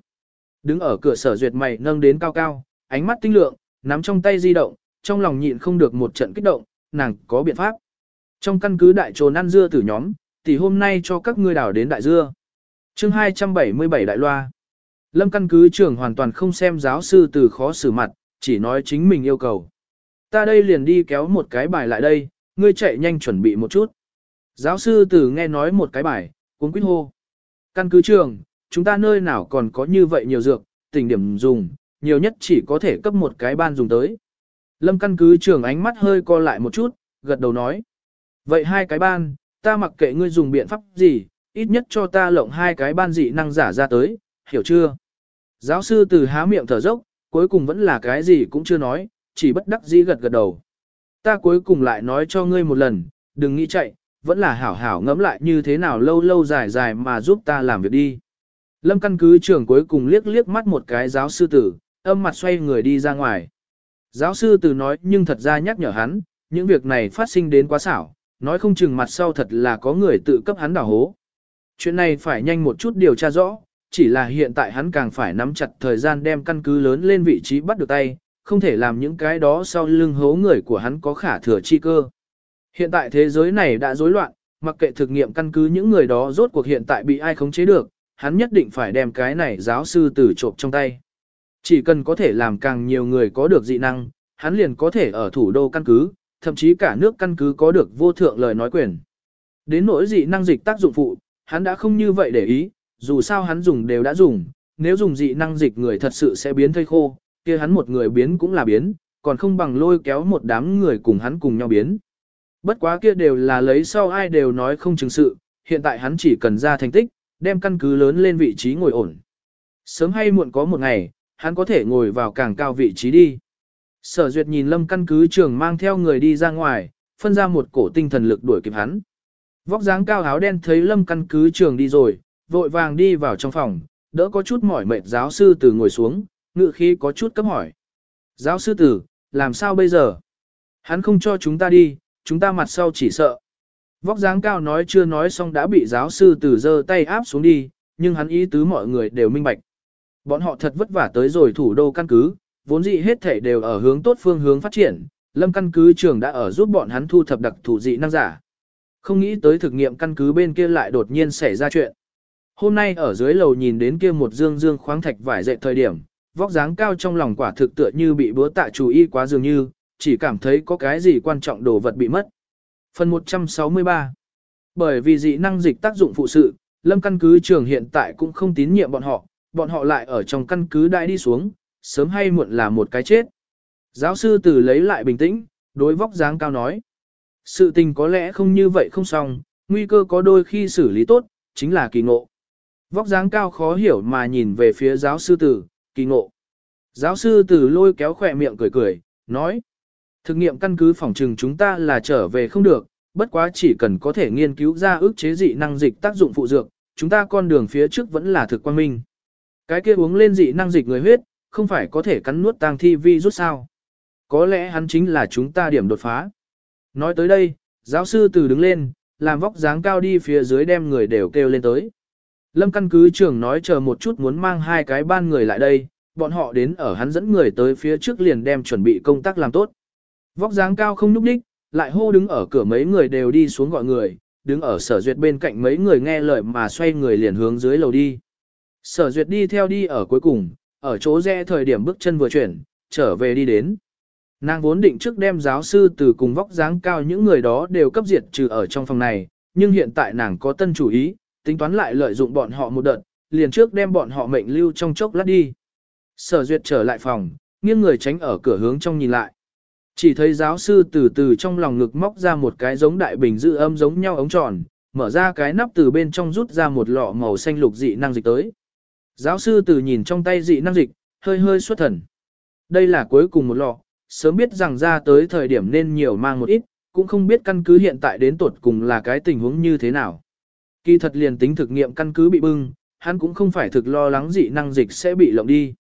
Speaker 1: Đứng ở cửa sở duyệt mày nâng đến cao cao, ánh mắt tinh lượng, nắm trong tay di động, trong lòng nhịn không được một trận kích động, nàng có biện pháp. Trong căn cứ đại trồn ăn dưa tử nhóm, thì hôm nay cho các ngươi đảo đến đại dưa. chương 277 đại loa. Lâm căn cứ trưởng hoàn toàn không xem giáo sư từ khó xử mặt, chỉ nói chính mình yêu cầu. Ta đây liền đi kéo một cái bài lại đây, ngươi chạy nhanh chuẩn bị một chút. Giáo sư từ nghe nói một cái bài, cuốn quýt hô. Căn cứ trường, chúng ta nơi nào còn có như vậy nhiều dược, tỉnh điểm dùng, nhiều nhất chỉ có thể cấp một cái ban dùng tới. Lâm căn cứ trường ánh mắt hơi co lại một chút, gật đầu nói. Vậy hai cái ban, ta mặc kệ ngươi dùng biện pháp gì, ít nhất cho ta lộng hai cái ban dị năng giả ra tới, hiểu chưa? Giáo sư từ há miệng thở dốc, cuối cùng vẫn là cái gì cũng chưa nói, chỉ bất đắc dĩ gật gật đầu. Ta cuối cùng lại nói cho ngươi một lần, đừng nghĩ chạy, vẫn là hảo hảo ngẫm lại như thế nào lâu lâu dài dài mà giúp ta làm việc đi. Lâm căn cứ trưởng cuối cùng liếc liếc mắt một cái giáo sư tử, âm mặt xoay người đi ra ngoài. Giáo sư tử nói nhưng thật ra nhắc nhở hắn, những việc này phát sinh đến quá xảo, nói không chừng mặt sau thật là có người tự cấp hắn đảo hố. Chuyện này phải nhanh một chút điều tra rõ, chỉ là hiện tại hắn càng phải nắm chặt thời gian đem căn cứ lớn lên vị trí bắt được tay, không thể làm những cái đó sau lưng hố người của hắn có khả thừa chi cơ. Hiện tại thế giới này đã rối loạn, mặc kệ thực nghiệm căn cứ những người đó rốt cuộc hiện tại bị ai khống chế được, hắn nhất định phải đem cái này giáo sư tử trộm trong tay. Chỉ cần có thể làm càng nhiều người có được dị năng, hắn liền có thể ở thủ đô căn cứ, thậm chí cả nước căn cứ có được vô thượng lời nói quyền. Đến nỗi dị năng dịch tác dụng phụ, hắn đã không như vậy để ý, dù sao hắn dùng đều đã dùng, nếu dùng dị năng dịch người thật sự sẽ biến thây khô, kia hắn một người biến cũng là biến, còn không bằng lôi kéo một đám người cùng hắn cùng nhau biến. Bất quá kia đều là lấy sau ai đều nói không chứng sự, hiện tại hắn chỉ cần ra thành tích, đem căn cứ lớn lên vị trí ngồi ổn. Sớm hay muộn có một ngày, hắn có thể ngồi vào càng cao vị trí đi. Sở duyệt nhìn lâm căn cứ trường mang theo người đi ra ngoài, phân ra một cổ tinh thần lực đuổi kịp hắn. Vóc dáng cao áo đen thấy lâm căn cứ trường đi rồi, vội vàng đi vào trong phòng, đỡ có chút mỏi mệt giáo sư từ ngồi xuống, ngự khí có chút cấp hỏi. Giáo sư tử, làm sao bây giờ? Hắn không cho chúng ta đi, chúng ta mặt sau chỉ sợ. Vóc dáng cao nói chưa nói xong đã bị giáo sư từ giơ tay áp xuống đi, nhưng hắn ý tứ mọi người đều minh bạch. Bọn họ thật vất vả tới rồi thủ đô căn cứ, vốn dĩ hết thể đều ở hướng tốt phương hướng phát triển, lâm căn cứ trường đã ở giúp bọn hắn thu thập đặc thủ dị năng giả. Không nghĩ tới thực nghiệm căn cứ bên kia lại đột nhiên xảy ra chuyện. Hôm nay ở dưới lầu nhìn đến kia một dương dương khoáng thạch vải dậy thời điểm, vóc dáng cao trong lòng quả thực tựa như bị búa tạ chú ý quá dường như, chỉ cảm thấy có cái gì quan trọng đồ vật bị mất. Phần 163 Bởi vì dị năng dịch tác dụng phụ sự, lâm căn cứ trường hiện tại cũng không tín nhiệm bọn họ, bọn họ lại ở trong căn cứ đại đi xuống, sớm hay muộn là một cái chết. Giáo sư từ lấy lại bình tĩnh, đối vóc dáng cao nói. Sự tình có lẽ không như vậy không xong, nguy cơ có đôi khi xử lý tốt, chính là kỳ ngộ. Vóc dáng cao khó hiểu mà nhìn về phía giáo sư tử, kỳ ngộ. Giáo sư tử lôi kéo khỏe miệng cười cười, nói. Thực nghiệm căn cứ phòng trừng chúng ta là trở về không được, bất quá chỉ cần có thể nghiên cứu ra ước chế dị năng dịch tác dụng phụ dược, chúng ta con đường phía trước vẫn là thực quan minh. Cái kia uống lên dị năng dịch người huyết, không phải có thể cắn nuốt tang thi vi rút sao. Có lẽ hắn chính là chúng ta điểm đột phá. Nói tới đây, giáo sư từ đứng lên, làm vóc dáng cao đi phía dưới đem người đều kêu lên tới. Lâm căn cứ trưởng nói chờ một chút muốn mang hai cái ban người lại đây, bọn họ đến ở hắn dẫn người tới phía trước liền đem chuẩn bị công tác làm tốt. Vóc dáng cao không núp đích, lại hô đứng ở cửa mấy người đều đi xuống gọi người, đứng ở sở duyệt bên cạnh mấy người nghe lời mà xoay người liền hướng dưới lầu đi. Sở duyệt đi theo đi ở cuối cùng, ở chỗ rẽ thời điểm bước chân vừa chuyển, trở về đi đến. Nàng vốn định trước đem giáo sư từ cùng vóc dáng cao những người đó đều cấp diệt trừ ở trong phòng này, nhưng hiện tại nàng có tân chủ ý, tính toán lại lợi dụng bọn họ một đợt, liền trước đem bọn họ mệnh lưu trong chốc lát đi. Sở duyệt trở lại phòng, nghiêng người tránh ở cửa hướng trong nhìn lại. Chỉ thấy giáo sư từ từ trong lòng ngực móc ra một cái giống đại bình giữ âm giống nhau ống tròn, mở ra cái nắp từ bên trong rút ra một lọ màu xanh lục dị năng dịch tới. Giáo sư từ nhìn trong tay dị năng dịch, hơi hơi xuất thần. Đây là cuối cùng một lọ, sớm biết rằng ra tới thời điểm nên nhiều mang một ít, cũng không biết căn cứ hiện tại đến tuột cùng là cái tình huống như thế nào. Kỳ thật liền tính thực nghiệm căn cứ bị bưng, hắn cũng không phải thực lo lắng dị năng dịch sẽ bị lộng đi.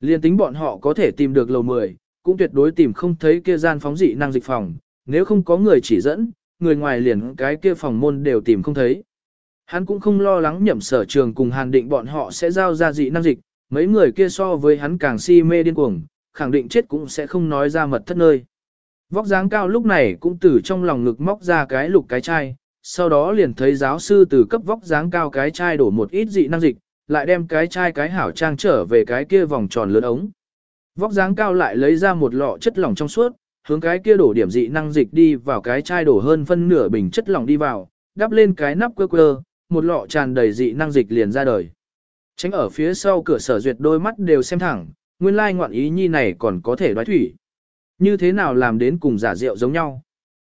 Speaker 1: Liền tính bọn họ có thể tìm được lầu 10, cũng tuyệt đối tìm không thấy kia gian phóng dị năng dịch phòng, nếu không có người chỉ dẫn, người ngoài liền cái kia phòng môn đều tìm không thấy. Hắn cũng không lo lắng nhậm sở trường cùng hàn định bọn họ sẽ giao ra dị năng dịch, mấy người kia so với hắn càng si mê điên cuồng, khẳng định chết cũng sẽ không nói ra mật thất nơi. Vóc dáng cao lúc này cũng từ trong lòng ngực móc ra cái lục cái chai, sau đó liền thấy giáo sư từ cấp vóc dáng cao cái chai đổ một ít dị năng dịch, lại đem cái chai cái hảo trang trở về cái kia vòng tròn lớn ống. Vóc dáng cao lại lấy ra một lọ chất lỏng trong suốt, hướng cái kia đổ điểm dị năng dịch đi vào cái chai đổ hơn phân nửa bình chất lỏng đi vào, đắp lên cái nắp quơ quơ, một lọ tràn đầy dị năng dịch liền ra đời. Tránh ở phía sau cửa sở duyệt đôi mắt đều xem thẳng, nguyên lai ngoạn ý nhi này còn có thể đoái thủy. Như thế nào làm đến cùng giả rượu giống nhau.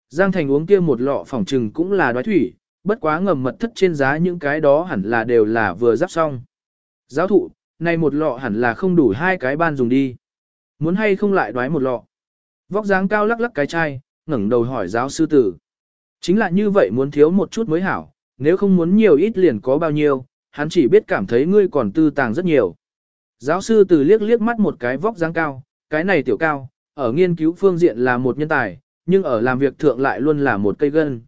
Speaker 1: Giang Thành uống kia một lọ phòng trừng cũng là đoái thủy, bất quá ngầm mật thất trên giá những cái đó hẳn là đều là vừa giáp xong. Giáo thụ, này một lọ hẳn là không đủ hai cái ban dùng đi. Muốn hay không lại đoái một lọ. Vóc dáng cao lắc lắc cái chai, ngẩng đầu hỏi giáo sư tử. Chính là như vậy muốn thiếu một chút mới hảo, nếu không muốn nhiều ít liền có bao nhiêu, hắn chỉ biết cảm thấy ngươi còn tư tàng rất nhiều. Giáo sư từ liếc liếc mắt một cái vóc dáng cao, cái này tiểu cao, ở nghiên cứu phương diện là một nhân tài, nhưng ở làm việc thượng lại luôn là một cây gân.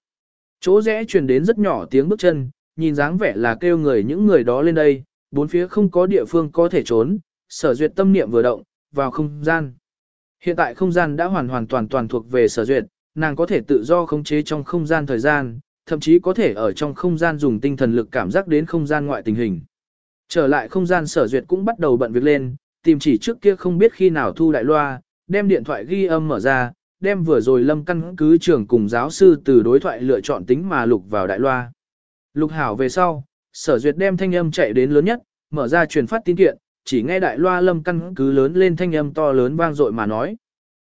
Speaker 1: Chỗ rẽ truyền đến rất nhỏ tiếng bước chân, nhìn dáng vẻ là kêu người những người đó lên đây, bốn phía không có địa phương có thể trốn, sở duyệt tâm niệm vừa động, vào không gian. Hiện tại không gian đã hoàn hoàn toàn toàn thuộc về sở duyệt, nàng có thể tự do khống chế trong không gian thời gian, thậm chí có thể ở trong không gian dùng tinh thần lực cảm giác đến không gian ngoại tình hình. Trở lại không gian sở duyệt cũng bắt đầu bận việc lên, tìm chỉ trước kia không biết khi nào thu đại loa, đem điện thoại ghi âm mở ra, đem vừa rồi lâm căn cứ trưởng cùng giáo sư từ đối thoại lựa chọn tính mà lục vào đại loa. Lục hảo về sau, sở duyệt đem thanh âm chạy đến lớn nhất, mở ra truyền phát tin kiện, chỉ nghe đại loa lâm căn cứ lớn lên thanh âm to lớn vang dội mà nói.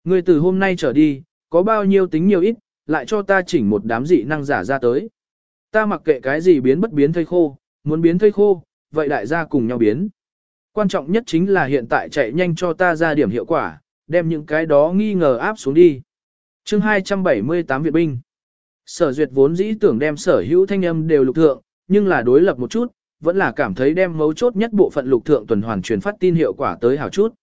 Speaker 1: Người từ hôm nay trở đi, có bao nhiêu tính nhiều ít, lại cho ta chỉnh một đám dị năng giả ra tới. Ta mặc kệ cái gì biến bất biến thây khô, muốn biến thây khô, vậy đại gia cùng nhau biến. Quan trọng nhất chính là hiện tại chạy nhanh cho ta ra điểm hiệu quả, đem những cái đó nghi ngờ áp xuống đi. chương 278 Việt binh. Sở duyệt vốn dĩ tưởng đem sở hữu thanh âm đều lục thượng, nhưng là đối lập một chút, vẫn là cảm thấy đem mấu chốt nhất bộ phận lục thượng tuần hoàn truyền phát tin hiệu quả tới hảo chút.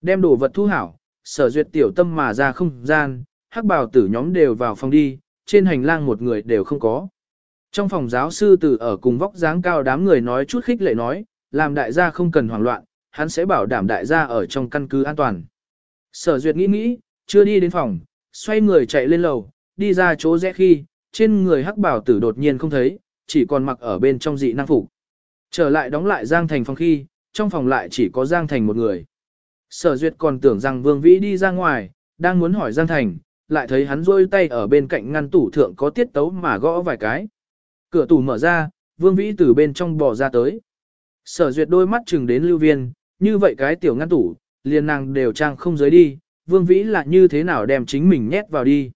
Speaker 1: Đem đồ vật thu hảo, sở duyệt tiểu tâm mà ra không gian, hắc bào tử nhóm đều vào phòng đi, trên hành lang một người đều không có. Trong phòng giáo sư tử ở cùng vóc dáng cao đám người nói chút khích lệ nói, làm đại gia không cần hoảng loạn, hắn sẽ bảo đảm đại gia ở trong căn cứ an toàn. Sở duyệt nghĩ nghĩ, chưa đi đến phòng, xoay người chạy lên lầu, đi ra chỗ rẽ khi, trên người hắc bảo tử đột nhiên không thấy, chỉ còn mặc ở bên trong dị năng phục. Trở lại đóng lại Giang Thành phòng khi, trong phòng lại chỉ có Giang Thành một người. Sở duyệt còn tưởng rằng Vương Vĩ đi ra ngoài, đang muốn hỏi Giang Thành, lại thấy hắn rôi tay ở bên cạnh ngăn tủ thượng có tiết tấu mà gõ vài cái. Cửa tủ mở ra, Vương Vĩ từ bên trong bò ra tới. Sở duyệt đôi mắt chừng đến lưu viên, như vậy cái tiểu ngăn tủ, liền nàng đều trang không giới đi, Vương Vĩ là như thế nào đem chính mình nhét vào đi.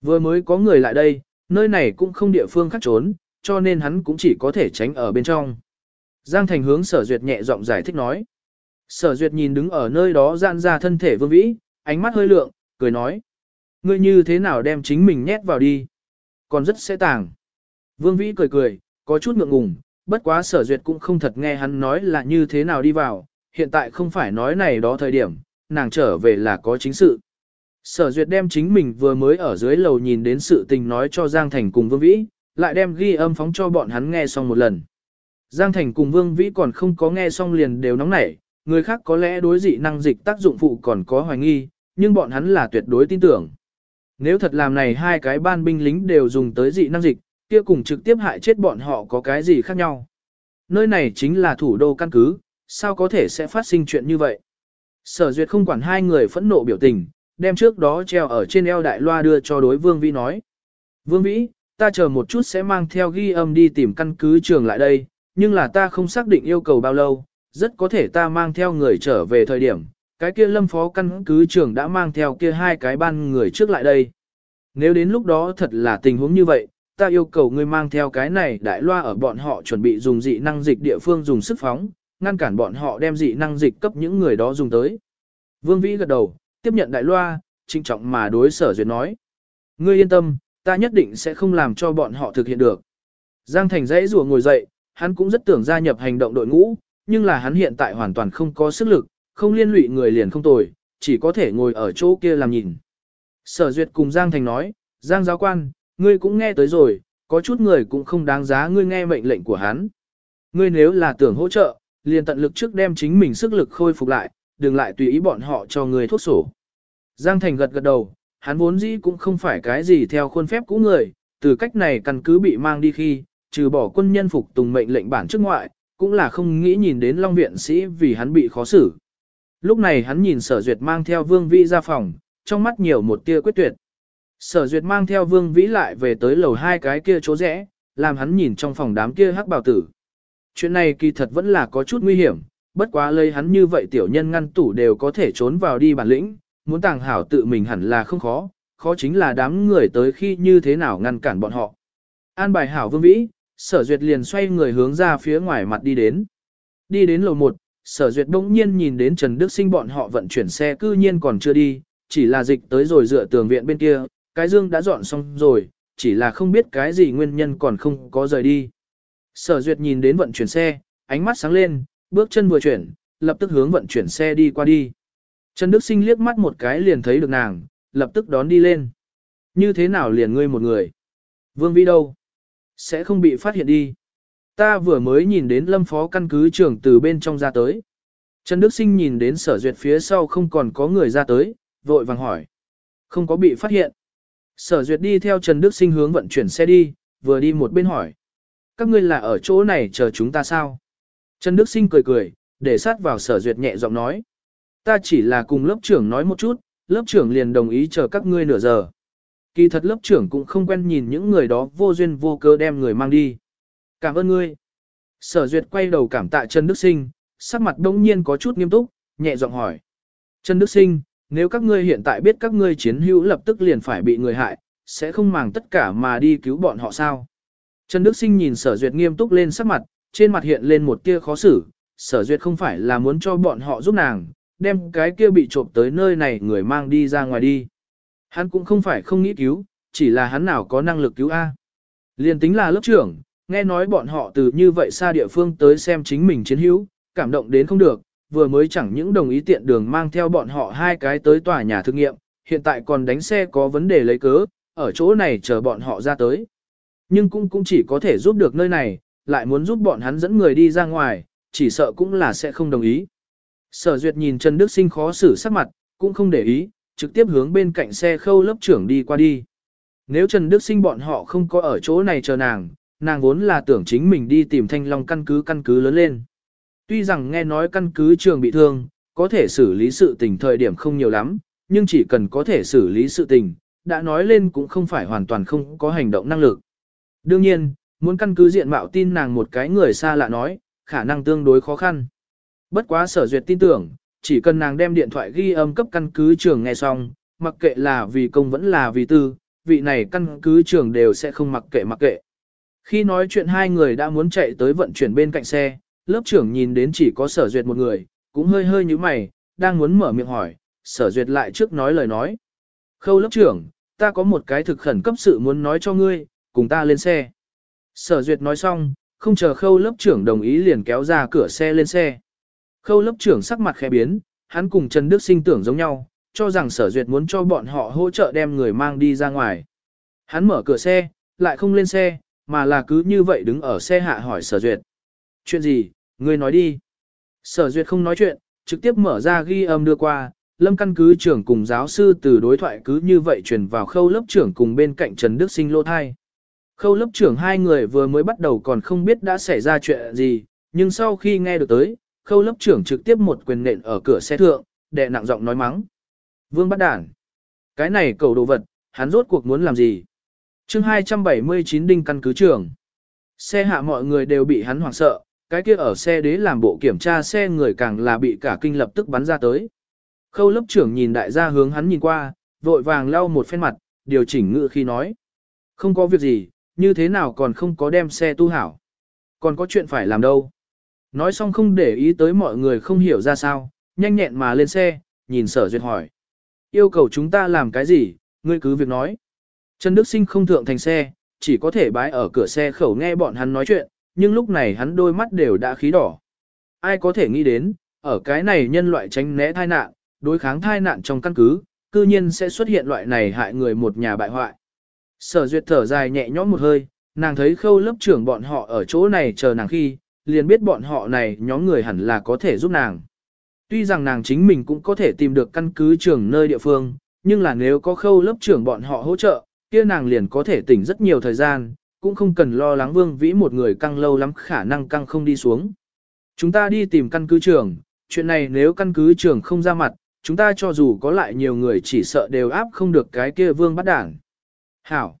Speaker 1: Vừa mới có người lại đây, nơi này cũng không địa phương khác trốn, cho nên hắn cũng chỉ có thể tránh ở bên trong. Giang Thành hướng sở duyệt nhẹ giọng giải thích nói. Sở duyệt nhìn đứng ở nơi đó giãn ra thân thể vương vĩ, ánh mắt hơi lượng, cười nói. Ngươi như thế nào đem chính mình nhét vào đi? Còn rất sẽ tàng. Vương vĩ cười cười, có chút ngượng ngùng, bất quá sở duyệt cũng không thật nghe hắn nói là như thế nào đi vào, hiện tại không phải nói này đó thời điểm, nàng trở về là có chính sự. Sở duyệt đem chính mình vừa mới ở dưới lầu nhìn đến sự tình nói cho Giang Thành cùng Vương Vĩ, lại đem ghi âm phóng cho bọn hắn nghe xong một lần. Giang Thành cùng Vương Vĩ còn không có nghe xong liền đều nóng nảy, người khác có lẽ đối dị năng dịch tác dụng phụ còn có hoài nghi, nhưng bọn hắn là tuyệt đối tin tưởng. Nếu thật làm này hai cái ban binh lính đều dùng tới dị năng dịch, kia cùng trực tiếp hại chết bọn họ có cái gì khác nhau. Nơi này chính là thủ đô căn cứ, sao có thể sẽ phát sinh chuyện như vậy. Sở duyệt không quản hai người phẫn nộ biểu tình, đem trước đó treo ở trên eo đại loa đưa cho đối vương vĩ nói. Vương vĩ, ta chờ một chút sẽ mang theo ghi âm đi tìm căn cứ trường lại đây, nhưng là ta không xác định yêu cầu bao lâu, rất có thể ta mang theo người trở về thời điểm, cái kia lâm phó căn cứ trưởng đã mang theo kia hai cái ban người trước lại đây. Nếu đến lúc đó thật là tình huống như vậy, ta yêu cầu ngươi mang theo cái này đại loa ở bọn họ chuẩn bị dùng dị năng dịch địa phương dùng sức phóng, ngăn cản bọn họ đem dị năng dịch cấp những người đó dùng tới. Vương Vĩ gật đầu, tiếp nhận đại loa, trinh trọng mà đối sở duyệt nói. Ngươi yên tâm, ta nhất định sẽ không làm cho bọn họ thực hiện được. Giang Thành dãy rùa ngồi dậy, hắn cũng rất tưởng gia nhập hành động đội ngũ, nhưng là hắn hiện tại hoàn toàn không có sức lực, không liên lụy người liền không tồi, chỉ có thể ngồi ở chỗ kia làm nhìn. Sở Duyệt cùng Giang Thành nói, Giang giáo quan, ngươi cũng nghe tới rồi, có chút người cũng không đáng giá ngươi nghe mệnh lệnh của hắn. Ngươi nếu là tưởng hỗ trợ, liền tận lực trước đem chính mình sức lực khôi phục lại, đừng lại tùy ý bọn họ cho ngươi thuốc sổ. Giang Thành gật gật đầu, hắn vốn dĩ cũng không phải cái gì theo khuôn phép cũ người, từ cách này căn cứ bị mang đi khi, trừ bỏ quân nhân phục tùng mệnh lệnh bản chức ngoại, cũng là không nghĩ nhìn đến Long Viện Sĩ vì hắn bị khó xử. Lúc này hắn nhìn sở duyệt mang theo vương vĩ ra phòng, trong mắt nhiều một tia quyết tuyệt. Sở duyệt mang theo vương vĩ lại về tới lầu hai cái kia chỗ rẽ, làm hắn nhìn trong phòng đám kia hắc bào tử. Chuyện này kỳ thật vẫn là có chút nguy hiểm, bất quá lấy hắn như vậy tiểu nhân ngăn tủ đều có thể trốn vào đi bản lĩnh, muốn tàng hảo tự mình hẳn là không khó, khó chính là đám người tới khi như thế nào ngăn cản bọn họ. An bài hảo vương vĩ, sở duyệt liền xoay người hướng ra phía ngoài mặt đi đến. Đi đến lầu 1, sở duyệt bỗng nhiên nhìn đến Trần Đức Sinh bọn họ vận chuyển xe cư nhiên còn chưa đi, chỉ là dịch tới rồi dựa tường viện bên kia, cái dương đã dọn xong rồi, chỉ là không biết cái gì nguyên nhân còn không có rời đi. Sở duyệt nhìn đến vận chuyển xe, ánh mắt sáng lên, bước chân vừa chuyển, lập tức hướng vận chuyển xe đi qua đi. Trần Đức Sinh liếc mắt một cái liền thấy được nàng, lập tức đón đi lên. Như thế nào liền ngươi một người? Vương Vi đâu? Sẽ không bị phát hiện đi. Ta vừa mới nhìn đến lâm phó căn cứ trưởng từ bên trong ra tới. Trần Đức Sinh nhìn đến sở duyệt phía sau không còn có người ra tới, vội vàng hỏi. Không có bị phát hiện. Sở duyệt đi theo Trần Đức Sinh hướng vận chuyển xe đi, vừa đi một bên hỏi. Các ngươi là ở chỗ này chờ chúng ta sao? Trần Đức Sinh cười cười, để sát vào sở duyệt nhẹ giọng nói. Ta chỉ là cùng lớp trưởng nói một chút, lớp trưởng liền đồng ý chờ các ngươi nửa giờ. Kỳ thật lớp trưởng cũng không quen nhìn những người đó vô duyên vô cớ đem người mang đi. Cảm ơn ngươi. Sở duyệt quay đầu cảm tạ Trần Đức Sinh, sắc mặt đông nhiên có chút nghiêm túc, nhẹ giọng hỏi. Trần Đức Sinh, nếu các ngươi hiện tại biết các ngươi chiến hữu lập tức liền phải bị người hại, sẽ không màng tất cả mà đi cứu bọn họ sao? Trần Đức Sinh nhìn sở duyệt nghiêm túc lên sắc mặt, trên mặt hiện lên một tia khó xử, sở duyệt không phải là muốn cho bọn họ giúp nàng, đem cái kia bị trộm tới nơi này người mang đi ra ngoài đi. Hắn cũng không phải không nghĩ cứu, chỉ là hắn nào có năng lực cứu A. Liên tính là lớp trưởng, nghe nói bọn họ từ như vậy xa địa phương tới xem chính mình chiến hữu, cảm động đến không được, vừa mới chẳng những đồng ý tiện đường mang theo bọn họ hai cái tới tòa nhà thực nghiệm, hiện tại còn đánh xe có vấn đề lấy cớ, ở chỗ này chờ bọn họ ra tới. Nhưng cũng cũng chỉ có thể giúp được nơi này, lại muốn giúp bọn hắn dẫn người đi ra ngoài, chỉ sợ cũng là sẽ không đồng ý. Sở duyệt nhìn Trần Đức Sinh khó xử sắc mặt, cũng không để ý, trực tiếp hướng bên cạnh xe khâu lớp trưởng đi qua đi. Nếu Trần Đức Sinh bọn họ không có ở chỗ này chờ nàng, nàng vốn là tưởng chính mình đi tìm thanh long căn cứ căn cứ lớn lên. Tuy rằng nghe nói căn cứ trường bị thương, có thể xử lý sự tình thời điểm không nhiều lắm, nhưng chỉ cần có thể xử lý sự tình, đã nói lên cũng không phải hoàn toàn không có hành động năng lực. Đương nhiên, muốn căn cứ diện mạo tin nàng một cái người xa lạ nói, khả năng tương đối khó khăn. Bất quá sở duyệt tin tưởng, chỉ cần nàng đem điện thoại ghi âm cấp căn cứ trường nghe xong, mặc kệ là vì công vẫn là vì tư, vị này căn cứ trường đều sẽ không mặc kệ mặc kệ. Khi nói chuyện hai người đã muốn chạy tới vận chuyển bên cạnh xe, lớp trưởng nhìn đến chỉ có sở duyệt một người, cũng hơi hơi như mày, đang muốn mở miệng hỏi, sở duyệt lại trước nói lời nói. Khâu lớp trưởng, ta có một cái thực khẩn cấp sự muốn nói cho ngươi, cùng ta lên xe. Sở duyệt nói xong, không chờ khâu lớp trưởng đồng ý liền kéo ra cửa xe lên xe. Khâu lớp trưởng sắc mặt khẽ biến, hắn cùng Trần Đức Sinh tưởng giống nhau, cho rằng sở duyệt muốn cho bọn họ hỗ trợ đem người mang đi ra ngoài. Hắn mở cửa xe, lại không lên xe, mà là cứ như vậy đứng ở xe hạ hỏi sở duyệt. Chuyện gì, ngươi nói đi. Sở duyệt không nói chuyện, trực tiếp mở ra ghi âm đưa qua, lâm căn cứ trưởng cùng giáo sư từ đối thoại cứ như vậy truyền vào khâu lớp trưởng cùng bên cạnh Trần Đức Sinh lô thai. Khâu lớp trưởng hai người vừa mới bắt đầu còn không biết đã xảy ra chuyện gì, nhưng sau khi nghe được tới, khâu lớp trưởng trực tiếp một quyền nện ở cửa xe thượng, đệ nặng giọng nói mắng. Vương bắt đản. Cái này cầu đồ vật, hắn rốt cuộc muốn làm gì? chương 279 đinh căn cứ trưởng. Xe hạ mọi người đều bị hắn hoảng sợ, cái kia ở xe đế làm bộ kiểm tra xe người càng là bị cả kinh lập tức bắn ra tới. Khâu lớp trưởng nhìn đại gia hướng hắn nhìn qua, vội vàng lau một phen mặt, điều chỉnh ngự khi nói. Không có việc gì, như thế nào còn không có đem xe tu hảo. Còn có chuyện phải làm đâu. Nói xong không để ý tới mọi người không hiểu ra sao, nhanh nhẹn mà lên xe, nhìn sở duyệt hỏi. Yêu cầu chúng ta làm cái gì, ngươi cứ việc nói. Trần Đức Sinh không thượng thành xe, chỉ có thể bái ở cửa xe khẩu nghe bọn hắn nói chuyện, nhưng lúc này hắn đôi mắt đều đã khí đỏ. Ai có thể nghĩ đến, ở cái này nhân loại tránh né thai nạn, đối kháng thai nạn trong căn cứ, cư nhiên sẽ xuất hiện loại này hại người một nhà bại hoại. Sở duyệt thở dài nhẹ nhõm một hơi, nàng thấy khâu lớp trưởng bọn họ ở chỗ này chờ nàng khi, liền biết bọn họ này nhóm người hẳn là có thể giúp nàng. Tuy rằng nàng chính mình cũng có thể tìm được căn cứ trưởng nơi địa phương, nhưng là nếu có khâu lớp trưởng bọn họ hỗ trợ, kia nàng liền có thể tỉnh rất nhiều thời gian, cũng không cần lo lắng vương vĩ một người căng lâu lắm khả năng căng không đi xuống. Chúng ta đi tìm căn cứ trưởng, chuyện này nếu căn cứ trưởng không ra mặt, chúng ta cho dù có lại nhiều người chỉ sợ đều áp không được cái kia vương bắt đảng. Hảo!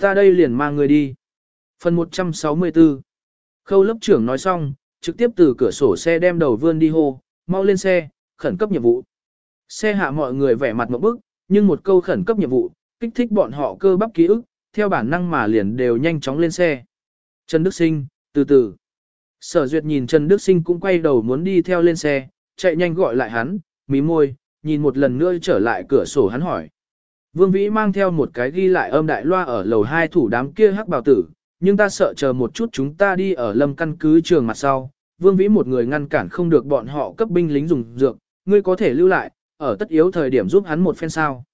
Speaker 1: Ta đây liền mang người đi. Phần 164 Khâu lớp trưởng nói xong, trực tiếp từ cửa sổ xe đem đầu vươn đi hô, mau lên xe, khẩn cấp nhiệm vụ. Xe hạ mọi người vẻ mặt một bức, nhưng một câu khẩn cấp nhiệm vụ, kích thích bọn họ cơ bắp ký ức, theo bản năng mà liền đều nhanh chóng lên xe. Trần Đức Sinh, từ từ. Sở Duyệt nhìn Trần Đức Sinh cũng quay đầu muốn đi theo lên xe, chạy nhanh gọi lại hắn, mí môi, nhìn một lần nữa trở lại cửa sổ hắn hỏi. Vương Vĩ mang theo một cái ghi lại âm đại loa ở lầu hai thủ đám kia hắc bào tử, nhưng ta sợ chờ một chút chúng ta đi ở lâm căn cứ trường mặt sau. Vương Vĩ một người ngăn cản không được bọn họ cấp binh lính dùng dược, ngươi có thể lưu lại, ở tất yếu thời điểm giúp hắn một phen sao.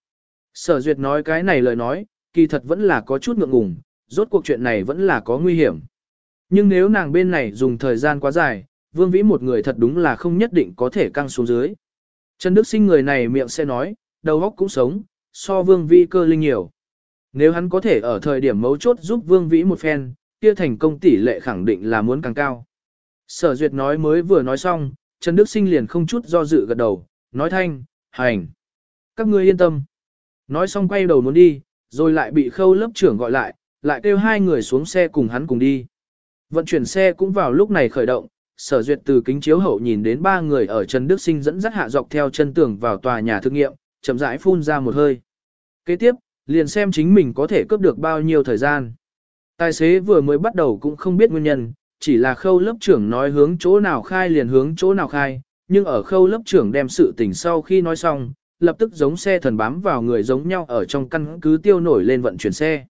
Speaker 1: Sở Duyệt nói cái này lời nói, kỳ thật vẫn là có chút ngượng ngùng, rốt cuộc chuyện này vẫn là có nguy hiểm. Nhưng nếu nàng bên này dùng thời gian quá dài, Vương Vĩ một người thật đúng là không nhất định có thể căng xuống dưới. Trần Đức Sinh người này miệng sẽ nói, đầu óc cũng sống, so Vương Vĩ cơ linh nhiều. Nếu hắn có thể ở thời điểm mấu chốt giúp Vương Vĩ một phen, kia thành công tỷ lệ khẳng định là muốn càng cao. Sở Duyệt nói mới vừa nói xong, Trần Đức Sinh liền không chút do dự gật đầu, nói thanh, hành. Các ngươi yên tâm. Nói xong quay đầu muốn đi, rồi lại bị khâu lớp trưởng gọi lại, lại kêu hai người xuống xe cùng hắn cùng đi. Vận chuyển xe cũng vào lúc này khởi động, sở duyệt từ kính chiếu hậu nhìn đến ba người ở Trần Đức Sinh dẫn dắt hạ dọc theo chân tường vào tòa nhà thực nghiệm, chậm rãi phun ra một hơi. Kế tiếp, liền xem chính mình có thể cướp được bao nhiêu thời gian. Tài xế vừa mới bắt đầu cũng không biết nguyên nhân, chỉ là khâu lớp trưởng nói hướng chỗ nào khai liền hướng chỗ nào khai, nhưng ở khâu lớp trưởng đem sự tình sau khi nói xong, lập tức giống xe thần bám vào người giống nhau ở trong căn cứ tiêu nổi lên vận chuyển xe.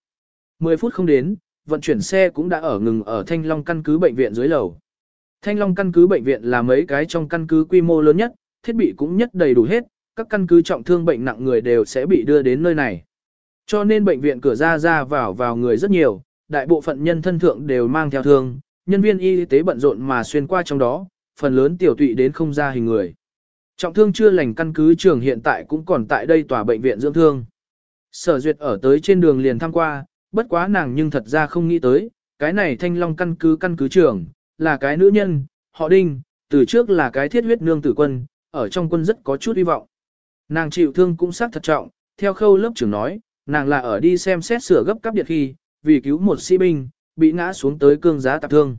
Speaker 1: 10 phút không đến, vận chuyển xe cũng đã ở ngừng ở Thanh Long căn cứ bệnh viện dưới lầu. Thanh Long căn cứ bệnh viện là mấy cái trong căn cứ quy mô lớn nhất, thiết bị cũng nhất đầy đủ hết, các căn cứ trọng thương bệnh nặng người đều sẽ bị đưa đến nơi này. Cho nên bệnh viện cửa ra ra vào vào người rất nhiều, đại bộ phận nhân thân thượng đều mang theo thương, nhân viên y tế bận rộn mà xuyên qua trong đó, phần lớn tiểu tụy đến không ra hình người. Trọng thương chưa lành căn cứ trường hiện tại cũng còn tại đây tòa bệnh viện dưỡng thương. Sở duyệt ở tới trên đường liền tham qua, bất quá nàng nhưng thật ra không nghĩ tới, cái này thanh long căn cứ căn cứ trường, là cái nữ nhân, họ đinh, từ trước là cái thiết huyết nương tử quân, ở trong quân rất có chút hy vọng. Nàng chịu thương cũng sát thật trọng, theo khâu lớp trưởng nói, nàng là ở đi xem xét sửa gấp cấp điện khi, vì cứu một sĩ binh, bị ngã xuống tới cương giá tạp thương.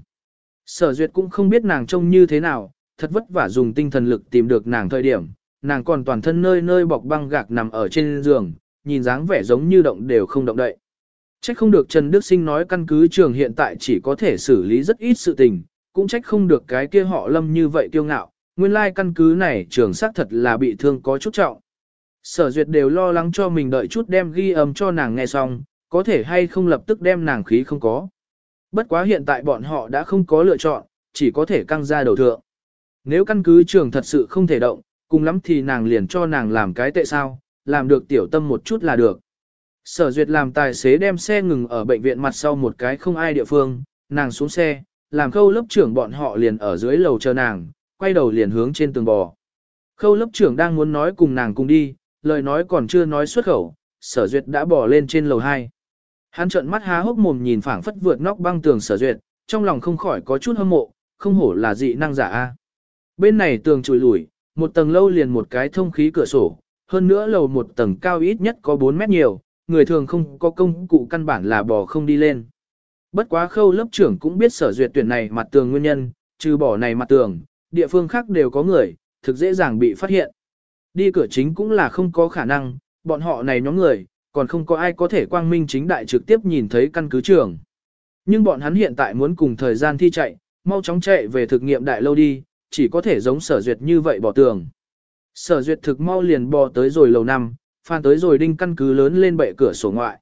Speaker 1: Sở duyệt cũng không biết nàng trông như thế nào, thật vất vả dùng tinh thần lực tìm được nàng thời điểm, nàng còn toàn thân nơi nơi bọc băng gạc nằm ở trên giường, nhìn dáng vẻ giống như động đều không động đậy. Trách không được Trần Đức Sinh nói căn cứ trường hiện tại chỉ có thể xử lý rất ít sự tình, cũng trách không được cái kia họ lâm như vậy kiêu ngạo, nguyên lai căn cứ này trường xác thật là bị thương có chút trọng. Sở duyệt đều lo lắng cho mình đợi chút đem ghi âm cho nàng nghe xong, có thể hay không lập tức đem nàng khí không có. Bất quá hiện tại bọn họ đã không có lựa chọn, chỉ có thể căng ra đầu thượng. Nếu căn cứ trường thật sự không thể động, cùng lắm thì nàng liền cho nàng làm cái tệ sao, làm được tiểu tâm một chút là được. Sở duyệt làm tài xế đem xe ngừng ở bệnh viện mặt sau một cái không ai địa phương, nàng xuống xe, làm khâu lớp trưởng bọn họ liền ở dưới lầu chờ nàng, quay đầu liền hướng trên tường bò. Khâu lớp trưởng đang muốn nói cùng nàng cùng đi, lời nói còn chưa nói xuất khẩu, sở duyệt đã bỏ lên trên lầu 2. Hắn trợn mắt há hốc mồm nhìn phảng phất vượt nóc băng tường sở duyệt, trong lòng không khỏi có chút hâm mộ, không hổ là dị năng giả a. Bên này tường trùi lủi, một tầng lâu liền một cái thông khí cửa sổ, hơn nữa lầu một tầng cao ít nhất có 4 mét nhiều, người thường không có công cụ căn bản là bò không đi lên. Bất quá khâu lớp trưởng cũng biết sở duyệt tuyển này mặt tường nguyên nhân, trừ bỏ này mặt tường, địa phương khác đều có người, thực dễ dàng bị phát hiện. Đi cửa chính cũng là không có khả năng, bọn họ này nhóm người, còn không có ai có thể quang minh chính đại trực tiếp nhìn thấy căn cứ trường. Nhưng bọn hắn hiện tại muốn cùng thời gian thi chạy, mau chóng chạy về thực nghiệm đại lâu đi, chỉ có thể giống sở duyệt như vậy bỏ tường. Sở duyệt thực mau liền bò tới rồi lầu năm, phan tới rồi đinh căn cứ lớn lên bệ cửa sổ ngoại.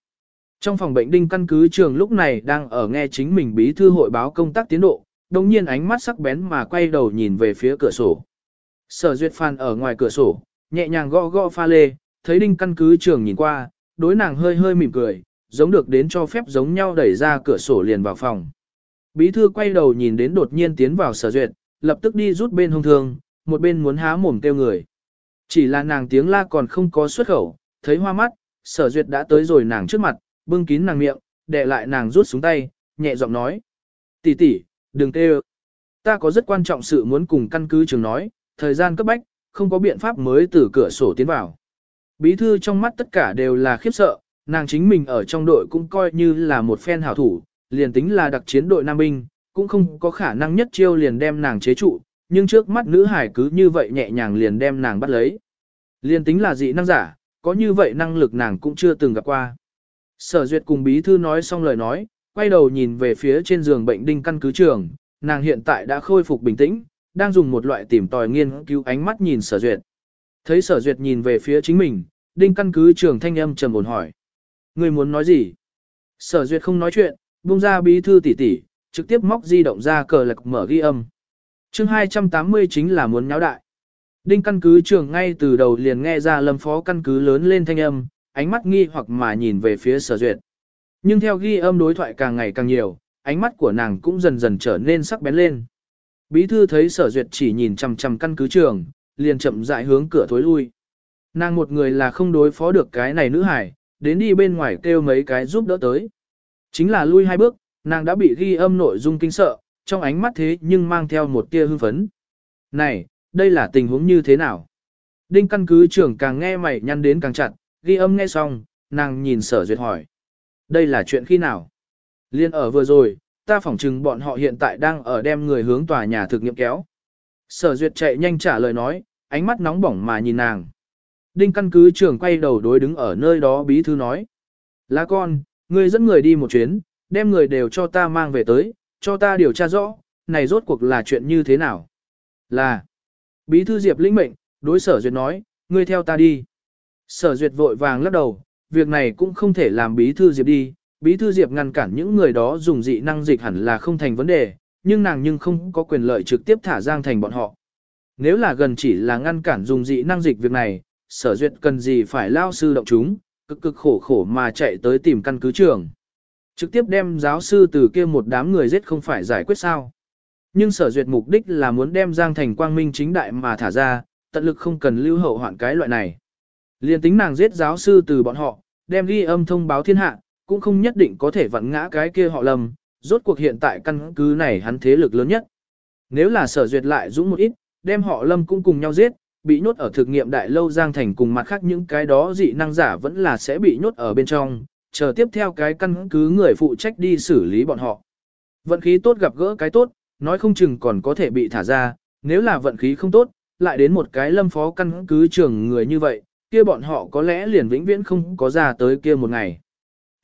Speaker 1: Trong phòng bệnh đinh căn cứ trường lúc này đang ở nghe chính mình bí thư hội báo công tác tiến độ, đồng nhiên ánh mắt sắc bén mà quay đầu nhìn về phía cửa sổ. Sở duyệt phan ở ngoài cửa sổ, nhẹ nhàng gõ gõ pha lê, thấy đinh căn cứ trường nhìn qua, đối nàng hơi hơi mỉm cười, giống được đến cho phép giống nhau đẩy ra cửa sổ liền vào phòng. Bí thư quay đầu nhìn đến đột nhiên tiến vào sở duyệt, lập tức đi rút bên hông thương, một bên muốn há mồm kêu người. Chỉ là nàng tiếng la còn không có xuất khẩu, thấy hoa mắt, sở duyệt đã tới rồi nàng trước mặt, bưng kín nàng miệng, để lại nàng rút xuống tay, nhẹ giọng nói. tỷ tỷ, đừng kêu. Ta có rất quan trọng sự muốn cùng căn cứ trường nói, thời gian cấp bách, không có biện pháp mới từ cửa sổ tiến vào. Bí thư trong mắt tất cả đều là khiếp sợ, nàng chính mình ở trong đội cũng coi như là một phen hảo thủ, liền tính là đặc chiến đội Nam Binh, cũng không có khả năng nhất chiêu liền đem nàng chế trụ, nhưng trước mắt nữ hải cứ như vậy nhẹ nhàng liền đem nàng bắt lấy. Liền tính là dị năng giả, có như vậy năng lực nàng cũng chưa từng gặp qua. Sở duyệt cùng bí thư nói xong lời nói, quay đầu nhìn về phía trên giường bệnh đinh căn cứ trường, nàng hiện tại đã khôi phục bình tĩnh, đang dùng một loại tìm tòi nghiên cứu ánh mắt nhìn sở duyệt. Thấy sở duyệt nhìn về phía chính mình, đinh căn cứ trường thanh âm trầm ổn hỏi. Người muốn nói gì? Sở duyệt không nói chuyện, buông ra bí thư tỷ tỷ, trực tiếp móc di động ra cờ lạc mở ghi âm. chương 280 chính là muốn nháo đại. Đinh căn cứ trường ngay từ đầu liền nghe ra lâm phó căn cứ lớn lên thanh âm, ánh mắt nghi hoặc mà nhìn về phía sở duyệt. Nhưng theo ghi âm đối thoại càng ngày càng nhiều, ánh mắt của nàng cũng dần dần trở nên sắc bén lên. Bí thư thấy sở duyệt chỉ nhìn chằm chằm căn cứ trường, liền chậm rãi hướng cửa thối lui. Nàng một người là không đối phó được cái này nữ hải, đến đi bên ngoài kêu mấy cái giúp đỡ tới. Chính là lui hai bước, nàng đã bị ghi âm nội dung kinh sợ, trong ánh mắt thế nhưng mang theo một tia hưng phấn. Này, đây là tình huống như thế nào? Đinh căn cứ trưởng càng nghe mày nhăn đến càng chặt, ghi âm nghe xong, nàng nhìn sở duyệt hỏi. Đây là chuyện khi nào? Liên ở vừa rồi, ta phỏng chừng bọn họ hiện tại đang ở đem người hướng tòa nhà thực nghiệm kéo. Sở duyệt chạy nhanh trả lời nói, ánh mắt nóng bỏng mà nhìn nàng. Đinh căn cứ trưởng quay đầu đối đứng ở nơi đó bí thư nói. Lá con, ngươi dẫn người đi một chuyến, đem người đều cho ta mang về tới, cho ta điều tra rõ, này rốt cuộc là chuyện như thế nào? Là, bí thư Diệp lĩnh mệnh, đối sở duyệt nói, ngươi theo ta đi. Sở duyệt vội vàng lắc đầu, việc này cũng không thể làm bí thư Diệp đi, bí thư Diệp ngăn cản những người đó dùng dị năng dịch hẳn là không thành vấn đề, nhưng nàng nhưng không có quyền lợi trực tiếp thả Giang Thành bọn họ. Nếu là gần chỉ là ngăn cản dùng dị năng dịch việc này, sở duyệt cần gì phải lao sư động chúng, cực cực khổ khổ mà chạy tới tìm căn cứ trường. Trực tiếp đem giáo sư từ kia một đám người giết không phải giải quyết sao. Nhưng sở duyệt mục đích là muốn đem Giang Thành quang minh chính đại mà thả ra, tận lực không cần lưu hậu hoạn cái loại này. Liên tính nàng giết giáo sư từ bọn họ, đem ghi âm thông báo thiên hạ, cũng không nhất định có thể vặn ngã cái kia họ lầm, rốt cuộc hiện tại căn cứ này hắn thế lực lớn nhất. Nếu là sở duyệt lại dũng một ít, đem họ lâm cũng cùng nhau giết, bị nhốt ở thực nghiệm đại lâu Giang Thành cùng mặt khác những cái đó dị năng giả vẫn là sẽ bị nhốt ở bên trong, chờ tiếp theo cái căn cứ người phụ trách đi xử lý bọn họ. Vận khí tốt gặp gỡ cái tốt, nói không chừng còn có thể bị thả ra, nếu là vận khí không tốt, lại đến một cái lâm phó căn cứ trưởng người như vậy, kia bọn họ có lẽ liền vĩnh viễn không có ra tới kia một ngày.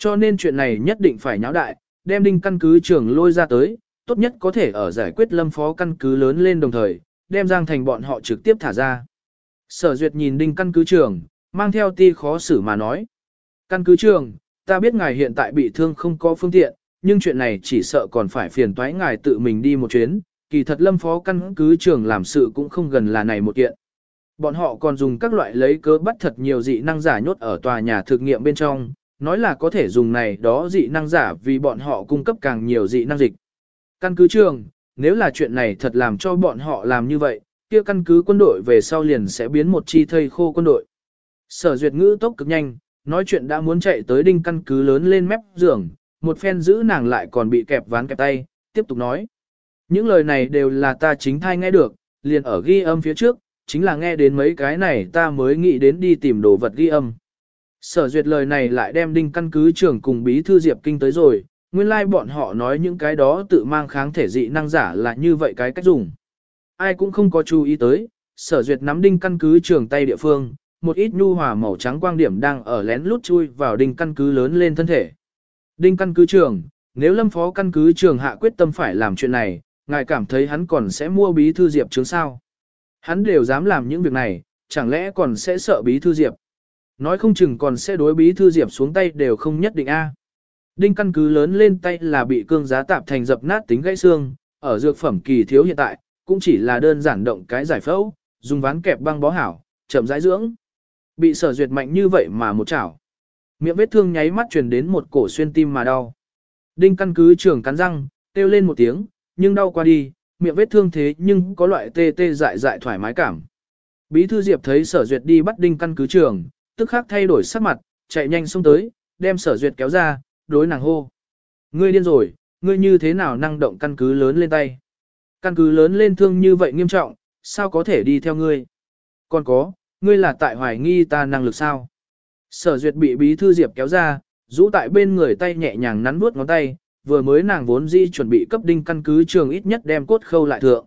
Speaker 1: Cho nên chuyện này nhất định phải nháo đại, đem đinh căn cứ trưởng lôi ra tới, tốt nhất có thể ở giải quyết lâm phó căn cứ lớn lên đồng thời, đem Giang Thành bọn họ trực tiếp thả ra. Sở Duyệt nhìn đinh căn cứ trưởng, mang theo ti khó xử mà nói. Căn cứ trưởng, ta biết ngài hiện tại bị thương không có phương tiện, nhưng chuyện này chỉ sợ còn phải phiền toái ngài tự mình đi một chuyến, kỳ thật lâm phó căn cứ trưởng làm sự cũng không gần là này một kiện. Bọn họ còn dùng các loại lấy cớ bắt thật nhiều dị năng giả nhốt ở tòa nhà thực nghiệm bên trong, nói là có thể dùng này đó dị năng giả vì bọn họ cung cấp càng nhiều dị năng dịch. Căn cứ trường, nếu là chuyện này thật làm cho bọn họ làm như vậy, kia căn cứ quân đội về sau liền sẽ biến một chi thây khô quân đội. Sở duyệt ngữ tốc cực nhanh, nói chuyện đã muốn chạy tới đinh căn cứ lớn lên mép giường, một phen giữ nàng lại còn bị kẹp ván kẹp tay, tiếp tục nói. Những lời này đều là ta chính thai nghe được, liền ở ghi âm phía trước, chính là nghe đến mấy cái này ta mới nghĩ đến đi tìm đồ vật ghi âm. Sở duyệt lời này lại đem đinh căn cứ trưởng cùng bí thư Diệp Kinh tới rồi, nguyên lai like bọn họ nói những cái đó tự mang kháng thể dị năng giả là như vậy cái cách dùng. Ai cũng không có chú ý tới, sở duyệt nắm đinh căn cứ trưởng tay địa phương, một ít nhu hòa màu trắng quang điểm đang ở lén lút chui vào đinh căn cứ lớn lên thân thể. Đinh căn cứ trưởng, nếu lâm phó căn cứ trưởng hạ quyết tâm phải làm chuyện này, ngài cảm thấy hắn còn sẽ mua bí thư diệp chứng sao. Hắn đều dám làm những việc này, chẳng lẽ còn sẽ sợ bí thư diệp. Nói không chừng còn sẽ đối bí thư diệp xuống tay đều không nhất định a. Đinh căn cứ lớn lên tay là bị cương giá tạp thành dập nát tính gãy xương, ở dược phẩm kỳ thiếu hiện tại, cũng chỉ là đơn giản động cái giải phẫu, dùng ván kẹp băng bó hảo, chậm rãi dưỡng. Bị sở duyệt mạnh như vậy mà một chảo. Miệng vết thương nháy mắt truyền đến một cổ xuyên tim mà đau. Đinh căn cứ trưởng cắn răng, kêu lên một tiếng, nhưng đau qua đi, miệng vết thương thế nhưng có loại tê tê dại dại thoải mái cảm. Bí thư Diệp thấy sở duyệt đi bắt đinh căn cứ trưởng tức khắc thay đổi sắc mặt, chạy nhanh xông tới, đem sở duyệt kéo ra, đối nàng hô. Ngươi điên rồi, ngươi như thế nào năng động căn cứ lớn lên tay. Căn cứ lớn lên thương như vậy nghiêm trọng, sao có thể đi theo ngươi? Còn có, ngươi là tại hoài nghi ta năng lực sao? Sở duyệt bị bí thư Diệp kéo ra, rũ tại bên người tay nhẹ nhàng nắn nuốt ngón tay, vừa mới nàng vốn di chuẩn bị cấp đinh căn cứ trường ít nhất đem cốt khâu lại thượng.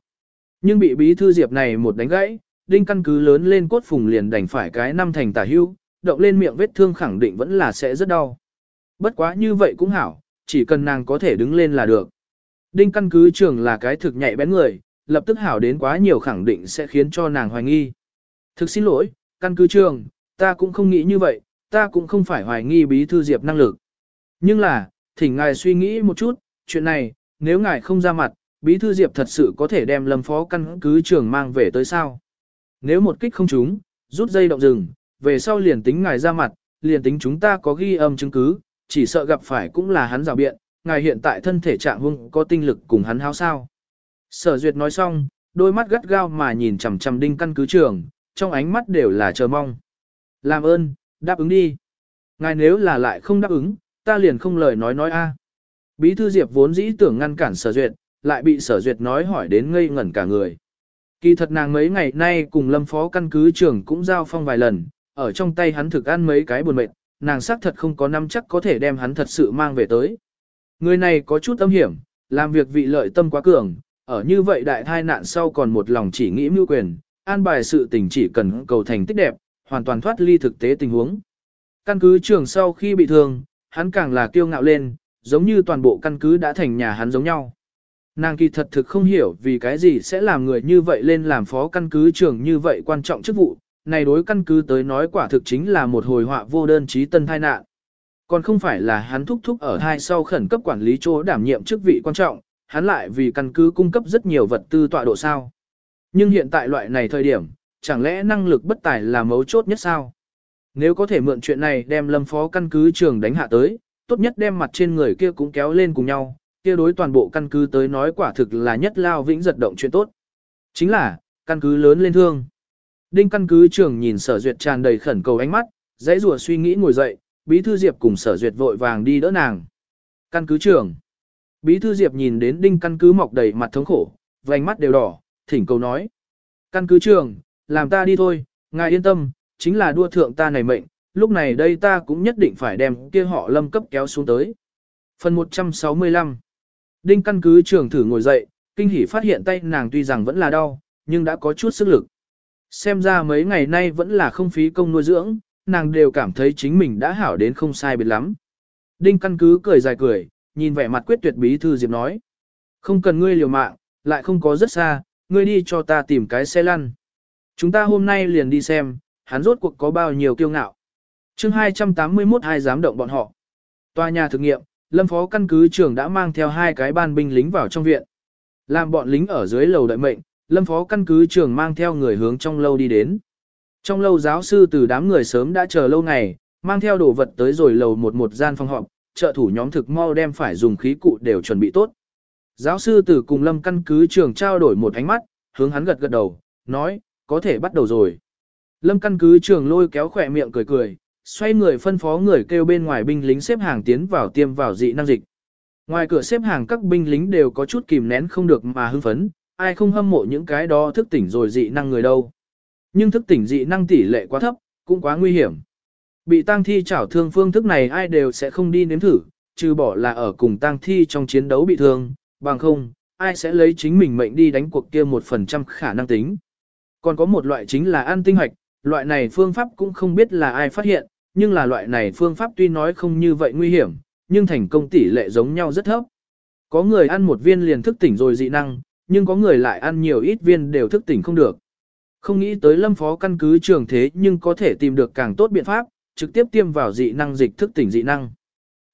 Speaker 1: Nhưng bị bí thư Diệp này một đánh gãy, đinh căn cứ lớn lên cốt phùng liền đành phải cái năm thành tả hưu, động lên miệng vết thương khẳng định vẫn là sẽ rất đau. Bất quá như vậy cũng hảo, chỉ cần nàng có thể đứng lên là được. Đinh căn cứ trường là cái thực nhạy bén người, lập tức hảo đến quá nhiều khẳng định sẽ khiến cho nàng hoài nghi. Thực xin lỗi, căn cứ trường, ta cũng không nghĩ như vậy, ta cũng không phải hoài nghi bí thư Diệp năng lực. Nhưng là, thỉnh ngài suy nghĩ một chút, chuyện này, nếu ngài không ra mặt, bí thư Diệp thật sự có thể đem lâm phó căn cứ trường mang về tới sao. Nếu một kích không trúng, rút dây động rừng, về sau liền tính ngài ra mặt, liền tính chúng ta có ghi âm chứng cứ, chỉ sợ gặp phải cũng là hắn rào biện, ngài hiện tại thân thể trạng hung có tinh lực cùng hắn háo sao. Sở duyệt nói xong, đôi mắt gắt gao mà nhìn chằm chằm đinh căn cứ trường, trong ánh mắt đều là chờ mong. Làm ơn, đáp ứng đi. Ngài nếu là lại không đáp ứng, ta liền không lời nói nói a. Bí thư Diệp vốn dĩ tưởng ngăn cản sở duyệt, lại bị sở duyệt nói hỏi đến ngây ngẩn cả người. Kỳ thật nàng mấy ngày nay cùng lâm phó căn cứ trưởng cũng giao phong vài lần, ở trong tay hắn thực ăn mấy cái buồn mệt, nàng xác thật không có năm chắc có thể đem hắn thật sự mang về tới. Người này có chút âm hiểm, làm việc vị lợi tâm quá cường, ở như vậy đại thai nạn sau còn một lòng chỉ nghĩ mưu quyền, an bài sự tình chỉ cần cầu thành tích đẹp, hoàn toàn thoát ly thực tế tình huống. Căn cứ trưởng sau khi bị thương, hắn càng là kiêu ngạo lên, giống như toàn bộ căn cứ đã thành nhà hắn giống nhau. Nàng kỳ thật thực không hiểu vì cái gì sẽ làm người như vậy lên làm phó căn cứ trưởng như vậy quan trọng chức vụ, này đối căn cứ tới nói quả thực chính là một hồi họa vô đơn chí tân thai nạn. Còn không phải là hắn thúc thúc ở hai sau khẩn cấp quản lý chỗ đảm nhiệm chức vị quan trọng, hắn lại vì căn cứ cung cấp rất nhiều vật tư tọa độ sao. Nhưng hiện tại loại này thời điểm, chẳng lẽ năng lực bất tài là mấu chốt nhất sao? Nếu có thể mượn chuyện này đem lâm phó căn cứ trường đánh hạ tới, tốt nhất đem mặt trên người kia cũng kéo lên cùng nhau, kia đối toàn bộ căn cứ tới nói quả thực là nhất lao vĩnh giật động chuyện tốt. Chính là, căn cứ lớn lên thương. Đinh căn cứ trưởng nhìn sở duyệt tràn đầy khẩn cầu ánh mắt, dãy rùa suy nghĩ ngồi dậy, bí thư diệp cùng sở duyệt vội vàng đi đỡ nàng. Căn cứ trưởng. Bí thư diệp nhìn đến đinh căn cứ mọc đầy mặt thống khổ, vành mắt đều đỏ, thỉnh cầu nói. Căn cứ trưởng, làm ta đi thôi, ngài yên tâm, chính là đua thượng ta này mệnh, lúc này đây ta cũng nhất định phải đem kia họ lâm cấp kéo xuống tới. Phần 165 Đinh căn cứ trưởng thử ngồi dậy, kinh hỉ phát hiện tay nàng tuy rằng vẫn là đau, nhưng đã có chút sức lực. Xem ra mấy ngày nay vẫn là không phí công nuôi dưỡng, nàng đều cảm thấy chính mình đã hảo đến không sai biệt lắm. Đinh căn cứ cười dài cười, nhìn vẻ mặt quyết tuyệt bí thư Diệp nói. Không cần ngươi liều mạng, lại không có rất xa, ngươi đi cho ta tìm cái xe lăn. Chúng ta hôm nay liền đi xem, hắn rốt cuộc có bao nhiêu kiêu ngạo. chương 281 hai dám động bọn họ. Tòa nhà thực nghiệm, lâm phó căn cứ trưởng đã mang theo hai cái ban binh lính vào trong viện. Làm bọn lính ở dưới lầu đợi mệnh, lâm phó căn cứ trưởng mang theo người hướng trong lâu đi đến. Trong lâu giáo sư từ đám người sớm đã chờ lâu ngày, mang theo đồ vật tới rồi lầu một một gian phòng họp, trợ thủ nhóm thực mau đem phải dùng khí cụ đều chuẩn bị tốt. Giáo sư từ cùng lâm căn cứ trưởng trao đổi một ánh mắt, hướng hắn gật gật đầu, nói, có thể bắt đầu rồi. Lâm căn cứ trưởng lôi kéo khỏe miệng cười cười, xoay người phân phó người kêu bên ngoài binh lính xếp hàng tiến vào tiêm vào dị năng dịch. Ngoài cửa xếp hàng các binh lính đều có chút kìm nén không được mà hưng phấn, ai không hâm mộ những cái đó thức tỉnh rồi dị năng người đâu. Nhưng thức tỉnh dị năng tỷ lệ quá thấp, cũng quá nguy hiểm. Bị tang thi chảo thương phương thức này ai đều sẽ không đi nếm thử, trừ bỏ là ở cùng tang thi trong chiến đấu bị thương, bằng không, ai sẽ lấy chính mình mệnh đi đánh cuộc kia một phần trăm khả năng tính. Còn có một loại chính là ăn tinh hoạch, loại này phương pháp cũng không biết là ai phát hiện, nhưng là loại này phương pháp tuy nói không như vậy nguy hiểm, nhưng thành công tỷ lệ giống nhau rất thấp. Có người ăn một viên liền thức tỉnh rồi dị năng, nhưng có người lại ăn nhiều ít viên đều thức tỉnh không được. Không nghĩ tới lâm phó căn cứ trường thế nhưng có thể tìm được càng tốt biện pháp, trực tiếp tiêm vào dị năng dịch thức tỉnh dị năng.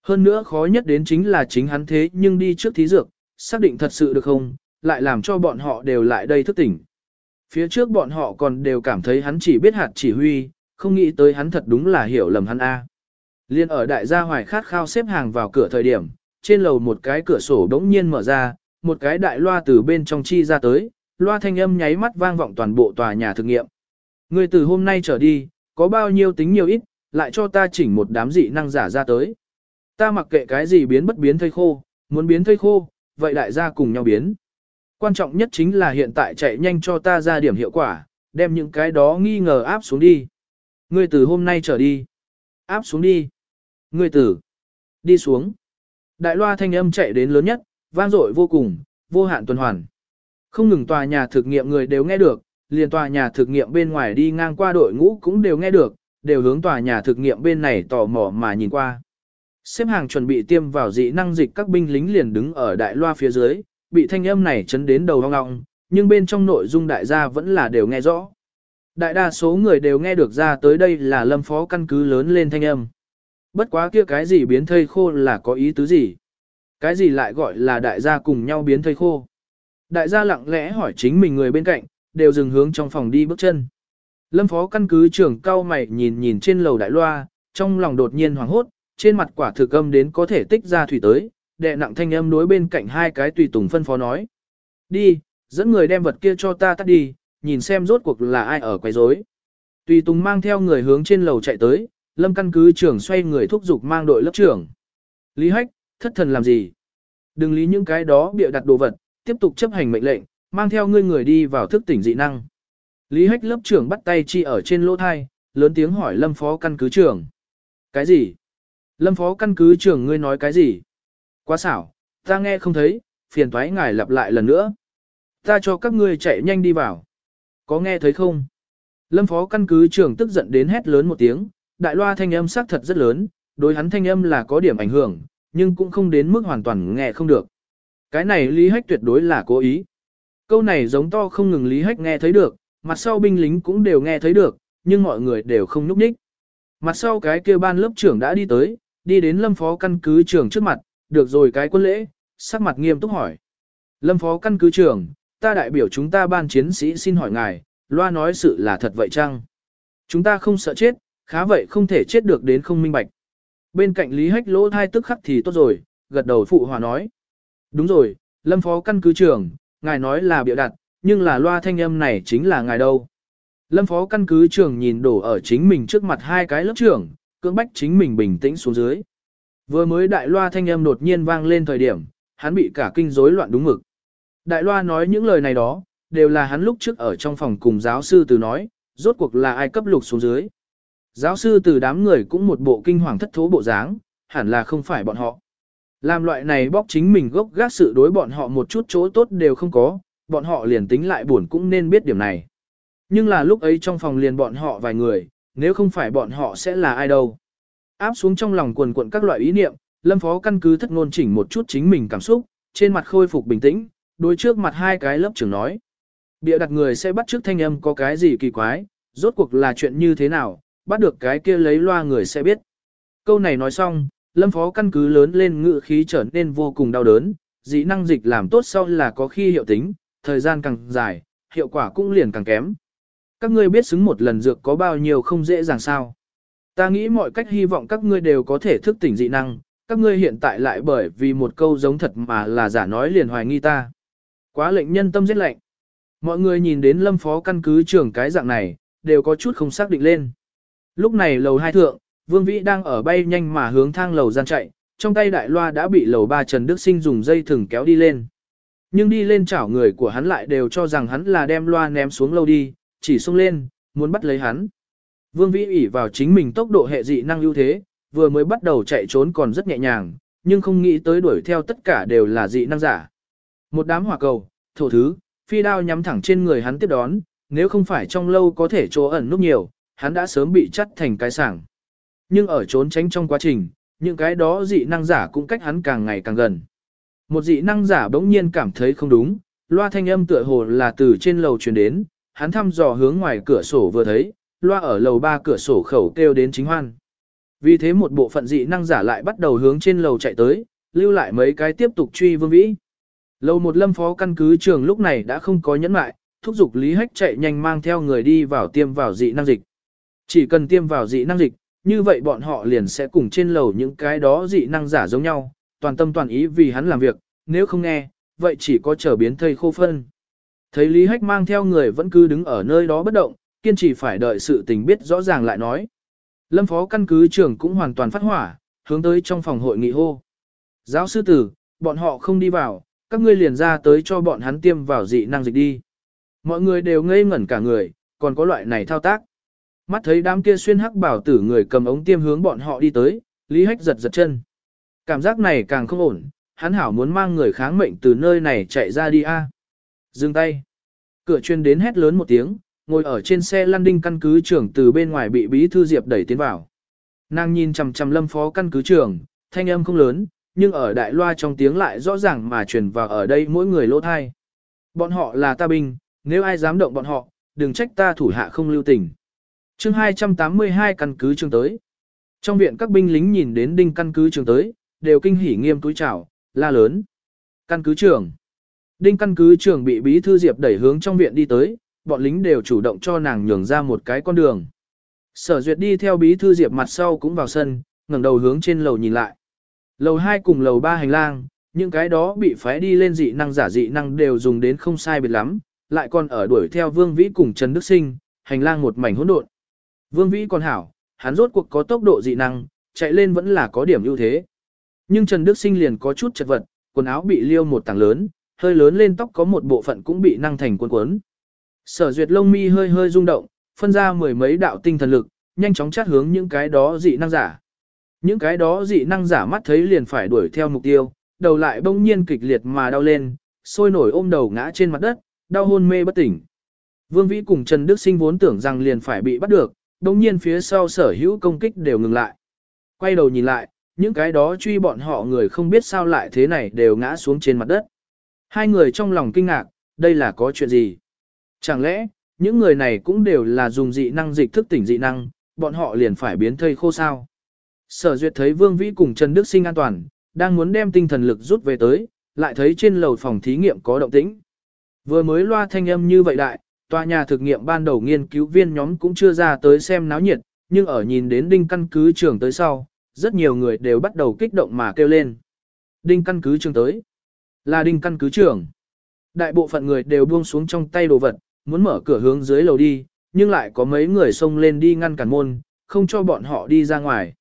Speaker 1: Hơn nữa khó nhất đến chính là chính hắn thế nhưng đi trước thí dược, xác định thật sự được không, lại làm cho bọn họ đều lại đây thức tỉnh. Phía trước bọn họ còn đều cảm thấy hắn chỉ biết hạt chỉ huy, không nghĩ tới hắn thật đúng là hiểu lầm hắn A. Liên ở đại gia hoài khát khao xếp hàng vào cửa thời điểm, trên lầu một cái cửa sổ đống nhiên mở ra, một cái đại loa từ bên trong chi ra tới, loa thanh âm nháy mắt vang vọng toàn bộ tòa nhà thực nghiệm. Người từ hôm nay trở đi, có bao nhiêu tính nhiều ít, lại cho ta chỉnh một đám dị năng giả ra tới. Ta mặc kệ cái gì biến bất biến thây khô, muốn biến thây khô, vậy đại gia cùng nhau biến. Quan trọng nhất chính là hiện tại chạy nhanh cho ta ra điểm hiệu quả, đem những cái đó nghi ngờ áp xuống đi. Ngươi từ hôm nay trở đi. Áp xuống đi. Ngươi tử. Đi xuống. Đại loa thanh âm chạy đến lớn nhất, vang dội vô cùng, vô hạn tuần hoàn. Không ngừng tòa nhà thực nghiệm người đều nghe được, liền tòa nhà thực nghiệm bên ngoài đi ngang qua đội ngũ cũng đều nghe được, đều hướng tòa nhà thực nghiệm bên này tò mò mà nhìn qua. Xếp hàng chuẩn bị tiêm vào dị năng dịch các binh lính liền đứng ở đại loa phía dưới, bị thanh âm này chấn đến đầu hoang ngọng, nhưng bên trong nội dung đại gia vẫn là đều nghe rõ. Đại đa số người đều nghe được ra tới đây là lâm phó căn cứ lớn lên thanh âm. Bất quá kia cái gì biến thây khô là có ý tứ gì? Cái gì lại gọi là đại gia cùng nhau biến thây khô? Đại gia lặng lẽ hỏi chính mình người bên cạnh, đều dừng hướng trong phòng đi bước chân. Lâm phó căn cứ trưởng cao mày nhìn nhìn trên lầu đại loa, trong lòng đột nhiên hoảng hốt, trên mặt quả thực âm đến có thể tích ra thủy tới, đệ nặng thanh âm đối bên cạnh hai cái tùy tùng phân phó nói. Đi, dẫn người đem vật kia cho ta tắt đi, nhìn xem rốt cuộc là ai ở quấy rối. Tùy tùng mang theo người hướng trên lầu chạy tới, lâm căn cứ trưởng xoay người thúc giục mang đội lớp trưởng. Lý Hách, thất thần làm gì? Đừng lý những cái đó bịa đặt đồ vật, tiếp tục chấp hành mệnh lệnh, mang theo ngươi người đi vào thức tỉnh dị năng. Lý Hách lớp trưởng bắt tay chi ở trên lỗ thai, lớn tiếng hỏi lâm phó căn cứ trưởng. Cái gì? Lâm phó căn cứ trưởng ngươi nói cái gì? Quá xảo, ta nghe không thấy, phiền thoái ngài lặp lại lần nữa. Ta cho các ngươi chạy nhanh đi vào. Có nghe thấy không? Lâm phó căn cứ trưởng tức giận đến hét lớn một tiếng, đại loa thanh âm sắc thật rất lớn, đối hắn thanh âm là có điểm ảnh hưởng, nhưng cũng không đến mức hoàn toàn nghe không được. Cái này Lý Hách tuyệt đối là cố ý. Câu này giống to không ngừng Lý Hách nghe thấy được, mặt sau binh lính cũng đều nghe thấy được, nhưng mọi người đều không núp đích. Mặt sau cái kia ban lớp trưởng đã đi tới, đi đến lâm phó căn cứ trưởng trước mặt, được rồi cái quân lễ, sắc mặt nghiêm túc hỏi. Lâm phó căn cứ trưởng, ta đại biểu chúng ta ban chiến sĩ xin hỏi ngài, loa nói sự là thật vậy chăng? Chúng ta không sợ chết, khá vậy không thể chết được đến không minh bạch. Bên cạnh Lý Hách lỗ thai tức khắc thì tốt rồi, gật đầu phụ hòa nói. Đúng rồi, lâm phó căn cứ trưởng, ngài nói là bịa đặt, nhưng là loa thanh âm này chính là ngài đâu. Lâm phó căn cứ trưởng nhìn đổ ở chính mình trước mặt hai cái lớp trưởng, cưỡng bách chính mình bình tĩnh xuống dưới. Vừa mới đại loa thanh âm đột nhiên vang lên thời điểm, hắn bị cả kinh rối loạn đúng mực. Đại loa nói những lời này đó, đều là hắn lúc trước ở trong phòng cùng giáo sư từ nói, rốt cuộc là ai cấp lục xuống dưới. Giáo sư từ đám người cũng một bộ kinh hoàng thất thố bộ dáng, hẳn là không phải bọn họ. Làm loại này bóc chính mình gốc gác sự đối bọn họ một chút chỗ tốt đều không có, bọn họ liền tính lại buồn cũng nên biết điểm này. Nhưng là lúc ấy trong phòng liền bọn họ vài người, nếu không phải bọn họ sẽ là ai đâu. Áp xuống trong lòng quần quận các loại ý niệm, lâm phó căn cứ thất ngôn chỉnh một chút chính mình cảm xúc, trên mặt khôi phục bình tĩnh, đối trước mặt hai cái lớp trưởng nói. Bịa đặt người sẽ bắt trước thanh âm có cái gì kỳ quái, rốt cuộc là chuyện như thế nào, bắt được cái kia lấy loa người sẽ biết. Câu này nói xong, lâm phó căn cứ lớn lên ngự khí trở nên vô cùng đau đớn, dĩ năng dịch làm tốt sau là có khi hiệu tính, thời gian càng dài, hiệu quả cũng liền càng kém. Các ngươi biết xứng một lần dược có bao nhiêu không dễ dàng sao. Ta nghĩ mọi cách hy vọng các ngươi đều có thể thức tỉnh dị năng, các ngươi hiện tại lại bởi vì một câu giống thật mà là giả nói liền hoài nghi ta. Quá lệnh nhân tâm giết lệnh. Mọi người nhìn đến lâm phó căn cứ trưởng cái dạng này, đều có chút không xác định lên. Lúc này lầu hai thượng, Vương Vĩ đang ở bay nhanh mà hướng thang lầu gian chạy, trong tay đại loa đã bị lầu ba Trần Đức Sinh dùng dây thừng kéo đi lên. Nhưng đi lên chảo người của hắn lại đều cho rằng hắn là đem loa ném xuống lâu đi, chỉ xông lên, muốn bắt lấy hắn. Vương Vĩ ủy vào chính mình tốc độ hệ dị năng ưu thế, vừa mới bắt đầu chạy trốn còn rất nhẹ nhàng, nhưng không nghĩ tới đuổi theo tất cả đều là dị năng giả. Một đám hỏa cầu, thổ thứ, phi đao nhắm thẳng trên người hắn tiếp đón, nếu không phải trong lâu có thể chỗ ẩn núp nhiều, hắn đã sớm bị chắt thành cái sảng. Nhưng ở trốn tránh trong quá trình, những cái đó dị năng giả cũng cách hắn càng ngày càng gần. Một dị năng giả bỗng nhiên cảm thấy không đúng, loa thanh âm tựa hồ là từ trên lầu truyền đến, hắn thăm dò hướng ngoài cửa sổ vừa thấy, loa ở lầu ba cửa sổ khẩu kêu đến chính hoan. Vì thế một bộ phận dị năng giả lại bắt đầu hướng trên lầu chạy tới, lưu lại mấy cái tiếp tục truy vương vĩ. Lầu một lâm phó căn cứ trường lúc này đã không có nhẫn mại, thúc giục Lý Hách chạy nhanh mang theo người đi vào tiêm vào dị năng dịch. Chỉ cần tiêm vào dị năng dịch, như vậy bọn họ liền sẽ cùng trên lầu những cái đó dị năng giả giống nhau, toàn tâm toàn ý vì hắn làm việc, nếu không nghe, vậy chỉ có trở biến thây khô phân. Thấy Lý Hách mang theo người vẫn cứ đứng ở nơi đó bất động, kiên trì phải đợi sự tình biết rõ ràng lại nói. Lâm phó căn cứ trưởng cũng hoàn toàn phát hỏa, hướng tới trong phòng hội nghị hô. Giáo sư tử, bọn họ không đi vào, các ngươi liền ra tới cho bọn hắn tiêm vào dị năng dịch đi. Mọi người đều ngây ngẩn cả người, còn có loại này thao tác. Mắt thấy đám kia xuyên hắc bảo tử người cầm ống tiêm hướng bọn họ đi tới, Lý Hách giật giật chân. Cảm giác này càng không ổn, hắn hảo muốn mang người kháng mệnh từ nơi này chạy ra đi a. Dừng tay. Cửa chuyên đến hét lớn một tiếng, ngồi ở trên xe lăn đinh căn cứ trưởng từ bên ngoài bị bí thư Diệp đẩy tiến vào. Nàng nhìn chằm chằm lâm phó căn cứ trưởng, thanh âm không lớn, nhưng ở đại loa trong tiếng lại rõ ràng mà truyền vào ở đây mỗi người lỗ thai. Bọn họ là ta binh, nếu ai dám động bọn họ, đừng trách ta thủ hạ không lưu tình chương 282 căn cứ trường tới. Trong viện các binh lính nhìn đến đinh căn cứ trường tới, đều kinh hỉ nghiêm túi chào, la lớn. Căn cứ trưởng. Đinh căn cứ trưởng bị bí thư Diệp đẩy hướng trong viện đi tới, bọn lính đều chủ động cho nàng nhường ra một cái con đường. Sở duyệt đi theo bí thư Diệp mặt sau cũng vào sân, ngẩng đầu hướng trên lầu nhìn lại. Lầu 2 cùng lầu 3 hành lang, những cái đó bị phái đi lên dị năng giả dị năng đều dùng đến không sai biệt lắm, lại còn ở đuổi theo Vương Vĩ cùng Trần Đức Sinh, hành lang một mảnh hỗn độn. Vương Vĩ còn hảo, hắn rốt cuộc có tốc độ dị năng, chạy lên vẫn là có điểm ưu thế. Nhưng Trần Đức Sinh liền có chút chật vật, quần áo bị liêu một tảng lớn, hơi lớn lên tóc có một bộ phận cũng bị năng thành cuốn cuốn. Sở duyệt lông mi hơi hơi rung động, phân ra mười mấy đạo tinh thần lực, nhanh chóng chát hướng những cái đó dị năng giả. Những cái đó dị năng giả mắt thấy liền phải đuổi theo mục tiêu, đầu lại bỗng nhiên kịch liệt mà đau lên, sôi nổi ôm đầu ngã trên mặt đất, đau hôn mê bất tỉnh. Vương Vĩ cùng Trần Đức Sinh vốn tưởng rằng liền phải bị bắt được, đồng nhiên phía sau sở hữu công kích đều ngừng lại. Quay đầu nhìn lại, những cái đó truy bọn họ người không biết sao lại thế này đều ngã xuống trên mặt đất. Hai người trong lòng kinh ngạc, đây là có chuyện gì? Chẳng lẽ, những người này cũng đều là dùng dị năng dịch thức tỉnh dị năng, bọn họ liền phải biến thây khô sao? Sở duyệt thấy Vương Vĩ cùng Trần Đức Sinh an toàn, đang muốn đem tinh thần lực rút về tới, lại thấy trên lầu phòng thí nghiệm có động tĩnh. Vừa mới loa thanh âm như vậy đại, Tòa nhà thực nghiệm ban đầu nghiên cứu viên nhóm cũng chưa ra tới xem náo nhiệt, nhưng ở nhìn đến đinh căn cứ trường tới sau, rất nhiều người đều bắt đầu kích động mà kêu lên. Đinh căn cứ trường tới. Là đinh căn cứ trường. Đại bộ phận người đều buông xuống trong tay đồ vật, muốn mở cửa hướng dưới lầu đi, nhưng lại có mấy người xông lên đi ngăn cản môn, không cho bọn họ đi ra ngoài.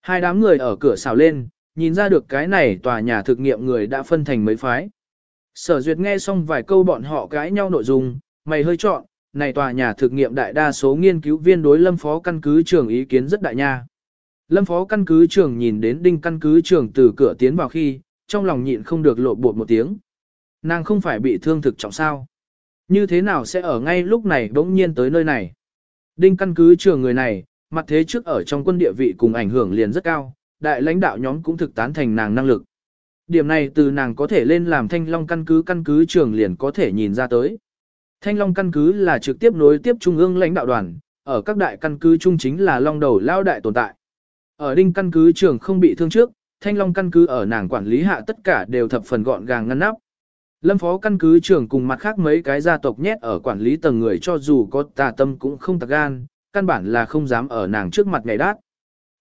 Speaker 1: Hai đám người ở cửa xào lên, nhìn ra được cái này tòa nhà thực nghiệm người đã phân thành mấy phái. Sở duyệt nghe xong vài câu bọn họ cãi nhau nội dung, mày hơi chọn, này tòa nhà thực nghiệm đại đa số nghiên cứu viên đối lâm phó căn cứ trường ý kiến rất đại nha. Lâm phó căn cứ trường nhìn đến đinh căn cứ trường từ cửa tiến vào khi, trong lòng nhịn không được lộ bột một tiếng. Nàng không phải bị thương thực trọng sao. Như thế nào sẽ ở ngay lúc này bỗng nhiên tới nơi này? Đinh căn cứ trường người này, mặt thế trước ở trong quân địa vị cùng ảnh hưởng liền rất cao, đại lãnh đạo nhóm cũng thực tán thành nàng năng lực. Điểm này từ nàng có thể lên làm thanh long căn cứ căn cứ trường liền có thể nhìn ra tới. Thanh long căn cứ là trực tiếp nối tiếp trung ương lãnh đạo đoàn, ở các đại căn cứ trung chính là long đầu lao đại tồn tại. Ở đinh căn cứ trường không bị thương trước, thanh long căn cứ ở nàng quản lý hạ tất cả đều thập phần gọn gàng ngăn nắp. Lâm phó căn cứ trưởng cùng mặt khác mấy cái gia tộc nhét ở quản lý tầng người cho dù có tà tâm cũng không tạc gan, căn bản là không dám ở nàng trước mặt ngày đát.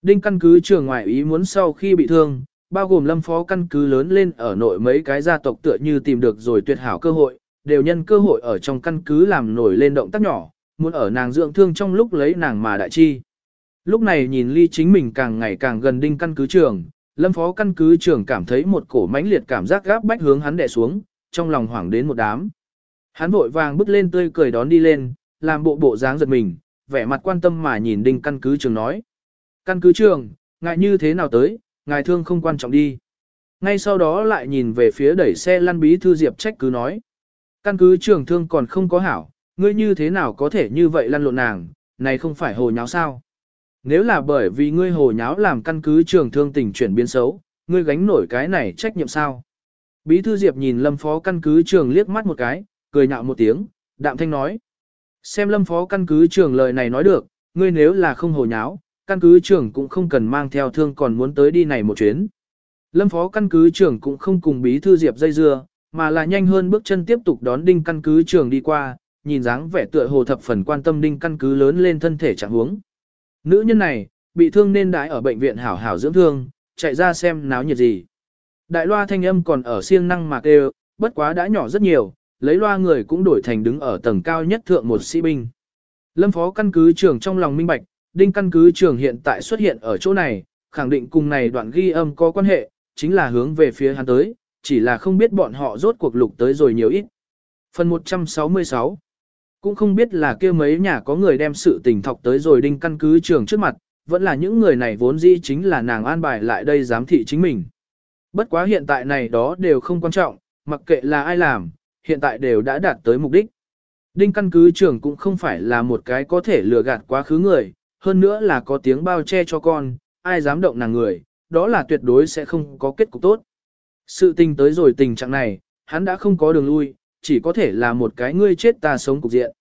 Speaker 1: Đinh căn cứ trưởng ngoại ý muốn sau khi bị thương, bao gồm lâm phó căn cứ lớn lên ở nội mấy cái gia tộc tựa như tìm được rồi tuyệt hảo cơ hội, đều nhân cơ hội ở trong căn cứ làm nổi lên động tác nhỏ, muốn ở nàng dưỡng thương trong lúc lấy nàng mà đại chi. Lúc này nhìn ly chính mình càng ngày càng gần đinh căn cứ trưởng, lâm phó căn cứ trưởng cảm thấy một cổ mãnh liệt cảm giác gáp bách hướng hắn đè xuống, trong lòng hoảng đến một đám. Hắn vội vàng bước lên tươi cười đón đi lên, làm bộ bộ dáng giật mình, vẻ mặt quan tâm mà nhìn đinh căn cứ trường nói. Căn cứ trường, ngại như thế nào tới, ngài thương không quan trọng đi. Ngay sau đó lại nhìn về phía đẩy xe lăn bí thư diệp trách cứ nói. Căn cứ trường thương còn không có hảo, ngươi như thế nào có thể như vậy lăn lộn nàng, này không phải hồ nháo sao. Nếu là bởi vì ngươi hồ nháo làm căn cứ trường thương tình chuyển biến xấu, ngươi gánh nổi cái này trách nhiệm sao. Bí thư Diệp nhìn Lâm Phó căn cứ trường liếc mắt một cái, cười nhạo một tiếng, đạm thanh nói. Xem Lâm Phó căn cứ trường lời này nói được, ngươi nếu là không hồ nháo, căn cứ trường cũng không cần mang theo thương còn muốn tới đi này một chuyến. Lâm Phó căn cứ trưởng cũng không cùng bí thư Diệp dây dưa, mà là nhanh hơn bước chân tiếp tục đón đinh căn cứ trường đi qua, nhìn dáng vẻ tựa hồ thập phần quan tâm đinh căn cứ lớn lên thân thể trạng huống. Nữ nhân này, bị thương nên đãi ở bệnh viện hảo hảo dưỡng thương, chạy ra xem náo nhiệt gì. Đại loa thanh âm còn ở siêng năng mạc đều, bất quá đã nhỏ rất nhiều, lấy loa người cũng đổi thành đứng ở tầng cao nhất thượng một sĩ binh. Lâm phó căn cứ trưởng trong lòng minh bạch, đinh căn cứ trưởng hiện tại xuất hiện ở chỗ này, khẳng định cùng này đoạn ghi âm có quan hệ, chính là hướng về phía hắn tới, chỉ là không biết bọn họ rốt cuộc lục tới rồi nhiều ít. Phần 166 Cũng không biết là kia mấy nhà có người đem sự tình thọc tới rồi đinh căn cứ trưởng trước mặt, vẫn là những người này vốn dĩ chính là nàng an bài lại đây giám thị chính mình. Bất quá hiện tại này đó đều không quan trọng, mặc kệ là ai làm, hiện tại đều đã đạt tới mục đích. Đinh căn cứ trưởng cũng không phải là một cái có thể lừa gạt quá khứ người, hơn nữa là có tiếng bao che cho con, ai dám động nàng người, đó là tuyệt đối sẽ không có kết cục tốt. Sự tình tới rồi tình trạng này, hắn đã không có đường lui, chỉ có thể là một cái ngươi chết ta sống cục diện.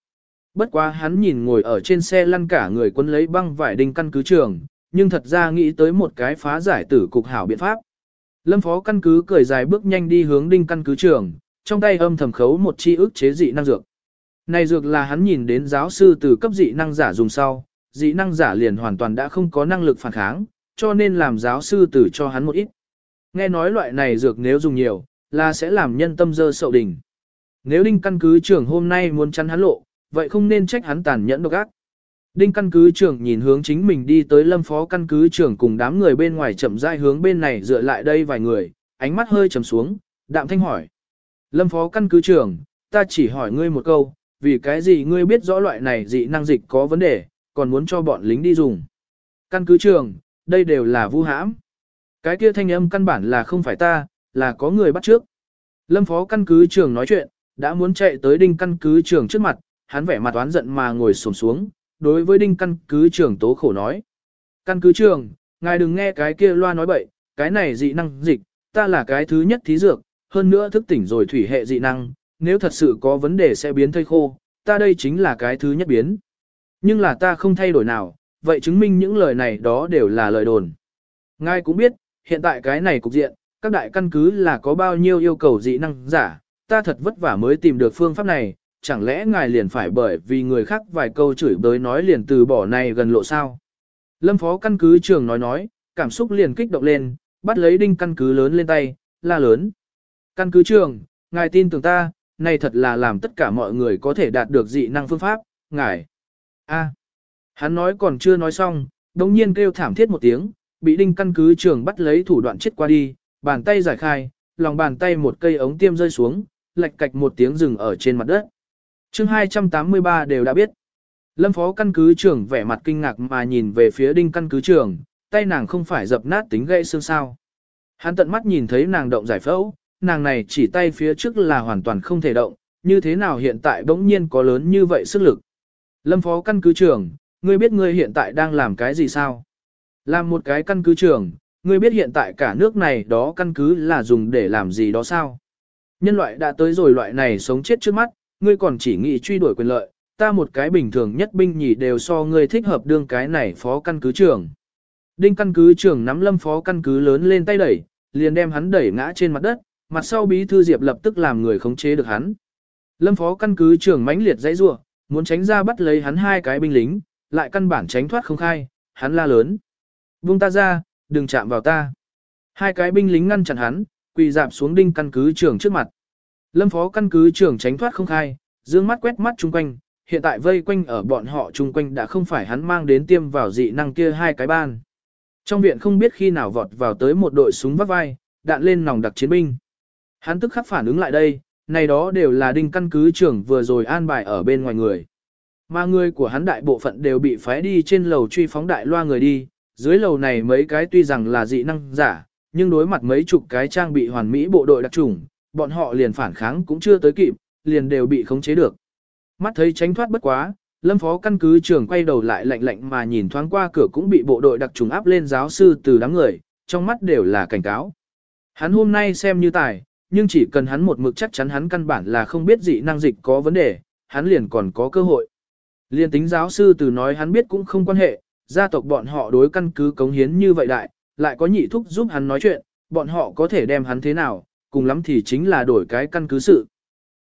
Speaker 1: Bất quá hắn nhìn ngồi ở trên xe lăn cả người quân lấy băng vải đinh căn cứ trường, nhưng thật ra nghĩ tới một cái phá giải tử cục hảo biện pháp. Lâm phó căn cứ cười dài bước nhanh đi hướng đinh căn cứ trường, trong tay âm thầm khấu một chi ức chế dị năng dược. Này dược là hắn nhìn đến giáo sư từ cấp dị năng giả dùng sau, dị năng giả liền hoàn toàn đã không có năng lực phản kháng, cho nên làm giáo sư từ cho hắn một ít. Nghe nói loại này dược nếu dùng nhiều, là sẽ làm nhân tâm dơ sậu đỉnh. Nếu đinh căn cứ trưởng hôm nay muốn chắn hắn lộ, vậy không nên trách hắn tàn nhẫn độc ác. Đinh căn cứ trưởng nhìn hướng chính mình đi tới lâm phó căn cứ trưởng cùng đám người bên ngoài chậm rãi hướng bên này dựa lại đây vài người, ánh mắt hơi trầm xuống, đạm thanh hỏi. Lâm phó căn cứ trưởng, ta chỉ hỏi ngươi một câu, vì cái gì ngươi biết rõ loại này dị năng dịch có vấn đề, còn muốn cho bọn lính đi dùng. Căn cứ trưởng, đây đều là vu hãm. Cái kia thanh âm căn bản là không phải ta, là có người bắt trước. Lâm phó căn cứ trưởng nói chuyện, đã muốn chạy tới đinh căn cứ trưởng trước mặt, hắn vẻ mặt oán giận mà ngồi xổm xuống, đối với đinh căn cứ trưởng tố khổ nói. Căn cứ trưởng, ngài đừng nghe cái kia loa nói bậy, cái này dị năng dịch, ta là cái thứ nhất thí dược, hơn nữa thức tỉnh rồi thủy hệ dị năng, nếu thật sự có vấn đề sẽ biến thây khô, ta đây chính là cái thứ nhất biến. Nhưng là ta không thay đổi nào, vậy chứng minh những lời này đó đều là lời đồn. Ngài cũng biết, hiện tại cái này cục diện, các đại căn cứ là có bao nhiêu yêu cầu dị năng giả, ta thật vất vả mới tìm được phương pháp này, chẳng lẽ ngài liền phải bởi vì người khác vài câu chửi bới nói liền từ bỏ này gần lộ sao? Lâm phó căn cứ trường nói nói, cảm xúc liền kích động lên, bắt lấy đinh căn cứ lớn lên tay, la lớn. Căn cứ trường, ngài tin tưởng ta, này thật là làm tất cả mọi người có thể đạt được dị năng phương pháp, ngài. a hắn nói còn chưa nói xong, đồng nhiên kêu thảm thiết một tiếng, bị đinh căn cứ trường bắt lấy thủ đoạn chết qua đi, bàn tay giải khai, lòng bàn tay một cây ống tiêm rơi xuống, lạch cạch một tiếng rừng ở trên mặt đất. chương 283 đều đã biết. Lâm phó căn cứ trưởng vẻ mặt kinh ngạc mà nhìn về phía đinh căn cứ trưởng, tay nàng không phải dập nát tính gãy xương sao. Hắn tận mắt nhìn thấy nàng động giải phẫu, nàng này chỉ tay phía trước là hoàn toàn không thể động, như thế nào hiện tại bỗng nhiên có lớn như vậy sức lực. Lâm phó căn cứ trưởng, ngươi biết ngươi hiện tại đang làm cái gì sao? Làm một cái căn cứ trưởng, ngươi biết hiện tại cả nước này đó căn cứ là dùng để làm gì đó sao? Nhân loại đã tới rồi loại này sống chết trước mắt, ngươi còn chỉ nghĩ truy đuổi quyền lợi, ta một cái bình thường nhất binh nhì đều so ngươi thích hợp đương cái này phó căn cứ trưởng. Đinh căn cứ trưởng nắm lâm phó căn cứ lớn lên tay đẩy, liền đem hắn đẩy ngã trên mặt đất, mặt sau bí thư diệp lập tức làm người khống chế được hắn. Lâm phó căn cứ trưởng mãnh liệt dãy rủa, muốn tránh ra bắt lấy hắn hai cái binh lính, lại căn bản tránh thoát không khai, hắn la lớn. Buông ta ra, đừng chạm vào ta. Hai cái binh lính ngăn chặn hắn, quỳ dạp xuống đinh căn cứ trưởng trước mặt. Lâm phó căn cứ trưởng tránh thoát không khai, dương mắt quét mắt chung quanh, hiện tại vây quanh ở bọn họ chung quanh đã không phải hắn mang đến tiêm vào dị năng kia hai cái ban. Trong viện không biết khi nào vọt vào tới một đội súng vắt vai, đạn lên nòng đặc chiến binh. Hắn tức khắc phản ứng lại đây, này đó đều là đinh căn cứ trưởng vừa rồi an bài ở bên ngoài người. Mà người của hắn đại bộ phận đều bị phái đi trên lầu truy phóng đại loa người đi, dưới lầu này mấy cái tuy rằng là dị năng giả, nhưng đối mặt mấy chục cái trang bị hoàn mỹ bộ đội đặc trùng, bọn họ liền phản kháng cũng chưa tới kịp, liền đều bị khống chế được. Mắt thấy tránh thoát bất quá, lâm phó căn cứ trưởng quay đầu lại lạnh lạnh mà nhìn thoáng qua cửa cũng bị bộ đội đặc trùng áp lên giáo sư từ đám người, trong mắt đều là cảnh cáo. Hắn hôm nay xem như tài, nhưng chỉ cần hắn một mực chắc chắn hắn căn bản là không biết dị năng dịch có vấn đề, hắn liền còn có cơ hội. Liên tính giáo sư từ nói hắn biết cũng không quan hệ, gia tộc bọn họ đối căn cứ cống hiến như vậy đại, lại có nhị thúc giúp hắn nói chuyện, bọn họ có thể đem hắn thế nào, cùng lắm thì chính là đổi cái căn cứ sự.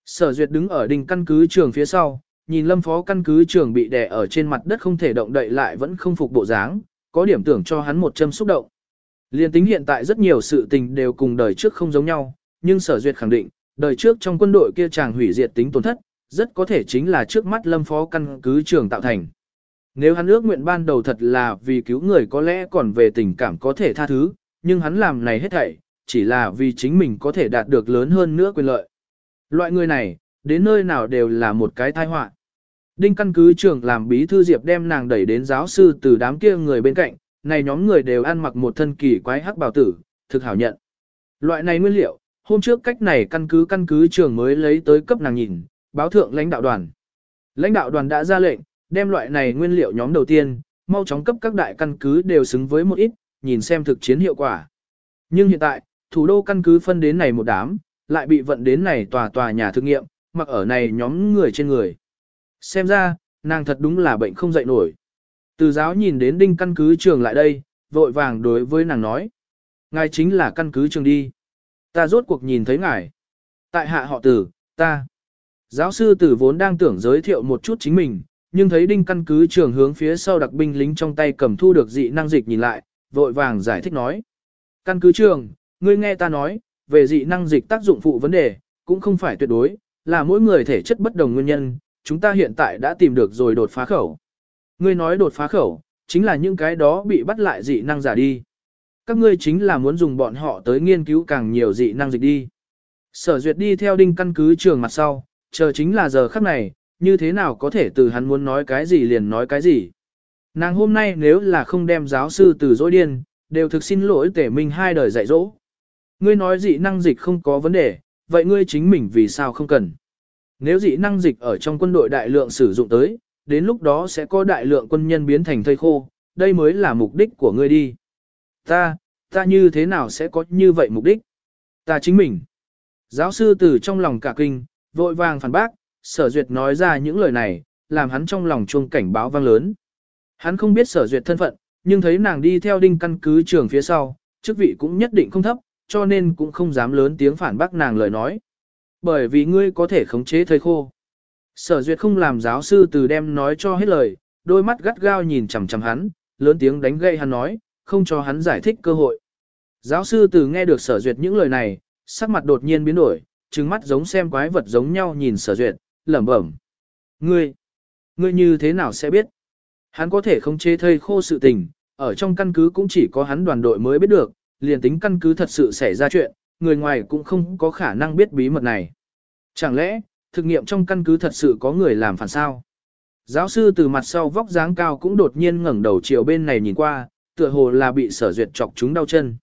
Speaker 1: Sở duyệt đứng ở đỉnh căn cứ trường phía sau, nhìn lâm phó căn cứ trường bị đè ở trên mặt đất không thể động đậy lại vẫn không phục bộ dáng, có điểm tưởng cho hắn một châm xúc động. Liên tính hiện tại rất nhiều sự tình đều cùng đời trước không giống nhau, nhưng sở duyệt khẳng định, đời trước trong quân đội kia chàng hủy diệt tính tổn thất, rất có thể chính là trước mắt lâm phó căn cứ trường tạo thành. Nếu hắn ước nguyện ban đầu thật là vì cứu người có lẽ còn về tình cảm có thể tha thứ, nhưng hắn làm này hết thảy, chỉ là vì chính mình có thể đạt được lớn hơn nữa quyền lợi. Loại người này, đến nơi nào đều là một cái tai họa. Đinh căn cứ trưởng làm bí thư diệp đem nàng đẩy đến giáo sư từ đám kia người bên cạnh, này nhóm người đều ăn mặc một thân kỳ quái hắc bào tử, thực hảo nhận. Loại này nguyên liệu, hôm trước cách này căn cứ căn cứ trưởng mới lấy tới cấp nàng nhìn, báo thượng lãnh đạo đoàn. Lãnh đạo đoàn đã ra lệnh, đem loại này nguyên liệu nhóm đầu tiên, mau chóng cấp các đại căn cứ đều xứng với một ít, nhìn xem thực chiến hiệu quả. Nhưng hiện tại, thủ đô căn cứ phân đến này một đám, lại bị vận đến này tòa tòa nhà thực nghiệm, mặc ở này nhóm người trên người. Xem ra, nàng thật đúng là bệnh không dậy nổi. Từ giáo nhìn đến đinh căn cứ trường lại đây, vội vàng đối với nàng nói. Ngài chính là căn cứ trường đi. Ta rốt cuộc nhìn thấy ngài. Tại hạ họ tử, ta. Giáo sư tử vốn đang tưởng giới thiệu một chút chính mình, nhưng thấy đinh căn cứ trường hướng phía sau đặc binh lính trong tay cầm thu được dị năng dịch nhìn lại, vội vàng giải thích nói. Căn cứ trường, ngươi nghe ta nói, về dị năng dịch tác dụng phụ vấn đề, cũng không phải tuyệt đối, là mỗi người thể chất bất đồng nguyên nhân, chúng ta hiện tại đã tìm được rồi đột phá khẩu. Ngươi nói đột phá khẩu, chính là những cái đó bị bắt lại dị năng giả đi. Các ngươi chính là muốn dùng bọn họ tới nghiên cứu càng nhiều dị năng dịch đi. Sở duyệt đi theo đinh căn cứ trường mặt sau, chờ chính là giờ khắc này, như thế nào có thể từ hắn muốn nói cái gì liền nói cái gì. Nàng hôm nay nếu là không đem giáo sư từ dối điên, đều thực xin lỗi tể minh hai đời dạy dỗ. Ngươi nói dị năng dịch không có vấn đề, vậy ngươi chính mình vì sao không cần? Nếu dị năng dịch ở trong quân đội đại lượng sử dụng tới, đến lúc đó sẽ có đại lượng quân nhân biến thành thây khô, đây mới là mục đích của ngươi đi. Ta, ta như thế nào sẽ có như vậy mục đích? Ta chính mình. Giáo sư từ trong lòng cả kinh, vội vàng phản bác, sở duyệt nói ra những lời này, làm hắn trong lòng chuông cảnh báo vang lớn. Hắn không biết sở duyệt thân phận, nhưng thấy nàng đi theo đinh căn cứ trường phía sau, chức vị cũng nhất định không thấp, cho nên cũng không dám lớn tiếng phản bác nàng lời nói. Bởi vì ngươi có thể khống chế thời khô. Sở duyệt không làm giáo sư từ đem nói cho hết lời, đôi mắt gắt gao nhìn chằm chằm hắn, lớn tiếng đánh gậy hắn nói, không cho hắn giải thích cơ hội. Giáo sư từ nghe được sở duyệt những lời này, sắc mặt đột nhiên biến đổi, trừng mắt giống xem quái vật giống nhau nhìn sở duyệt, lẩm bẩm. Ngươi, ngươi như thế nào sẽ biết? Hắn có thể không chế thây khô sự tình, ở trong căn cứ cũng chỉ có hắn đoàn đội mới biết được, liền tính căn cứ thật sự xảy ra chuyện, người ngoài cũng không có khả năng biết bí mật này. Chẳng lẽ, thực nghiệm trong căn cứ thật sự có người làm phản sao? Giáo sư từ mặt sau vóc dáng cao cũng đột nhiên ngẩng đầu chiều bên này nhìn qua, tựa hồ là bị sở duyệt chọc chúng đau chân.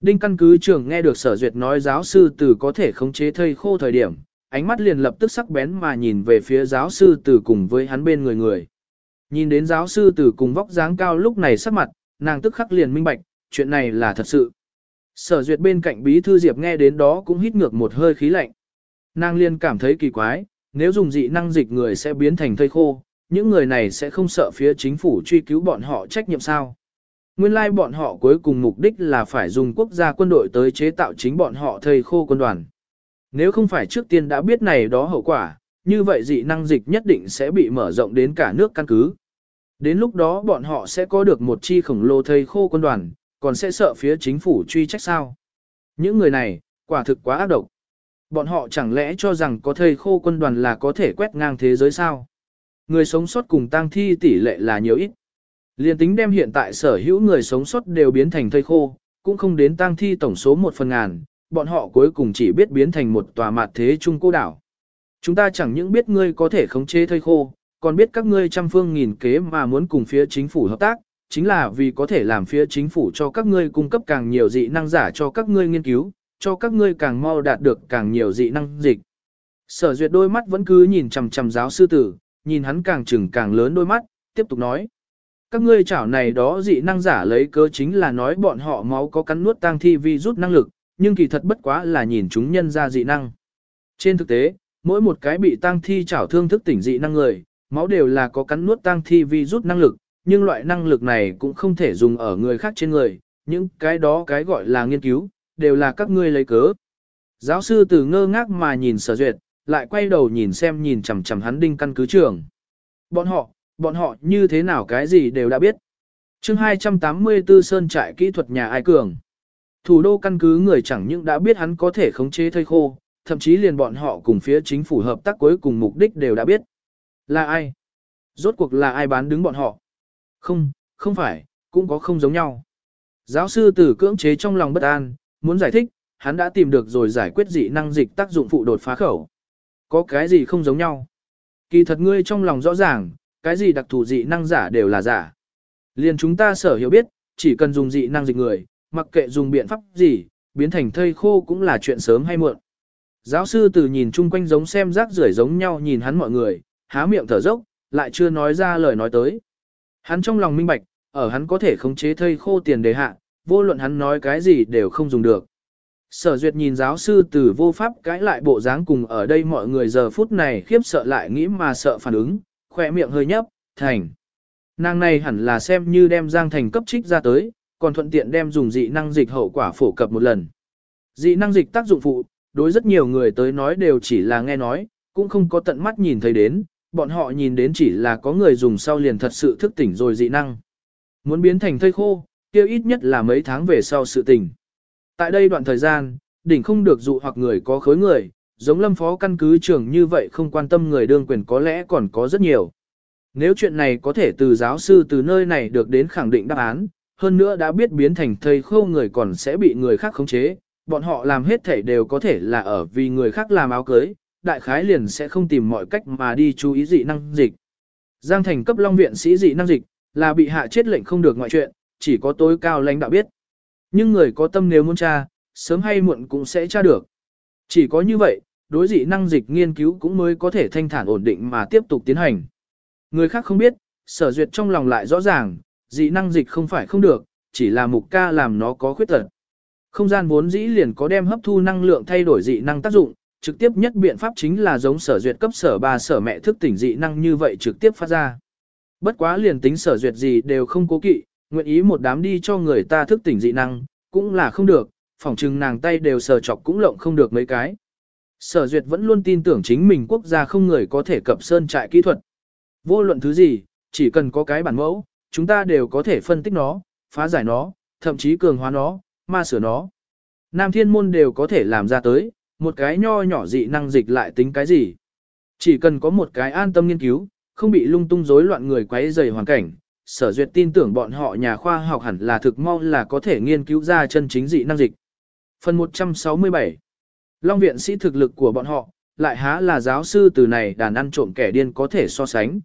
Speaker 1: Đinh căn cứ trưởng nghe được sở duyệt nói giáo sư từ có thể khống chế thây khô thời điểm, ánh mắt liền lập tức sắc bén mà nhìn về phía giáo sư tử cùng với hắn bên người người. Nhìn đến giáo sư tử cùng vóc dáng cao lúc này sắc mặt, nàng tức khắc liền minh bạch, chuyện này là thật sự. Sở duyệt bên cạnh bí thư Diệp nghe đến đó cũng hít ngược một hơi khí lạnh. Nàng liền cảm thấy kỳ quái, nếu dùng dị năng dịch người sẽ biến thành thây khô, những người này sẽ không sợ phía chính phủ truy cứu bọn họ trách nhiệm sao. Nguyên lai like bọn họ cuối cùng mục đích là phải dùng quốc gia quân đội tới chế tạo chính bọn họ thây khô quân đoàn. Nếu không phải trước tiên đã biết này đó hậu quả, như vậy dị năng dịch nhất định sẽ bị mở rộng đến cả nước căn cứ. Đến lúc đó bọn họ sẽ có được một chi khổng lồ thây khô quân đoàn, còn sẽ sợ phía chính phủ truy trách sao. Những người này, quả thực quá ác độc. Bọn họ chẳng lẽ cho rằng có thây khô quân đoàn là có thể quét ngang thế giới sao? Người sống sót cùng tăng thi tỷ lệ là nhiều ít. Liên tính đem hiện tại sở hữu người sống sót đều biến thành thây khô, cũng không đến tăng thi tổng số một phần ngàn, bọn họ cuối cùng chỉ biết biến thành một tòa mạt thế trung cô đảo. Chúng ta chẳng những biết ngươi có thể khống chế thây khô, còn biết các ngươi trăm phương nghìn kế mà muốn cùng phía chính phủ hợp tác, chính là vì có thể làm phía chính phủ cho các ngươi cung cấp càng nhiều dị năng giả cho các ngươi nghiên cứu, cho các ngươi càng mau đạt được càng nhiều dị năng dịch. Sở duyệt đôi mắt vẫn cứ nhìn chằm chằm giáo sư tử, nhìn hắn càng trừng càng lớn đôi mắt, tiếp tục nói. Các ngươi chảo này đó dị năng giả lấy cớ chính là nói bọn họ máu có cắn nuốt tang thi vi rút năng lực, nhưng kỳ thật bất quá là nhìn chúng nhân ra dị năng. Trên thực tế, mỗi một cái bị tang thi chảo thương thức tỉnh dị năng người, máu đều là có cắn nuốt tang thi vi rút năng lực, nhưng loại năng lực này cũng không thể dùng ở người khác trên người, những cái đó cái gọi là nghiên cứu, đều là các ngươi lấy cớ. Giáo sư từ ngơ ngác mà nhìn sở duyệt, lại quay đầu nhìn xem nhìn chằm chằm hắn đinh căn cứ trưởng. Bọn họ, bọn họ như thế nào cái gì đều đã biết. chương 284 Sơn trại kỹ thuật nhà ai cường. Thủ đô căn cứ người chẳng những đã biết hắn có thể khống chế thây khô, thậm chí liền bọn họ cùng phía chính phủ hợp tác cuối cùng mục đích đều đã biết. Là ai? Rốt cuộc là ai bán đứng bọn họ? Không, không phải, cũng có không giống nhau. Giáo sư tử cưỡng chế trong lòng bất an, muốn giải thích, hắn đã tìm được rồi giải quyết dị năng dịch tác dụng phụ đột phá khẩu. Có cái gì không giống nhau? Kỳ thật ngươi trong lòng rõ ràng, cái gì đặc thù dị năng giả đều là giả. Liền chúng ta sở hiểu biết, chỉ cần dùng dị năng dịch người, mặc kệ dùng biện pháp gì, biến thành thây khô cũng là chuyện sớm hay muộn. Giáo sư từ nhìn chung quanh giống xem rác rưởi giống nhau nhìn hắn mọi người, há miệng thở dốc, lại chưa nói ra lời nói tới. Hắn trong lòng minh bạch, ở hắn có thể khống chế thây khô tiền đề hạ, vô luận hắn nói cái gì đều không dùng được. Sở duyệt nhìn giáo sư từ vô pháp cãi lại bộ dáng cùng ở đây mọi người giờ phút này khiếp sợ lại nghĩ mà sợ phản ứng, khỏe miệng hơi nhấp, thành. Nàng này hẳn là xem như đem Giang Thành cấp trích ra tới, còn thuận tiện đem dùng dị năng dịch hậu quả phổ cập một lần. Dị năng dịch tác dụng phụ, đối rất nhiều người tới nói đều chỉ là nghe nói, cũng không có tận mắt nhìn thấy đến, bọn họ nhìn đến chỉ là có người dùng sau liền thật sự thức tỉnh rồi dị năng. Muốn biến thành thây khô, kia ít nhất là mấy tháng về sau sự tỉnh. Tại đây đoạn thời gian, đỉnh không được dụ hoặc người có khối người, giống lâm phó căn cứ trưởng như vậy không quan tâm người đương quyền có lẽ còn có rất nhiều. Nếu chuyện này có thể từ giáo sư từ nơi này được đến khẳng định đáp án, hơn nữa đã biết biến thành thầy khâu người còn sẽ bị người khác khống chế, bọn họ làm hết thể đều có thể là ở vì người khác làm áo cưới, đại khái liền sẽ không tìm mọi cách mà đi chú ý dị năng dịch. Giang thành cấp long viện sĩ dị năng dịch, là bị hạ chết lệnh không được ngoại chuyện, chỉ có tối cao lãnh đạo biết. Nhưng người có tâm nếu muốn tra, sớm hay muộn cũng sẽ tra được. Chỉ có như vậy, đối dị năng dịch nghiên cứu cũng mới có thể thanh thản ổn định mà tiếp tục tiến hành. Người khác không biết, sở duyệt trong lòng lại rõ ràng, dị năng dịch không phải không được, chỉ là mục ca làm nó có khuyết tật. Không gian vốn dĩ liền có đem hấp thu năng lượng thay đổi dị năng tác dụng, trực tiếp nhất biện pháp chính là giống sở duyệt cấp sở ba sở mẹ thức tỉnh dị năng như vậy trực tiếp phát ra. Bất quá liền tính sở duyệt gì đều không cố kỵ, nguyện ý một đám đi cho người ta thức tỉnh dị năng, cũng là không được, phỏng chừng nàng tay đều sờ chọc cũng lộng không được mấy cái. Sở duyệt vẫn luôn tin tưởng chính mình quốc gia không người có thể cập sơn trại kỹ thuật. Vô luận thứ gì, chỉ cần có cái bản mẫu, chúng ta đều có thể phân tích nó, phá giải nó, thậm chí cường hóa nó, ma sửa nó. Nam thiên môn đều có thể làm ra tới, một cái nho nhỏ dị năng dịch lại tính cái gì. Chỉ cần có một cái an tâm nghiên cứu, không bị lung tung rối loạn người quấy rầy hoàn cảnh, sở duyệt tin tưởng bọn họ nhà khoa học hẳn là thực mau là có thể nghiên cứu ra chân chính dị năng dịch. Phần 167 Long viện sĩ thực lực của bọn họ, lại há là giáo sư từ này đàn ăn trộm kẻ điên có thể so sánh.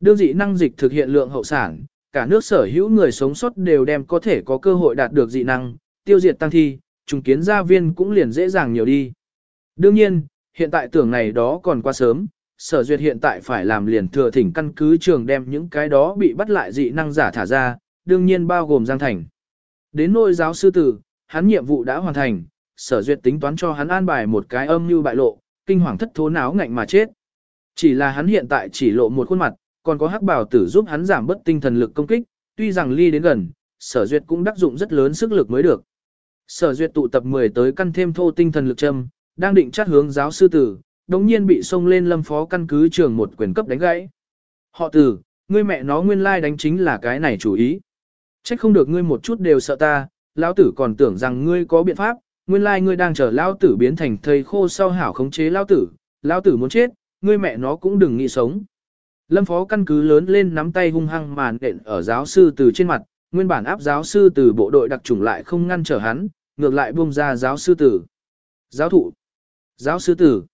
Speaker 1: Đương dị năng dịch thực hiện lượng hậu sản, cả nước sở hữu người sống sót đều đem có thể có cơ hội đạt được dị năng, tiêu diệt tăng thi, trùng kiến gia viên cũng liền dễ dàng nhiều đi. Đương nhiên, hiện tại tưởng này đó còn quá sớm, sở duyệt hiện tại phải làm liền thừa thỉnh căn cứ trường đem những cái đó bị bắt lại dị năng giả thả ra, đương nhiên bao gồm Giang Thành. Đến nôi giáo sư tử, hắn nhiệm vụ đã hoàn thành, sở duyệt tính toán cho hắn an bài một cái âm như bại lộ, kinh hoàng thất thố náo ngạnh mà chết. Chỉ là hắn hiện tại chỉ lộ một khuôn mặt, còn có hắc bảo tử giúp hắn giảm bớt tinh thần lực công kích, tuy rằng ly đến gần, sở duyệt cũng đắc dụng rất lớn sức lực mới được. Sở duyệt tụ tập 10 tới căn thêm thô tinh thần lực châm, đang định chắt hướng giáo sư tử, đồng nhiên bị xông lên lâm phó căn cứ trường một quyền cấp đánh gãy. Họ tử, ngươi mẹ nó nguyên lai đánh chính là cái này chủ ý. Trách không được ngươi một chút đều sợ ta, lão tử còn tưởng rằng ngươi có biện pháp, nguyên lai ngươi đang chờ lão tử biến thành thầy khô sau hảo khống chế lão tử, lão tử muốn chết, ngươi mẹ nó cũng đừng nghĩ sống. Lâm phó căn cứ lớn lên nắm tay hung hăng màn đện ở giáo sư từ trên mặt, nguyên bản áp giáo sư từ bộ đội đặc trùng lại không ngăn trở hắn, ngược lại buông ra giáo sư tử. Giáo thụ. Giáo sư tử.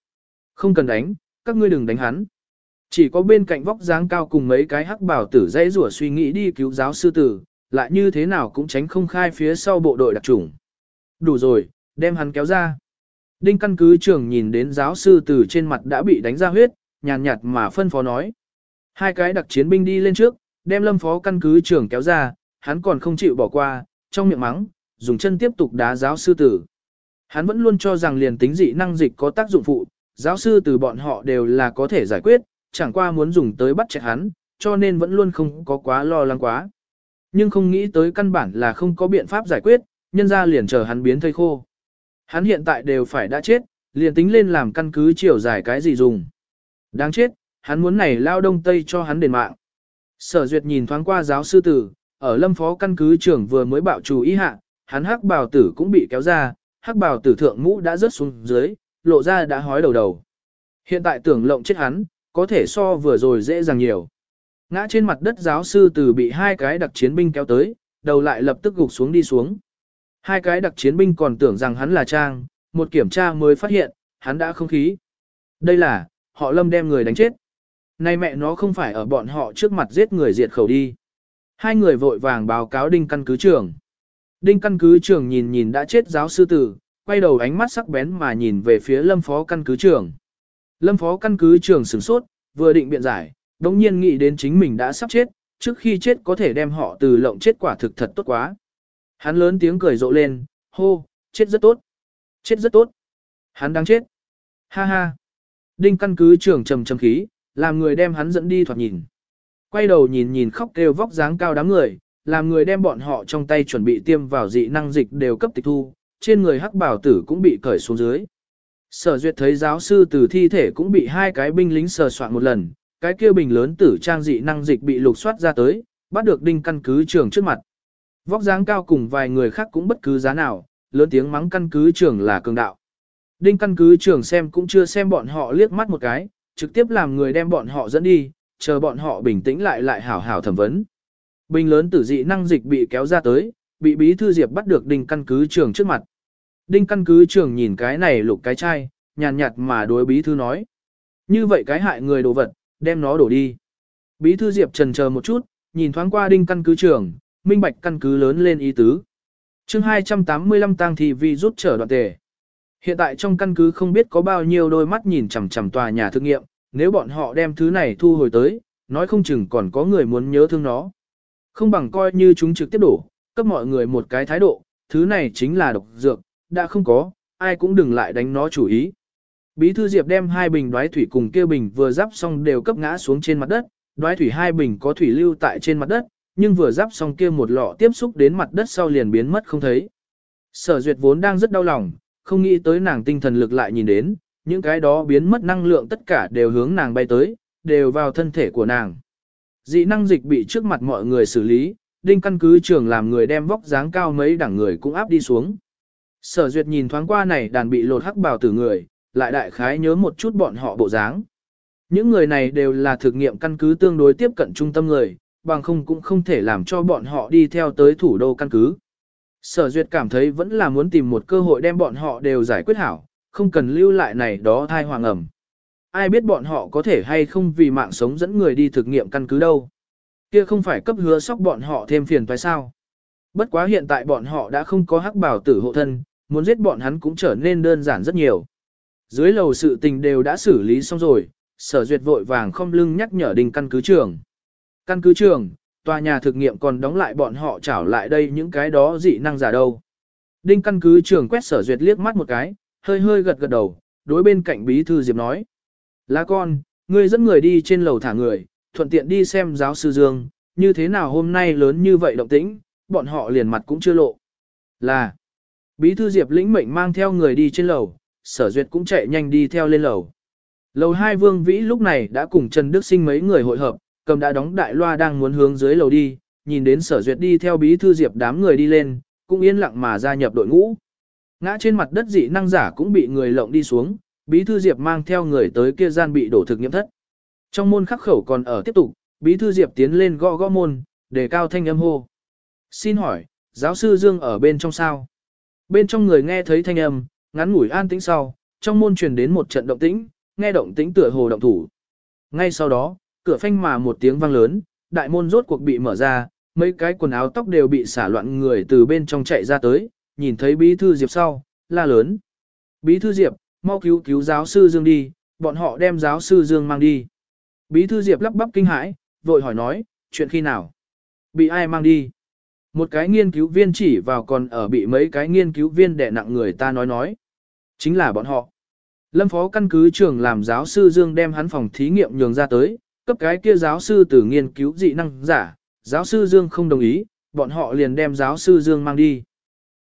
Speaker 1: Không cần đánh, các ngươi đừng đánh hắn. Chỉ có bên cạnh vóc dáng cao cùng mấy cái hắc bảo tử dây rủa suy nghĩ đi cứu giáo sư tử, lại như thế nào cũng tránh không khai phía sau bộ đội đặc trùng. Đủ rồi, đem hắn kéo ra. Đinh căn cứ trưởng nhìn đến giáo sư tử trên mặt đã bị đánh ra huyết, nhàn nhạt mà phân phó nói. Hai cái đặc chiến binh đi lên trước, đem lâm phó căn cứ trưởng kéo ra, hắn còn không chịu bỏ qua, trong miệng mắng, dùng chân tiếp tục đá giáo sư tử. Hắn vẫn luôn cho rằng liền tính dị năng dịch có tác dụng phụ, giáo sư từ bọn họ đều là có thể giải quyết, chẳng qua muốn dùng tới bắt chạy hắn, cho nên vẫn luôn không có quá lo lắng quá. Nhưng không nghĩ tới căn bản là không có biện pháp giải quyết, nhân ra liền chờ hắn biến thây khô. Hắn hiện tại đều phải đã chết, liền tính lên làm căn cứ chiều dài cái gì dùng. Đáng chết, hắn muốn này lao đông tây cho hắn đền mạng. Sở duyệt nhìn thoáng qua giáo sư tử, ở lâm phó căn cứ trưởng vừa mới bạo chủ ý hạ, hắn hắc bào tử cũng bị kéo ra, hắc bào tử thượng mũ đã rớt xuống dưới, lộ ra đã hói đầu đầu. Hiện tại tưởng lộng chết hắn, có thể so vừa rồi dễ dàng nhiều. Ngã trên mặt đất giáo sư tử bị hai cái đặc chiến binh kéo tới, đầu lại lập tức gục xuống đi xuống. Hai cái đặc chiến binh còn tưởng rằng hắn là Trang, một kiểm tra mới phát hiện, hắn đã không khí. Đây là, họ lâm đem người đánh chết. Này mẹ nó không phải ở bọn họ trước mặt giết người diệt khẩu đi. Hai người vội vàng báo cáo đinh căn cứ trưởng. Đinh căn cứ trưởng nhìn nhìn đã chết giáo sư tử, quay đầu ánh mắt sắc bén mà nhìn về phía lâm phó căn cứ trưởng. Lâm phó căn cứ trưởng sửng sốt, vừa định biện giải, đống nhiên nghĩ đến chính mình đã sắp chết, trước khi chết có thể đem họ từ lộng chết quả thực thật tốt quá. Hắn lớn tiếng cười rộ lên, hô, chết rất tốt. Chết rất tốt. Hắn đang chết. Ha ha. Đinh căn cứ trưởng trầm trầm khí, làm người đem hắn dẫn đi thoạt nhìn. Quay đầu nhìn nhìn khóc kêu vóc dáng cao đám người, làm người đem bọn họ trong tay chuẩn bị tiêm vào dị năng dịch đều cấp tịch thu, trên người hắc bảo tử cũng bị cởi xuống dưới. Sở duyệt thấy giáo sư từ thi thể cũng bị hai cái binh lính sờ soạn một lần, cái kia bình lớn tử trang dị năng dịch bị lục soát ra tới, bắt được đinh căn cứ trưởng trước mặt. Vóc dáng cao cùng vài người khác cũng bất cứ giá nào, lớn tiếng mắng căn cứ trưởng là cường đạo. Đinh căn cứ trưởng xem cũng chưa xem bọn họ liếc mắt một cái, trực tiếp làm người đem bọn họ dẫn đi, chờ bọn họ bình tĩnh lại lại hảo hảo thẩm vấn. Bình lớn tử dị năng dịch bị kéo ra tới, bị bí thư diệp bắt được đinh căn cứ trưởng trước mặt. Đinh căn cứ trưởng nhìn cái này lục cái chai, nhàn nhạt mà đối bí thư nói. Như vậy cái hại người đồ vật, đem nó đổ đi. Bí thư diệp trần chờ một chút, nhìn thoáng qua đinh căn cứ trưởng, minh bạch căn cứ lớn lên ý tứ. chương 285 tang thị vi rút trở đoạn tề. Hiện tại trong căn cứ không biết có bao nhiêu đôi mắt nhìn chằm chằm tòa nhà thực nghiệm, nếu bọn họ đem thứ này thu hồi tới, nói không chừng còn có người muốn nhớ thương nó. Không bằng coi như chúng trực tiếp đổ, cấp mọi người một cái thái độ, thứ này chính là độc dược, đã không có, ai cũng đừng lại đánh nó chủ ý. Bí thư Diệp đem hai bình đoái thủy cùng kia bình vừa giáp xong đều cấp ngã xuống trên mặt đất, đoái thủy hai bình có thủy lưu tại trên mặt đất, nhưng vừa giáp xong kia một lọ tiếp xúc đến mặt đất sau liền biến mất không thấy. Sở duyệt vốn đang rất đau lòng, không nghĩ tới nàng tinh thần lực lại nhìn đến, những cái đó biến mất năng lượng tất cả đều hướng nàng bay tới, đều vào thân thể của nàng. Dị năng dịch bị trước mặt mọi người xử lý, đinh căn cứ trường làm người đem vóc dáng cao mấy đẳng người cũng áp đi xuống. Sở duyệt nhìn thoáng qua này đàn bị lột hắc bào tử người, lại đại khái nhớ một chút bọn họ bộ dáng. Những người này đều là thực nghiệm căn cứ tương đối tiếp cận trung tâm người, bằng không cũng không thể làm cho bọn họ đi theo tới thủ đô căn cứ. Sở duyệt cảm thấy vẫn là muốn tìm một cơ hội đem bọn họ đều giải quyết hảo, không cần lưu lại này đó thai hoàng ẩm. Ai biết bọn họ có thể hay không vì mạng sống dẫn người đi thực nghiệm căn cứ đâu. Kia không phải cấp hứa sóc bọn họ thêm phiền phải sao. Bất quá hiện tại bọn họ đã không có hắc bảo tử hộ thân, muốn giết bọn hắn cũng trở nên đơn giản rất nhiều. Dưới lầu sự tình đều đã xử lý xong rồi, sở duyệt vội vàng không lưng nhắc nhở đình căn cứ trường. Căn cứ trường, tòa nhà thực nghiệm còn đóng lại bọn họ trảo lại đây những cái đó dị năng giả đâu. Đinh căn cứ trường quét sở duyệt liếc mắt một cái, hơi hơi gật gật đầu, đối bên cạnh bí thư Diệp nói. Lá con, ngươi dẫn người đi trên lầu thả người, thuận tiện đi xem giáo sư Dương, như thế nào hôm nay lớn như vậy động tĩnh, bọn họ liền mặt cũng chưa lộ. Là, bí thư Diệp lĩnh mệnh mang theo người đi trên lầu, sở duyệt cũng chạy nhanh đi theo lên lầu. Lầu hai vương vĩ lúc này đã cùng Trần Đức Sinh mấy người hội hợp, cầm đã đóng đại loa đang muốn hướng dưới lầu đi, nhìn đến sở duyệt đi theo bí thư Diệp đám người đi lên, cũng yên lặng mà gia nhập đội ngũ. Ngã trên mặt đất dị năng giả cũng bị người lộng đi xuống, bí thư Diệp mang theo người tới kia gian bị đổ thực nghiệm thất. Trong môn khắc khẩu còn ở tiếp tục, bí thư Diệp tiến lên gõ gõ môn, để cao thanh âm hô. Xin hỏi, giáo sư Dương ở bên trong sao? Bên trong người nghe thấy thanh âm, ngắn ngủi an tĩnh sau, trong môn truyền đến một trận động tĩnh, nghe động tĩnh tựa hồ động thủ. Ngay sau đó, cửa phanh mà một tiếng vang lớn, đại môn rốt cuộc bị mở ra, mấy cái quần áo tóc đều bị xả loạn người từ bên trong chạy ra tới, nhìn thấy bí thư Diệp sau, la lớn. Bí thư Diệp, mau cứu cứu giáo sư Dương đi, bọn họ đem giáo sư Dương mang đi. Bí thư Diệp lắp bắp kinh hãi, vội hỏi nói, chuyện khi nào? Bị ai mang đi? Một cái nghiên cứu viên chỉ vào còn ở bị mấy cái nghiên cứu viên đè nặng người ta nói nói. Chính là bọn họ. Lâm phó căn cứ trưởng làm giáo sư Dương đem hắn phòng thí nghiệm nhường ra tới, cấp cái kia giáo sư từ nghiên cứu dị năng giả, giáo sư Dương không đồng ý, bọn họ liền đem giáo sư Dương mang đi.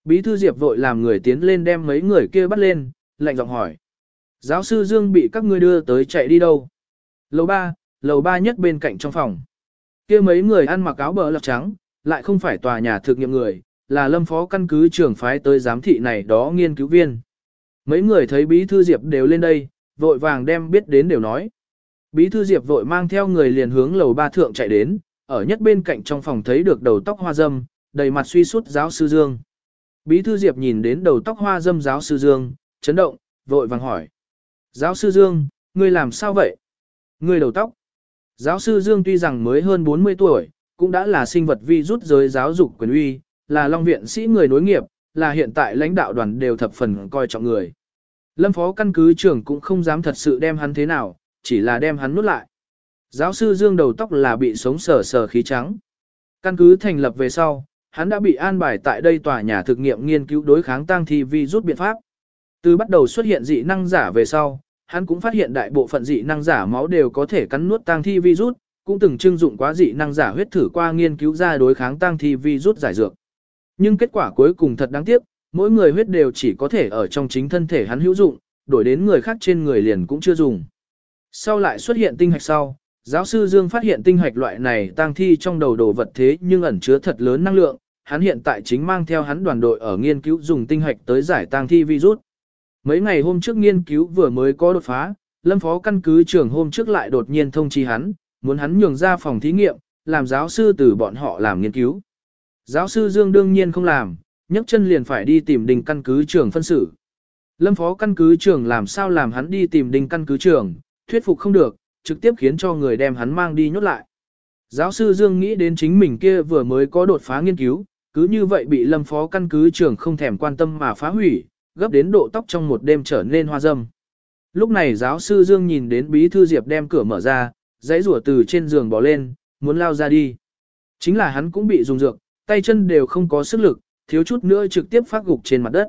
Speaker 1: Bí thư Diệp vội làm người tiến lên đem mấy người kia bắt lên, lạnh giọng hỏi. Giáo sư Dương bị các ngươi đưa tới chạy đi đâu? Lầu 3, lầu 3 nhất bên cạnh trong phòng. kia mấy người ăn mặc áo bờ lọc trắng, lại không phải tòa nhà thực nghiệm người, là lâm phó căn cứ trưởng phái tới giám thị này đó nghiên cứu viên. Mấy người thấy bí thư Diệp đều lên đây, vội vàng đem biết đến đều nói. Bí thư Diệp vội mang theo người liền hướng lầu ba thượng chạy đến, ở nhất bên cạnh trong phòng thấy được đầu tóc hoa dâm, đầy mặt suy sút giáo sư Dương. Bí thư Diệp nhìn đến đầu tóc hoa dâm giáo sư Dương, chấn động, vội vàng hỏi. Giáo sư Dương, ngươi làm sao vậy? Ngươi đầu tóc. Giáo sư Dương tuy rằng mới hơn 40 tuổi, cũng đã là sinh vật vi rút giới giáo dục quyền uy, là Long Viện sĩ người nối nghiệp, là hiện tại lãnh đạo đoàn đều thập phần coi trọng người. Lâm phó căn cứ trưởng cũng không dám thật sự đem hắn thế nào, chỉ là đem hắn nuốt lại. Giáo sư Dương đầu tóc là bị sống sờ sờ khí trắng. Căn cứ thành lập về sau, hắn đã bị an bài tại đây tòa nhà thực nghiệm nghiên cứu đối kháng tăng thi vi rút biện pháp. Từ bắt đầu xuất hiện dị năng giả về sau, hắn cũng phát hiện đại bộ phận dị năng giả máu đều có thể cắn nuốt tăng thi virus, cũng từng trưng dụng quá dị năng giả huyết thử qua nghiên cứu ra đối kháng tăng thi virus giải dược. Nhưng kết quả cuối cùng thật đáng tiếc, mỗi người huyết đều chỉ có thể ở trong chính thân thể hắn hữu dụng, đổi đến người khác trên người liền cũng chưa dùng. Sau lại xuất hiện tinh hạch sau, giáo sư Dương phát hiện tinh hạch loại này tang thi trong đầu đồ vật thế nhưng ẩn chứa thật lớn năng lượng, hắn hiện tại chính mang theo hắn đoàn đội ở nghiên cứu dùng tinh hạch tới giải tang thi virus. Mấy ngày hôm trước nghiên cứu vừa mới có đột phá, lâm phó căn cứ trưởng hôm trước lại đột nhiên thông chi hắn, muốn hắn nhường ra phòng thí nghiệm, làm giáo sư từ bọn họ làm nghiên cứu. Giáo sư Dương đương nhiên không làm, nhấc chân liền phải đi tìm đình căn cứ trưởng phân xử. Lâm phó căn cứ trưởng làm sao làm hắn đi tìm đình căn cứ trưởng, thuyết phục không được, trực tiếp khiến cho người đem hắn mang đi nhốt lại. Giáo sư Dương nghĩ đến chính mình kia vừa mới có đột phá nghiên cứu, cứ như vậy bị lâm phó căn cứ trưởng không thèm quan tâm mà phá hủy, gấp đến độ tóc trong một đêm trở nên hoa dâm. Lúc này giáo sư Dương nhìn đến bí thư Diệp đem cửa mở ra, dãy rủa từ trên giường bỏ lên, muốn lao ra đi. Chính là hắn cũng bị dùng dược, tay chân đều không có sức lực, thiếu chút nữa trực tiếp phát gục trên mặt đất.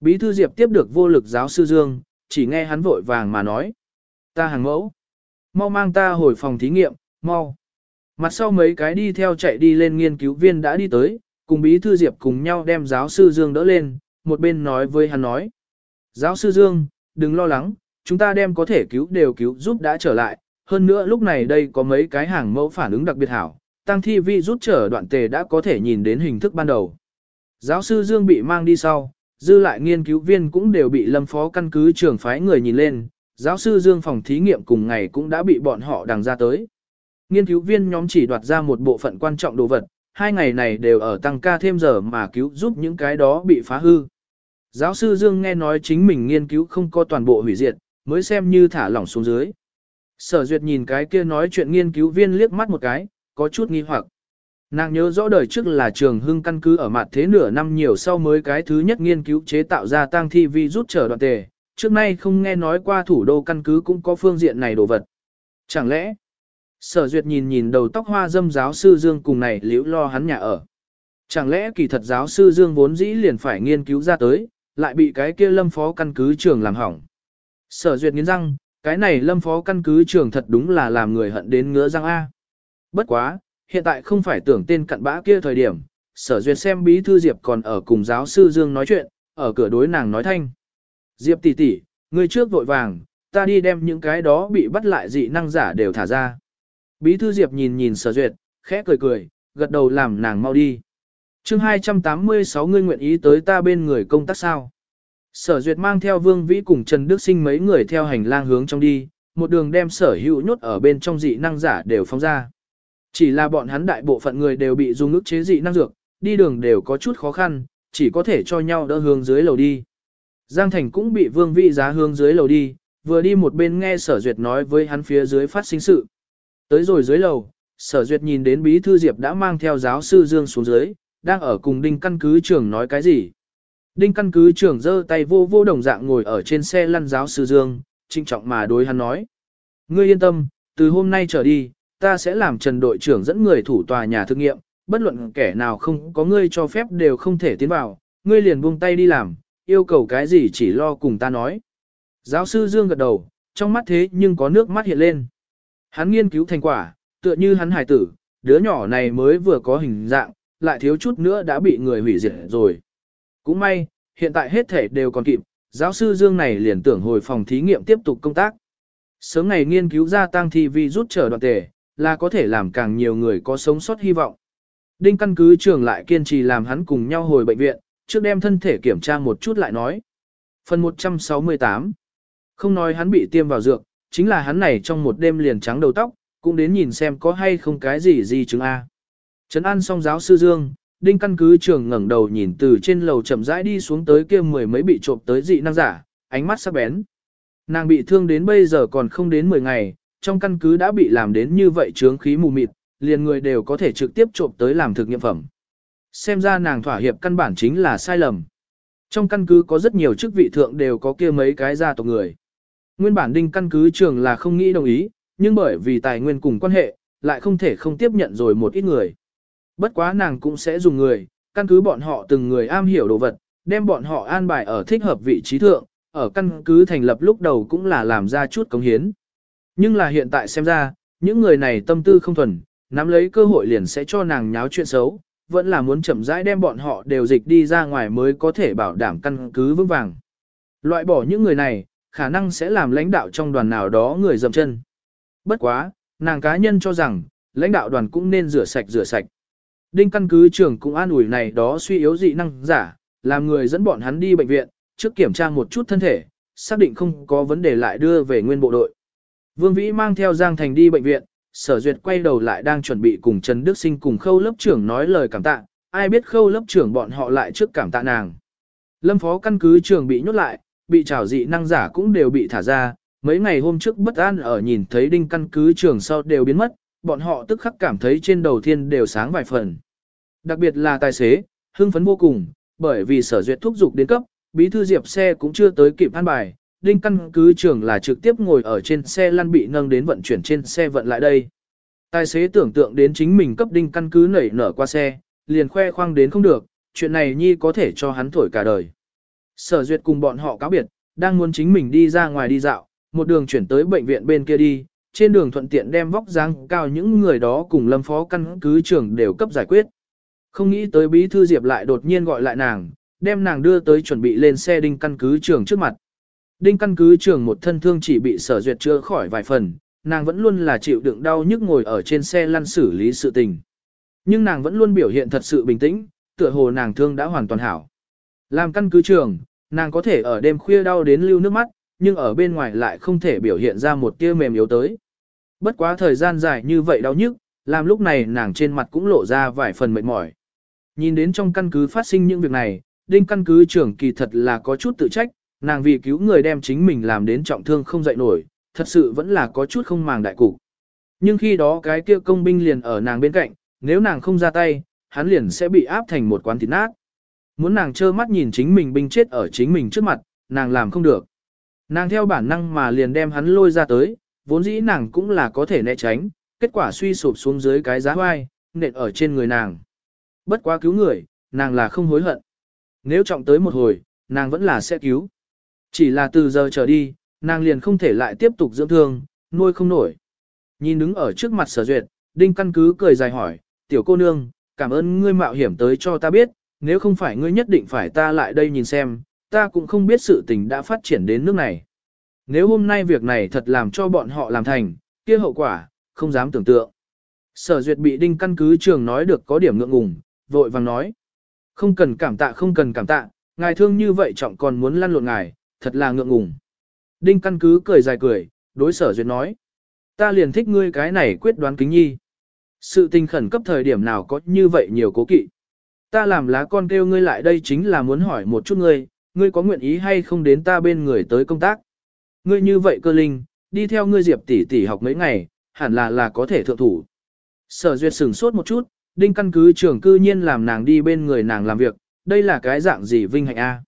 Speaker 1: Bí thư Diệp tiếp được vô lực giáo sư Dương, chỉ nghe hắn vội vàng mà nói. Ta hàng mẫu. Mau mang ta hồi phòng thí nghiệm, mau. Mặt sau mấy cái đi theo chạy đi lên nghiên cứu viên đã đi tới, cùng bí thư Diệp cùng nhau đem giáo sư Dương đỡ lên, một bên nói với hắn nói. Giáo sư Dương, đừng lo lắng, chúng ta đem có thể cứu đều cứu giúp đã trở lại, hơn nữa lúc này đây có mấy cái hàng mẫu phản ứng đặc biệt hảo, tăng thi vi rút trở đoạn tề đã có thể nhìn đến hình thức ban đầu. Giáo sư Dương bị mang đi sau, dư lại nghiên cứu viên cũng đều bị lâm phó căn cứ trưởng phái người nhìn lên, giáo sư Dương phòng thí nghiệm cùng ngày cũng đã bị bọn họ đằng ra tới. Nghiên cứu viên nhóm chỉ đoạt ra một bộ phận quan trọng đồ vật, hai ngày này đều ở tăng ca thêm giờ mà cứu giúp những cái đó bị phá hư. Giáo sư Dương nghe nói chính mình nghiên cứu không có toàn bộ hủy diệt, mới xem như thả lỏng xuống dưới. Sở duyệt nhìn cái kia nói chuyện nghiên cứu viên liếc mắt một cái, có chút nghi hoặc. Nàng nhớ rõ đời trước là trường hưng căn cứ ở mặt thế nửa năm nhiều sau mới cái thứ nhất nghiên cứu chế tạo ra tăng thi vi rút trở đoạn tề, trước nay không nghe nói qua thủ đô căn cứ cũng có phương diện này đồ vật. Chẳng lẽ, sở duyệt nhìn nhìn đầu tóc hoa dâm giáo sư Dương cùng này liễu lo hắn nhà ở. Chẳng lẽ kỳ thật giáo sư Dương vốn dĩ liền phải nghiên cứu ra tới, lại bị cái kia lâm phó căn cứ trường làm hỏng. Sở duyệt nghiến răng, cái này lâm phó căn cứ trường thật đúng là làm người hận đến ngứa răng A. Bất quá, hiện tại không phải tưởng tên cặn bã kia thời điểm, sở duyệt xem bí thư Diệp còn ở cùng giáo sư Dương nói chuyện, ở cửa đối nàng nói thanh. Diệp tỷ tỷ, người trước vội vàng, ta đi đem những cái đó bị bắt lại dị năng giả đều thả ra. Bí thư Diệp nhìn nhìn sở duyệt, khẽ cười cười, gật đầu làm nàng mau đi. chương 286 ngươi nguyện ý tới ta bên người công tác sao. Sở duyệt mang theo Vương Vĩ cùng Trần Đức Sinh mấy người theo hành lang hướng trong đi, một đường đem sở hữu nhốt ở bên trong dị năng giả đều phóng ra. Chỉ là bọn hắn đại bộ phận người đều bị dùng ức chế dị năng dược, đi đường đều có chút khó khăn, chỉ có thể cho nhau đỡ hướng dưới lầu đi. Giang Thành cũng bị Vương Vĩ giá hướng dưới lầu đi, vừa đi một bên nghe sở duyệt nói với hắn phía dưới phát sinh sự. Tới rồi dưới lầu, sở duyệt nhìn đến bí thư Diệp đã mang theo giáo sư Dương xuống dưới, đang ở cùng đinh căn cứ trưởng nói cái gì. Đinh căn cứ trưởng giơ tay vô vô đồng dạng ngồi ở trên xe lăn giáo sư Dương, trinh trọng mà đối hắn nói. Ngươi yên tâm, từ hôm nay trở đi, ta sẽ làm trần đội trưởng dẫn người thủ tòa nhà thực nghiệm, bất luận kẻ nào không có ngươi cho phép đều không thể tiến vào, ngươi liền buông tay đi làm, yêu cầu cái gì chỉ lo cùng ta nói. Giáo sư Dương gật đầu, trong mắt thế nhưng có nước mắt hiện lên. Hắn nghiên cứu thành quả, tựa như hắn hải tử, đứa nhỏ này mới vừa có hình dạng, lại thiếu chút nữa đã bị người hủy diệt rồi. Cũng may, hiện tại hết thể đều còn kịp, giáo sư Dương này liền tưởng hồi phòng thí nghiệm tiếp tục công tác. Sớm ngày nghiên cứu ra tăng thi vi rút trở đoạn tề, là có thể làm càng nhiều người có sống sót hy vọng. Đinh căn cứ trường lại kiên trì làm hắn cùng nhau hồi bệnh viện, trước đem thân thể kiểm tra một chút lại nói. Phần 168 Không nói hắn bị tiêm vào dược, chính là hắn này trong một đêm liền trắng đầu tóc, cũng đến nhìn xem có hay không cái gì gì chứng A. Trấn an xong giáo sư Dương, đinh căn cứ trường ngẩng đầu nhìn từ trên lầu chậm rãi đi xuống tới kia mười mấy bị trộm tới dị năng giả, ánh mắt sắc bén. Nàng bị thương đến bây giờ còn không đến 10 ngày, trong căn cứ đã bị làm đến như vậy trướng khí mù mịt, liền người đều có thể trực tiếp trộm tới làm thực nghiệm phẩm. Xem ra nàng thỏa hiệp căn bản chính là sai lầm. Trong căn cứ có rất nhiều chức vị thượng đều có kia mấy cái gia tộc người. Nguyên bản đinh căn cứ trường là không nghĩ đồng ý, nhưng bởi vì tài nguyên cùng quan hệ, lại không thể không tiếp nhận rồi một ít người. Bất quá nàng cũng sẽ dùng người, căn cứ bọn họ từng người am hiểu đồ vật, đem bọn họ an bài ở thích hợp vị trí thượng, ở căn cứ thành lập lúc đầu cũng là làm ra chút cống hiến. Nhưng là hiện tại xem ra, những người này tâm tư không thuần, nắm lấy cơ hội liền sẽ cho nàng nháo chuyện xấu, vẫn là muốn chậm rãi đem bọn họ đều dịch đi ra ngoài mới có thể bảo đảm căn cứ vững vàng. Loại bỏ những người này, khả năng sẽ làm lãnh đạo trong đoàn nào đó người dầm chân. Bất quá, nàng cá nhân cho rằng, lãnh đạo đoàn cũng nên rửa sạch rửa sạch. Đinh căn cứ trưởng cũng an ủi này đó suy yếu dị năng giả, làm người dẫn bọn hắn đi bệnh viện, trước kiểm tra một chút thân thể, xác định không có vấn đề lại đưa về nguyên bộ đội. Vương Vĩ mang theo Giang Thành đi bệnh viện, sở duyệt quay đầu lại đang chuẩn bị cùng Trần Đức Sinh cùng khâu lớp trưởng nói lời cảm tạ, ai biết khâu lớp trưởng bọn họ lại trước cảm tạ nàng. Lâm phó căn cứ trưởng bị nhốt lại, bị trảo dị năng giả cũng đều bị thả ra, mấy ngày hôm trước bất an ở nhìn thấy đinh căn cứ trưởng sau đều biến mất, bọn họ tức khắc cảm thấy trên đầu thiên đều sáng vài phần. Đặc biệt là tài xế, hưng phấn vô cùng, bởi vì sở duyệt thúc dục đến cấp, bí thư diệp xe cũng chưa tới kịp an bài, đinh căn cứ trưởng là trực tiếp ngồi ở trên xe lăn bị nâng đến vận chuyển trên xe vận lại đây. Tài xế tưởng tượng đến chính mình cấp đinh căn cứ nảy nở qua xe, liền khoe khoang đến không được, chuyện này nhi có thể cho hắn thổi cả đời. Sở duyệt cùng bọn họ cáo biệt, đang muốn chính mình đi ra ngoài đi dạo, một đường chuyển tới bệnh viện bên kia đi, trên đường thuận tiện đem vóc dáng cao những người đó cùng lâm phó căn cứ trưởng đều cấp giải quyết. Không nghĩ tới bí thư Diệp lại đột nhiên gọi lại nàng, đem nàng đưa tới chuẩn bị lên xe đinh căn cứ trưởng trước mặt. Đinh căn cứ trường một thân thương chỉ bị sở duyệt chữa khỏi vài phần, nàng vẫn luôn là chịu đựng đau nhức ngồi ở trên xe lăn xử lý sự tình. Nhưng nàng vẫn luôn biểu hiện thật sự bình tĩnh, tựa hồ nàng thương đã hoàn toàn hảo. Làm căn cứ trường, nàng có thể ở đêm khuya đau đến lưu nước mắt, nhưng ở bên ngoài lại không thể biểu hiện ra một tia mềm yếu tới. Bất quá thời gian dài như vậy đau nhức, làm lúc này nàng trên mặt cũng lộ ra vài phần mệt mỏi. Nhìn đến trong căn cứ phát sinh những việc này, đinh căn cứ trưởng kỳ thật là có chút tự trách, nàng vì cứu người đem chính mình làm đến trọng thương không dậy nổi, thật sự vẫn là có chút không màng đại cục. Nhưng khi đó cái kia công binh liền ở nàng bên cạnh, nếu nàng không ra tay, hắn liền sẽ bị áp thành một quán thịt nát. Muốn nàng trơ mắt nhìn chính mình binh chết ở chính mình trước mặt, nàng làm không được. Nàng theo bản năng mà liền đem hắn lôi ra tới, vốn dĩ nàng cũng là có thể né tránh, kết quả suy sụp xuống dưới cái giá hoai, nện ở trên người nàng. Bất quá cứu người, nàng là không hối hận. Nếu trọng tới một hồi, nàng vẫn là sẽ cứu. Chỉ là từ giờ trở đi, nàng liền không thể lại tiếp tục dưỡng thương, nuôi không nổi. Nhìn đứng ở trước mặt sở duyệt, đinh căn cứ cười dài hỏi, tiểu cô nương, cảm ơn ngươi mạo hiểm tới cho ta biết, nếu không phải ngươi nhất định phải ta lại đây nhìn xem, ta cũng không biết sự tình đã phát triển đến nước này. Nếu hôm nay việc này thật làm cho bọn họ làm thành, kia hậu quả, không dám tưởng tượng. Sở duyệt bị đinh căn cứ trường nói được có điểm ngượng ngùng, vội vàng nói. Không cần cảm tạ không cần cảm tạ, ngài thương như vậy trọng còn muốn lăn lộn ngài, thật là ngượng ngùng. Đinh căn cứ cười dài cười, đối sở duyệt nói. Ta liền thích ngươi cái này quyết đoán kính nhi. Sự tình khẩn cấp thời điểm nào có như vậy nhiều cố kỵ. Ta làm lá con kêu ngươi lại đây chính là muốn hỏi một chút ngươi, ngươi có nguyện ý hay không đến ta bên người tới công tác. Ngươi như vậy cơ linh, đi theo ngươi diệp tỷ tỷ học mấy ngày, hẳn là là có thể thượng thủ. Sở duyệt sửng sốt một chút, đinh căn cứ trưởng cư nhiên làm nàng đi bên người nàng làm việc, đây là cái dạng gì vinh hạnh a?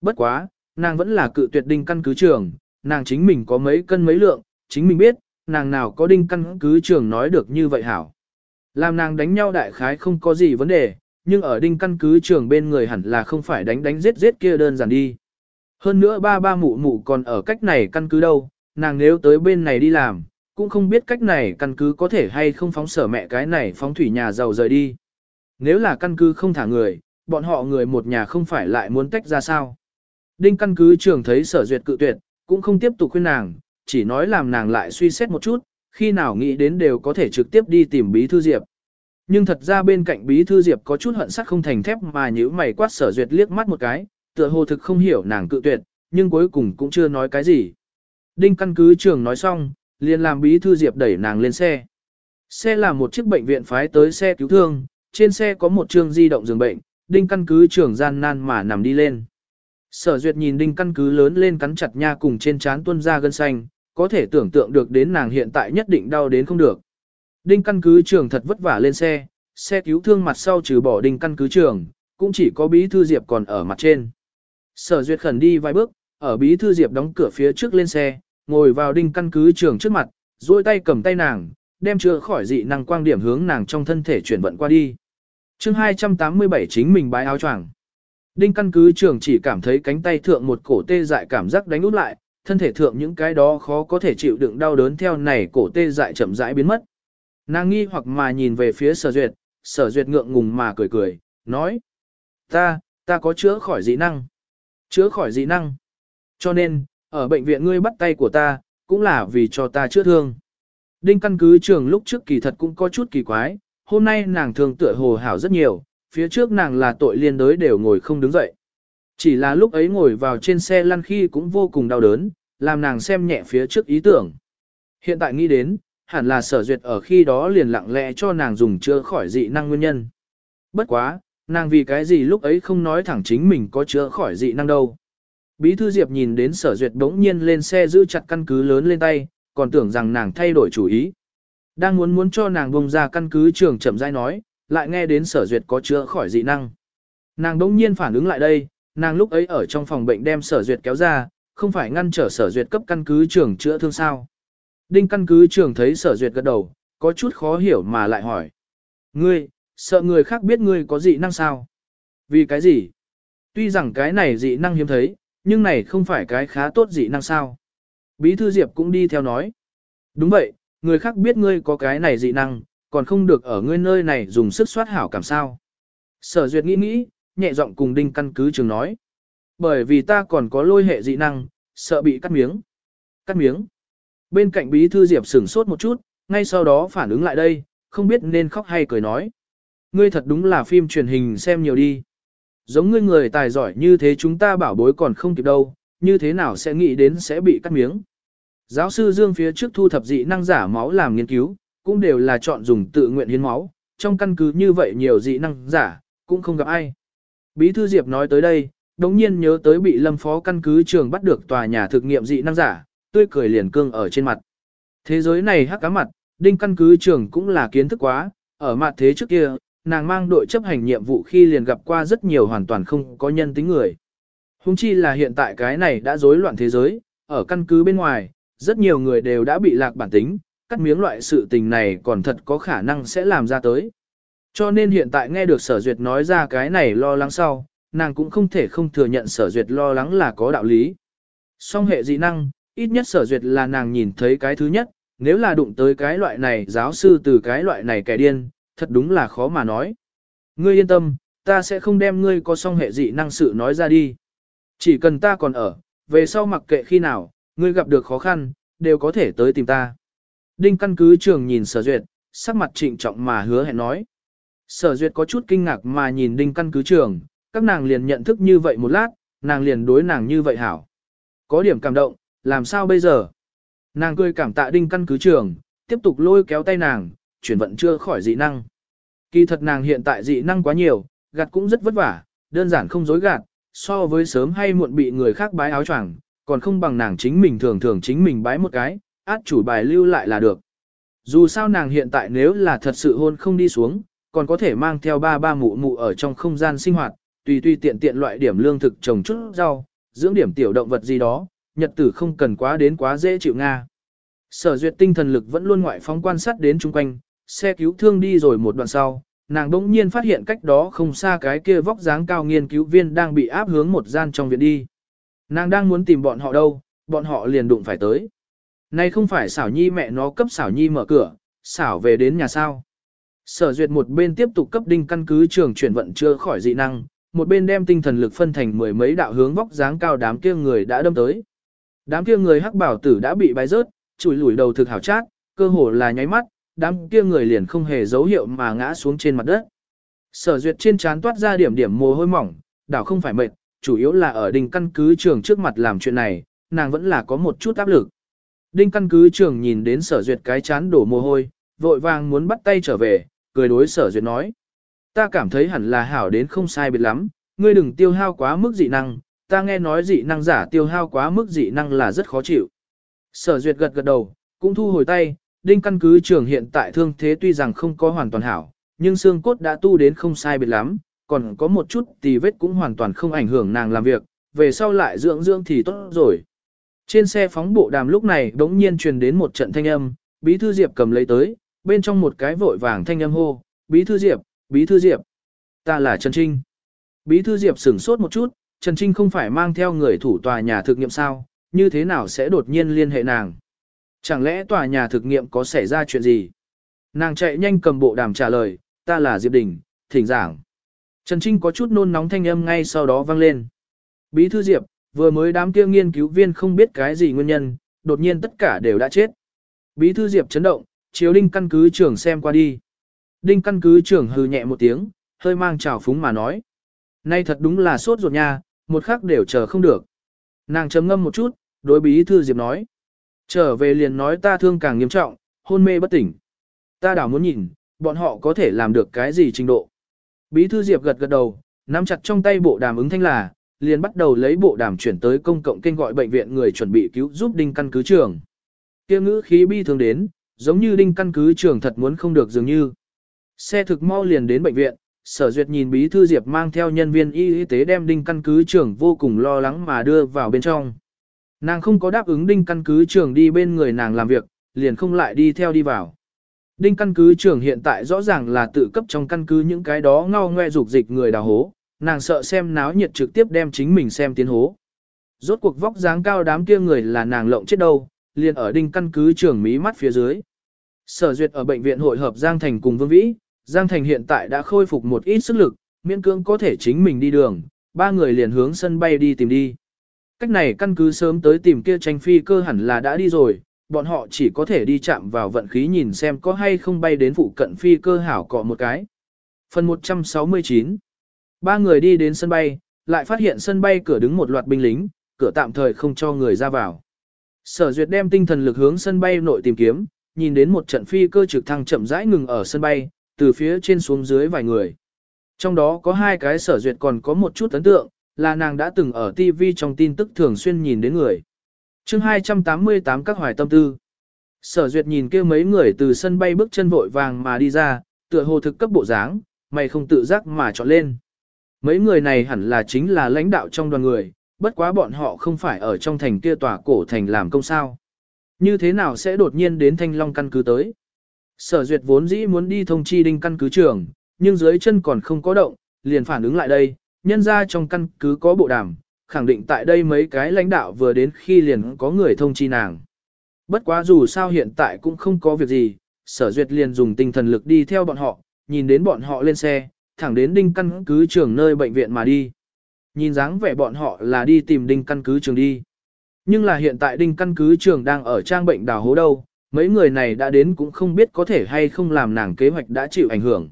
Speaker 1: Bất quá, nàng vẫn là cự tuyệt đinh căn cứ trưởng, nàng chính mình có mấy cân mấy lượng, chính mình biết, nàng nào có đinh căn cứ trưởng nói được như vậy hảo. Làm nàng đánh nhau đại khái không có gì vấn đề, nhưng ở đinh căn cứ trưởng bên người hẳn là không phải đánh đánh giết giết kia đơn giản đi. Hơn nữa ba ba mụ mụ còn ở cách này căn cứ đâu, nàng nếu tới bên này đi làm, cũng không biết cách này căn cứ có thể hay không phóng sở mẹ cái này phóng thủy nhà giàu rời đi. Nếu là căn cứ không thả người, bọn họ người một nhà không phải lại muốn tách ra sao. Đinh căn cứ trưởng thấy sở duyệt cự tuyệt, cũng không tiếp tục khuyên nàng, chỉ nói làm nàng lại suy xét một chút, khi nào nghĩ đến đều có thể trực tiếp đi tìm bí thư diệp. Nhưng thật ra bên cạnh bí thư diệp có chút hận sắc không thành thép mà nhữ mày quát sở duyệt liếc mắt một cái, tựa hồ thực không hiểu nàng cự tuyệt, nhưng cuối cùng cũng chưa nói cái gì. Đinh căn cứ trưởng nói xong, liền làm bí thư diệp đẩy nàng lên xe. Xe là một chiếc bệnh viện phái tới xe cứu thương, trên xe có một trường di động giường bệnh, đinh căn cứ trưởng gian nan mà nằm đi lên. Sở duyệt nhìn đinh căn cứ lớn lên cắn chặt nha cùng trên trán tuân ra gân xanh, có thể tưởng tượng được đến nàng hiện tại nhất định đau đến không được. Đinh căn cứ trưởng thật vất vả lên xe, xe cứu thương mặt sau trừ bỏ đinh căn cứ trưởng, cũng chỉ có bí thư diệp còn ở mặt trên. Sở duyệt khẩn đi vài bước, ở bí thư diệp đóng cửa phía trước lên xe, ngồi vào đinh căn cứ trưởng trước mặt, duỗi tay cầm tay nàng, đem chữa khỏi dị năng quang điểm hướng nàng trong thân thể chuyển vận qua đi. chương 287 chính mình bái áo choàng. Đinh căn cứ trưởng chỉ cảm thấy cánh tay thượng một cổ tê dại cảm giác đánh út lại, thân thể thượng những cái đó khó có thể chịu đựng đau đớn theo này cổ tê dại chậm rãi biến mất. Nàng nghi hoặc mà nhìn về phía sở duyệt, sở duyệt ngượng ngùng mà cười cười, nói. Ta, ta có chữa khỏi dị năng. Chữa khỏi dị năng. Cho nên, ở bệnh viện ngươi bắt tay của ta, cũng là vì cho ta chữa thương. Đinh căn cứ trường lúc trước kỳ thật cũng có chút kỳ quái, hôm nay nàng thường tựa hồ hảo rất nhiều, phía trước nàng là tội liên đới đều ngồi không đứng dậy. Chỉ là lúc ấy ngồi vào trên xe lăn khi cũng vô cùng đau đớn, làm nàng xem nhẹ phía trước ý tưởng. Hiện tại nghĩ đến, hẳn là sở duyệt ở khi đó liền lặng lẽ cho nàng dùng chữa khỏi dị năng nguyên nhân. Bất quá, nàng vì cái gì lúc ấy không nói thẳng chính mình có chữa khỏi dị năng đâu. Bí thư Diệp nhìn đến sở duyệt đống nhiên lên xe giữ chặt căn cứ lớn lên tay, còn tưởng rằng nàng thay đổi chủ ý. Đang muốn muốn cho nàng bông ra căn cứ trường chậm rãi nói, lại nghe đến sở duyệt có chữa khỏi dị năng. Nàng đông nhiên phản ứng lại đây, nàng lúc ấy ở trong phòng bệnh đem sở duyệt kéo ra, không phải ngăn trở sở duyệt cấp căn cứ trường chữa thương sao. Đinh căn cứ trường thấy sở duyệt gật đầu, có chút khó hiểu mà lại hỏi. Ngươi, sợ người khác biết ngươi có dị năng sao? Vì cái gì? Tuy rằng cái này dị năng hiếm thấy, nhưng này không phải cái khá tốt dị năng sao. Bí thư Diệp cũng đi theo nói. Đúng vậy, người khác biết ngươi có cái này dị năng, còn không được ở ngươi nơi này dùng sức soát hảo cảm sao. Sở duyệt nghĩ nghĩ, nhẹ giọng cùng đinh căn cứ trường nói. Bởi vì ta còn có lôi hệ dị năng, sợ bị cắt miếng. Cắt miếng. Bên cạnh bí thư Diệp sửng sốt một chút, ngay sau đó phản ứng lại đây, không biết nên khóc hay cười nói. Ngươi thật đúng là phim truyền hình xem nhiều đi. Giống ngươi người tài giỏi như thế chúng ta bảo bối còn không kịp đâu, như thế nào sẽ nghĩ đến sẽ bị cắt miếng. Giáo sư Dương phía trước thu thập dị năng giả máu làm nghiên cứu, cũng đều là chọn dùng tự nguyện hiến máu, trong căn cứ như vậy nhiều dị năng giả, cũng không gặp ai. Bí thư Diệp nói tới đây, đống nhiên nhớ tới bị lâm phó căn cứ trường bắt được tòa nhà thực nghiệm dị năng giả, tươi cười liền cương ở trên mặt. Thế giới này hắc cá mặt, đinh căn cứ trường cũng là kiến thức quá, ở mặt thế trước kia, nàng mang đội chấp hành nhiệm vụ khi liền gặp qua rất nhiều hoàn toàn không có nhân tính người. Hùng chi là hiện tại cái này đã rối loạn thế giới, ở căn cứ bên ngoài, rất nhiều người đều đã bị lạc bản tính, cắt miếng loại sự tình này còn thật có khả năng sẽ làm ra tới. Cho nên hiện tại nghe được sở duyệt nói ra cái này lo lắng sau, nàng cũng không thể không thừa nhận sở duyệt lo lắng là có đạo lý. Song hệ dị năng, ít nhất sở duyệt là nàng nhìn thấy cái thứ nhất, nếu là đụng tới cái loại này giáo sư từ cái loại này kẻ điên, thật đúng là khó mà nói. Ngươi yên tâm, ta sẽ không đem ngươi có song hệ dị năng sự nói ra đi. Chỉ cần ta còn ở, về sau mặc kệ khi nào, ngươi gặp được khó khăn, đều có thể tới tìm ta. Đinh căn cứ trường nhìn sở duyệt, sắc mặt trịnh trọng mà hứa hẹn nói. Sở duyệt có chút kinh ngạc mà nhìn đinh căn cứ trường, các nàng liền nhận thức như vậy một lát, nàng liền đối nàng như vậy hảo. Có điểm cảm động, làm sao bây giờ? Nàng cười cảm tạ đinh căn cứ trường, tiếp tục lôi kéo tay nàng, chuyển vận chưa khỏi dị năng. Kỳ thật nàng hiện tại dị năng quá nhiều, gạt cũng rất vất vả, đơn giản không dối gạt, so với sớm hay muộn bị người khác bái áo choàng, còn không bằng nàng chính mình thường thường chính mình bái một cái, át chủ bài lưu lại là được. Dù sao nàng hiện tại nếu là thật sự hôn không đi xuống, còn có thể mang theo ba ba mụ mụ ở trong không gian sinh hoạt, tùy tùy tiện tiện loại điểm lương thực trồng chút rau, dưỡng điểm tiểu động vật gì đó, nhật tử không cần quá đến quá dễ chịu Nga. Sở duyệt tinh thần lực vẫn luôn ngoại phóng quan sát đến chung quanh, xe cứu thương đi rồi một đoạn sau, nàng đỗng nhiên phát hiện cách đó không xa cái kia vóc dáng cao nghiên cứu viên đang bị áp hướng một gian trong viện đi. Nàng đang muốn tìm bọn họ đâu, bọn họ liền đụng phải tới. Này không phải xảo nhi mẹ nó cấp xảo nhi mở cửa, xảo về đến nhà sao. Sở duyệt một bên tiếp tục cấp đinh căn cứ trường chuyển vận chưa khỏi dị năng, một bên đem tinh thần lực phân thành mười mấy đạo hướng vóc dáng cao đám kia người đã đâm tới. Đám kia người hắc bảo tử đã bị bái rớt, chùi lủi đầu thực hảo chát, cơ hồ là nháy mắt, đám kia người liền không hề dấu hiệu mà ngã xuống trên mặt đất. Sở duyệt trên trán toát ra điểm điểm mồ hôi mỏng, đảo không phải mệt, chủ yếu là ở đinh căn cứ trường trước mặt làm chuyện này, nàng vẫn là có một chút áp lực. Đinh căn cứ trưởng nhìn đến sở duyệt cái chán đổ mồ hôi, vội vàng muốn bắt tay trở về, cười đối sở duyệt nói. Ta cảm thấy hẳn là hảo đến không sai biệt lắm, ngươi đừng tiêu hao quá mức dị năng, ta nghe nói dị năng giả tiêu hao quá mức dị năng là rất khó chịu. Sở duyệt gật gật đầu, cũng thu hồi tay, đinh căn cứ trưởng hiện tại thương thế tuy rằng không có hoàn toàn hảo, nhưng xương cốt đã tu đến không sai biệt lắm, còn có một chút tì vết cũng hoàn toàn không ảnh hưởng nàng làm việc, về sau lại dưỡng dưỡng thì tốt rồi. Trên xe phóng bộ đàm lúc này đống nhiên truyền đến một trận thanh âm, bí thư Diệp cầm lấy tới, bên trong một cái vội vàng thanh âm hô, bí thư Diệp, bí thư Diệp, ta là Trần Trinh. Bí thư Diệp sửng sốt một chút, Trần Trinh không phải mang theo người thủ tòa nhà thực nghiệm sao, như thế nào sẽ đột nhiên liên hệ nàng. Chẳng lẽ tòa nhà thực nghiệm có xảy ra chuyện gì? Nàng chạy nhanh cầm bộ đàm trả lời, ta là Diệp Đình, thỉnh giảng. Trần Trinh có chút nôn nóng thanh âm ngay sau đó vang lên. Bí thư Diệp, vừa mới đám kia nghiên cứu viên không biết cái gì nguyên nhân, đột nhiên tất cả đều đã chết. Bí thư Diệp chấn động, chiếu đinh căn cứ trưởng xem qua đi. Đinh căn cứ trưởng hừ nhẹ một tiếng, hơi mang trào phúng mà nói. Nay thật đúng là sốt ruột nha, một khắc đều chờ không được. Nàng chấm ngâm một chút, đối bí thư Diệp nói. Trở về liền nói ta thương càng nghiêm trọng, hôn mê bất tỉnh. Ta đảo muốn nhìn, bọn họ có thể làm được cái gì trình độ. Bí thư Diệp gật gật đầu, nắm chặt trong tay bộ đàm ứng thanh là, liền bắt đầu lấy bộ đàm chuyển tới công cộng kênh gọi bệnh viện người chuẩn bị cứu giúp đinh căn cứ trường. Kia ngữ khí bi thường đến, giống như đinh căn cứ trường thật muốn không được dường như. Xe thực mau liền đến bệnh viện, sở duyệt nhìn bí thư Diệp mang theo nhân viên y y tế đem đinh căn cứ trường vô cùng lo lắng mà đưa vào bên trong. Nàng không có đáp ứng đinh căn cứ trường đi bên người nàng làm việc, liền không lại đi theo đi vào. Đinh căn cứ trưởng hiện tại rõ ràng là tự cấp trong căn cứ những cái đó ngao ngoe dục dịch người đào hố, nàng sợ xem náo nhiệt trực tiếp đem chính mình xem tiến hố. Rốt cuộc vóc dáng cao đám kia người là nàng lộng chết đâu, liền ở đinh căn cứ trưởng mí mắt phía dưới. Sở duyệt ở bệnh viện hội hợp Giang Thành cùng Vương Vĩ, Giang Thành hiện tại đã khôi phục một ít sức lực, miễn cưỡng có thể chính mình đi đường, ba người liền hướng sân bay đi tìm đi. cách này căn cứ sớm tới tìm kia tranh phi cơ hẳn là đã đi rồi, bọn họ chỉ có thể đi chạm vào vận khí nhìn xem có hay không bay đến phụ cận phi cơ hảo cọ một cái. Phần 169 Ba người đi đến sân bay, lại phát hiện sân bay cửa đứng một loạt binh lính, cửa tạm thời không cho người ra vào. Sở duyệt đem tinh thần lực hướng sân bay nội tìm kiếm, nhìn đến một trận phi cơ trực thăng chậm rãi ngừng ở sân bay, từ phía trên xuống dưới vài người. Trong đó có hai cái sở duyệt còn có một chút ấn tượng, là nàng đã từng ở TV trong tin tức thường xuyên nhìn đến người. chương 288 các hoài tâm tư. Sở duyệt nhìn kia mấy người từ sân bay bước chân vội vàng mà đi ra, tựa hồ thực cấp bộ dáng, mày không tự giác mà chọn lên. Mấy người này hẳn là chính là lãnh đạo trong đoàn người, bất quá bọn họ không phải ở trong thành kia tòa cổ thành làm công sao. Như thế nào sẽ đột nhiên đến thanh long căn cứ tới? Sở duyệt vốn dĩ muốn đi thông chi đinh căn cứ trường, nhưng dưới chân còn không có động, liền phản ứng lại đây, nhân ra trong căn cứ có bộ đàm, khẳng định tại đây mấy cái lãnh đạo vừa đến khi liền có người thông chi nàng. Bất quá dù sao hiện tại cũng không có việc gì, sở duyệt liền dùng tinh thần lực đi theo bọn họ, nhìn đến bọn họ lên xe, thẳng đến đinh căn cứ trường nơi bệnh viện mà đi. Nhìn dáng vẻ bọn họ là đi tìm đinh căn cứ trường đi. Nhưng là hiện tại đinh căn cứ trường đang ở trang bệnh đào hố đâu, mấy người này đã đến cũng không biết có thể hay không làm nàng kế hoạch đã chịu ảnh hưởng.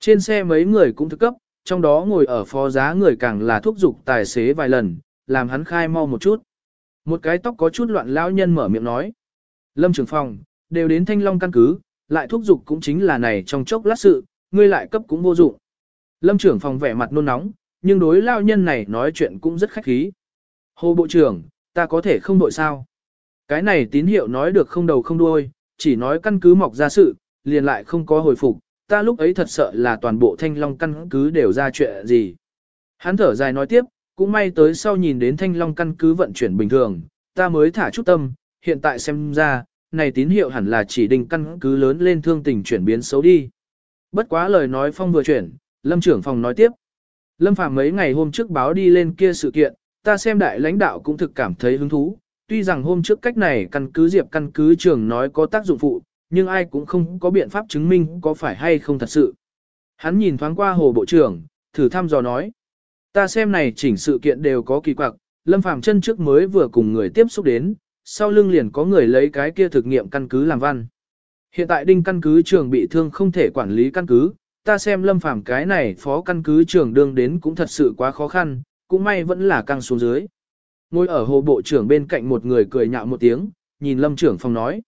Speaker 1: Trên xe mấy người cũng thức cấp, trong đó ngồi ở phó giá người càng là thúc giục tài xế vài lần, làm hắn khai mau một chút. Một cái tóc có chút loạn lão nhân mở miệng nói. Lâm trưởng phòng, đều đến thanh long căn cứ, lại thúc giục cũng chính là này trong chốc lát sự, ngươi lại cấp cũng vô dụng. Lâm trưởng phòng vẻ mặt nôn nóng, nhưng đối lao nhân này nói chuyện cũng rất khách khí. Hồ Bộ trưởng, ta có thể không đội sao? Cái này tín hiệu nói được không đầu không đuôi, chỉ nói căn cứ mọc ra sự, liền lại không có hồi phục, ta lúc ấy thật sợ là toàn bộ thanh long căn cứ đều ra chuyện gì. Hắn thở dài nói tiếp, cũng may tới sau nhìn đến thanh long căn cứ vận chuyển bình thường, ta mới thả chút tâm, hiện tại xem ra, này tín hiệu hẳn là chỉ định căn cứ lớn lên thương tình chuyển biến xấu đi. Bất quá lời nói phong vừa chuyển, lâm trưởng phòng nói tiếp. Lâm Phàm mấy ngày hôm trước báo đi lên kia sự kiện, ta xem đại lãnh đạo cũng thực cảm thấy hứng thú, tuy rằng hôm trước cách này căn cứ diệp căn cứ trưởng nói có tác dụng phụ, nhưng ai cũng không có biện pháp chứng minh có phải hay không thật sự. Hắn nhìn thoáng qua hồ bộ trưởng, thử thăm dò nói. Ta xem này chỉnh sự kiện đều có kỳ quặc, Lâm Phàm chân trước mới vừa cùng người tiếp xúc đến, sau lưng liền có người lấy cái kia thực nghiệm căn cứ làm văn. Hiện tại đinh căn cứ trường bị thương không thể quản lý căn cứ, ta xem Lâm Phàm cái này phó căn cứ trưởng đương đến cũng thật sự quá khó khăn, cũng may vẫn là căng xuống dưới. Ngồi ở hồ bộ trưởng bên cạnh một người cười nhạo một tiếng, nhìn Lâm trưởng phòng nói.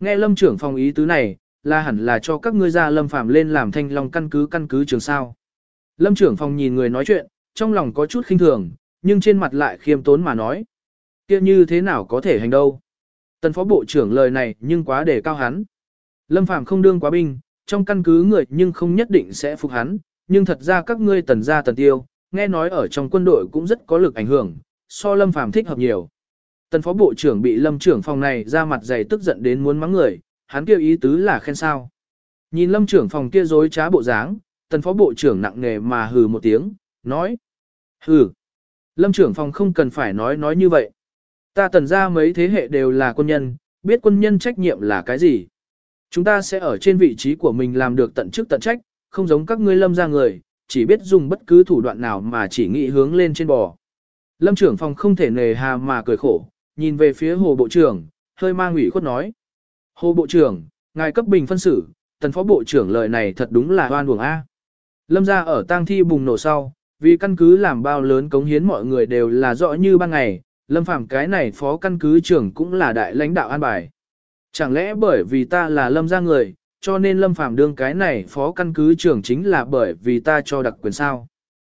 Speaker 1: Nghe lâm trưởng phòng ý tứ này, là hẳn là cho các ngươi ra lâm phàm lên làm thanh long căn cứ căn cứ trường sao. Lâm trưởng phòng nhìn người nói chuyện, trong lòng có chút khinh thường, nhưng trên mặt lại khiêm tốn mà nói. kia như thế nào có thể hành đâu. Tần phó bộ trưởng lời này nhưng quá để cao hắn. Lâm phàm không đương quá binh, trong căn cứ người nhưng không nhất định sẽ phục hắn, nhưng thật ra các ngươi tần gia tần tiêu, nghe nói ở trong quân đội cũng rất có lực ảnh hưởng, so lâm phàm thích hợp nhiều. Tần phó bộ trưởng bị lâm trưởng phòng này ra mặt dày tức giận đến muốn mắng người, hắn kêu ý tứ là khen sao. Nhìn lâm trưởng phòng kia dối trá bộ dáng, tần phó bộ trưởng nặng nề mà hừ một tiếng, nói. Hừ. Lâm trưởng phòng không cần phải nói nói như vậy. Ta tần ra mấy thế hệ đều là quân nhân, biết quân nhân trách nhiệm là cái gì. Chúng ta sẽ ở trên vị trí của mình làm được tận chức tận trách, không giống các ngươi lâm ra người, chỉ biết dùng bất cứ thủ đoạn nào mà chỉ nghĩ hướng lên trên bò. Lâm trưởng phòng không thể nề hà mà cười khổ, nhìn về phía hồ bộ trưởng, hơi mang ủy khuất nói. Hồ bộ trưởng, ngài cấp bình phân xử, tần phó bộ trưởng lời này thật đúng là oan uổng A. Lâm ra ở tang thi bùng nổ sau, vì căn cứ làm bao lớn cống hiến mọi người đều là rõ như ban ngày, lâm phạm cái này phó căn cứ trưởng cũng là đại lãnh đạo an bài. Chẳng lẽ bởi vì ta là lâm Gia người, cho nên lâm phạm đương cái này phó căn cứ trưởng chính là bởi vì ta cho đặc quyền sao.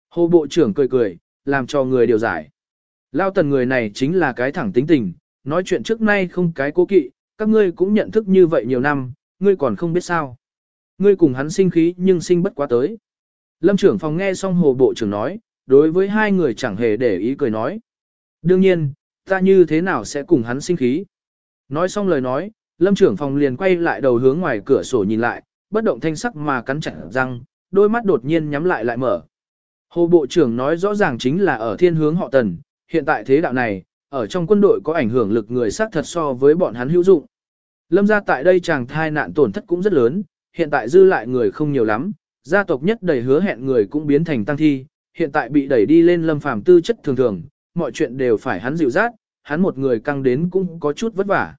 Speaker 1: Hồ bộ trưởng cười cười, làm cho người điều giải. Lao tần người này chính là cái thẳng tính tình, nói chuyện trước nay không cái cố kỵ, các ngươi cũng nhận thức như vậy nhiều năm, ngươi còn không biết sao. Ngươi cùng hắn sinh khí nhưng sinh bất quá tới. Lâm trưởng phòng nghe xong hồ bộ trưởng nói, đối với hai người chẳng hề để ý cười nói. Đương nhiên, ta như thế nào sẽ cùng hắn sinh khí. Nói xong lời nói, lâm trưởng phòng liền quay lại đầu hướng ngoài cửa sổ nhìn lại, bất động thanh sắc mà cắn chặt răng, đôi mắt đột nhiên nhắm lại lại mở. Hồ Bộ trưởng nói rõ ràng chính là ở thiên hướng họ tần, hiện tại thế đạo này, ở trong quân đội có ảnh hưởng lực người xác thật so với bọn hắn hữu dụng. Lâm gia tại đây chàng thai nạn tổn thất cũng rất lớn, hiện tại dư lại người không nhiều lắm, gia tộc nhất đầy hứa hẹn người cũng biến thành tăng thi, hiện tại bị đẩy đi lên lâm phàm tư chất thường thường, mọi chuyện đều phải hắn dịu dắt, hắn một người căng đến cũng có chút vất vả.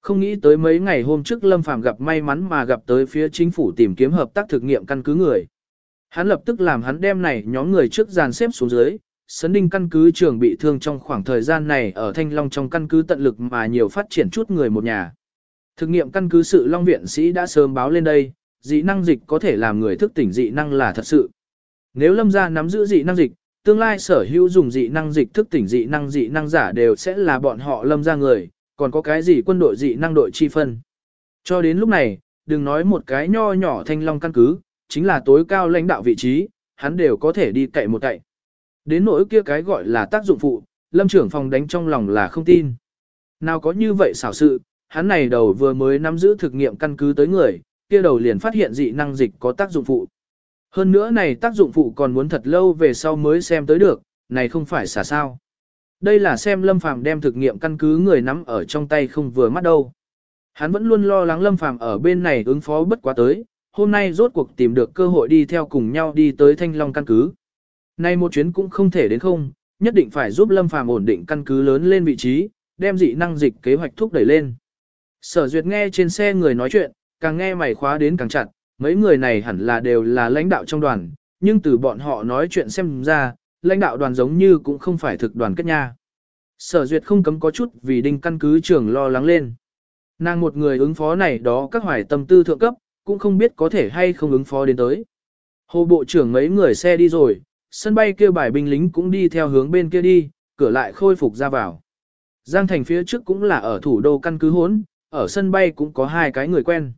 Speaker 1: Không nghĩ tới mấy ngày hôm trước Lâm Phàm gặp may mắn mà gặp tới phía chính phủ tìm kiếm hợp tác thực nghiệm căn cứ người. Hắn lập tức làm hắn đem này nhóm người trước dàn xếp xuống dưới, Sấn Đinh căn cứ trường bị thương trong khoảng thời gian này ở Thanh Long trong căn cứ tận lực mà nhiều phát triển chút người một nhà. Thực nghiệm căn cứ sự Long viện sĩ đã sớm báo lên đây, dị năng dịch có thể làm người thức tỉnh dị năng là thật sự. Nếu Lâm gia nắm giữ dị năng dịch, tương lai sở hữu dùng dị năng dịch thức tỉnh dị năng dị năng giả đều sẽ là bọn họ Lâm gia người, còn có cái gì quân đội dị năng đội chi phân. Cho đến lúc này, đừng nói một cái nho nhỏ Thanh Long căn cứ, chính là tối cao lãnh đạo vị trí, hắn đều có thể đi cậy một cậy. Đến nỗi kia cái gọi là tác dụng phụ, lâm trưởng phòng đánh trong lòng là không tin. Nào có như vậy xảo sự, hắn này đầu vừa mới nắm giữ thực nghiệm căn cứ tới người, kia đầu liền phát hiện dị năng dịch có tác dụng phụ. Hơn nữa này tác dụng phụ còn muốn thật lâu về sau mới xem tới được, này không phải xả sao. Đây là xem Lâm Phàm đem thực nghiệm căn cứ người nắm ở trong tay không vừa mắt đâu. Hắn vẫn luôn lo lắng Lâm Phàm ở bên này ứng phó bất quá tới, hôm nay rốt cuộc tìm được cơ hội đi theo cùng nhau đi tới Thanh Long căn cứ. Nay một chuyến cũng không thể đến không, nhất định phải giúp Lâm Phàm ổn định căn cứ lớn lên vị trí, đem dị năng dịch kế hoạch thúc đẩy lên. Sở Duyệt nghe trên xe người nói chuyện, càng nghe mày khóa đến càng chặt, mấy người này hẳn là đều là lãnh đạo trong đoàn, nhưng từ bọn họ nói chuyện xem ra, lãnh đạo đoàn giống như cũng không phải thực đoàn kết nha. Sở Duyệt không cấm có chút vì đinh căn cứ trưởng lo lắng lên. Nàng một người ứng phó này đó các hoài tâm tư thượng cấp, cũng không biết có thể hay không ứng phó đến tới. Hồ Bộ trưởng mấy người xe đi rồi, sân bay kêu bài binh lính cũng đi theo hướng bên kia đi, cửa lại khôi phục ra vào. Giang Thành phía trước cũng là ở thủ đô căn cứ hốn, ở sân bay cũng có hai cái người quen.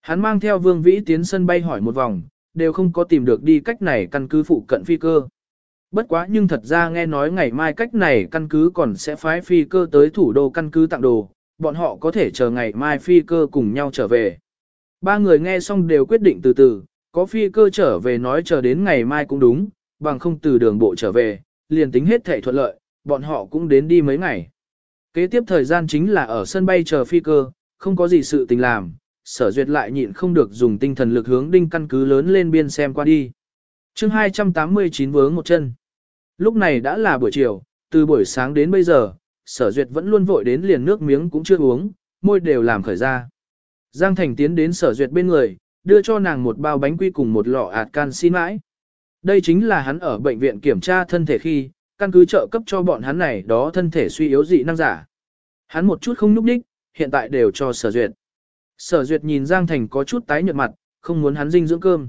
Speaker 1: Hắn mang theo Vương Vĩ tiến sân bay hỏi một vòng, đều không có tìm được đi cách này căn cứ phụ cận phi cơ. Bất quá nhưng thật ra nghe nói ngày mai cách này căn cứ còn sẽ phái phi cơ tới thủ đô căn cứ tặng đồ, bọn họ có thể chờ ngày mai phi cơ cùng nhau trở về. Ba người nghe xong đều quyết định từ từ, có phi cơ trở về nói chờ đến ngày mai cũng đúng, bằng không từ đường bộ trở về, liền tính hết thể thuận lợi, bọn họ cũng đến đi mấy ngày. Kế tiếp thời gian chính là ở sân bay chờ phi cơ, không có gì sự tình làm, sở duyệt lại nhịn không được dùng tinh thần lực hướng đinh căn cứ lớn lên biên xem qua đi. chương 289 vướng một chân. Lúc này đã là buổi chiều, từ buổi sáng đến bây giờ, sở duyệt vẫn luôn vội đến liền nước miếng cũng chưa uống, môi đều làm khởi ra. Giang Thành tiến đến sở duyệt bên người, đưa cho nàng một bao bánh quy cùng một lọ ạt can xin mãi. Đây chính là hắn ở bệnh viện kiểm tra thân thể khi, căn cứ trợ cấp cho bọn hắn này đó thân thể suy yếu dị năng giả. Hắn một chút không núp đích, hiện tại đều cho sở duyệt. Sở duyệt nhìn Giang Thành có chút tái nhợt mặt, không muốn hắn dinh dưỡng cơm.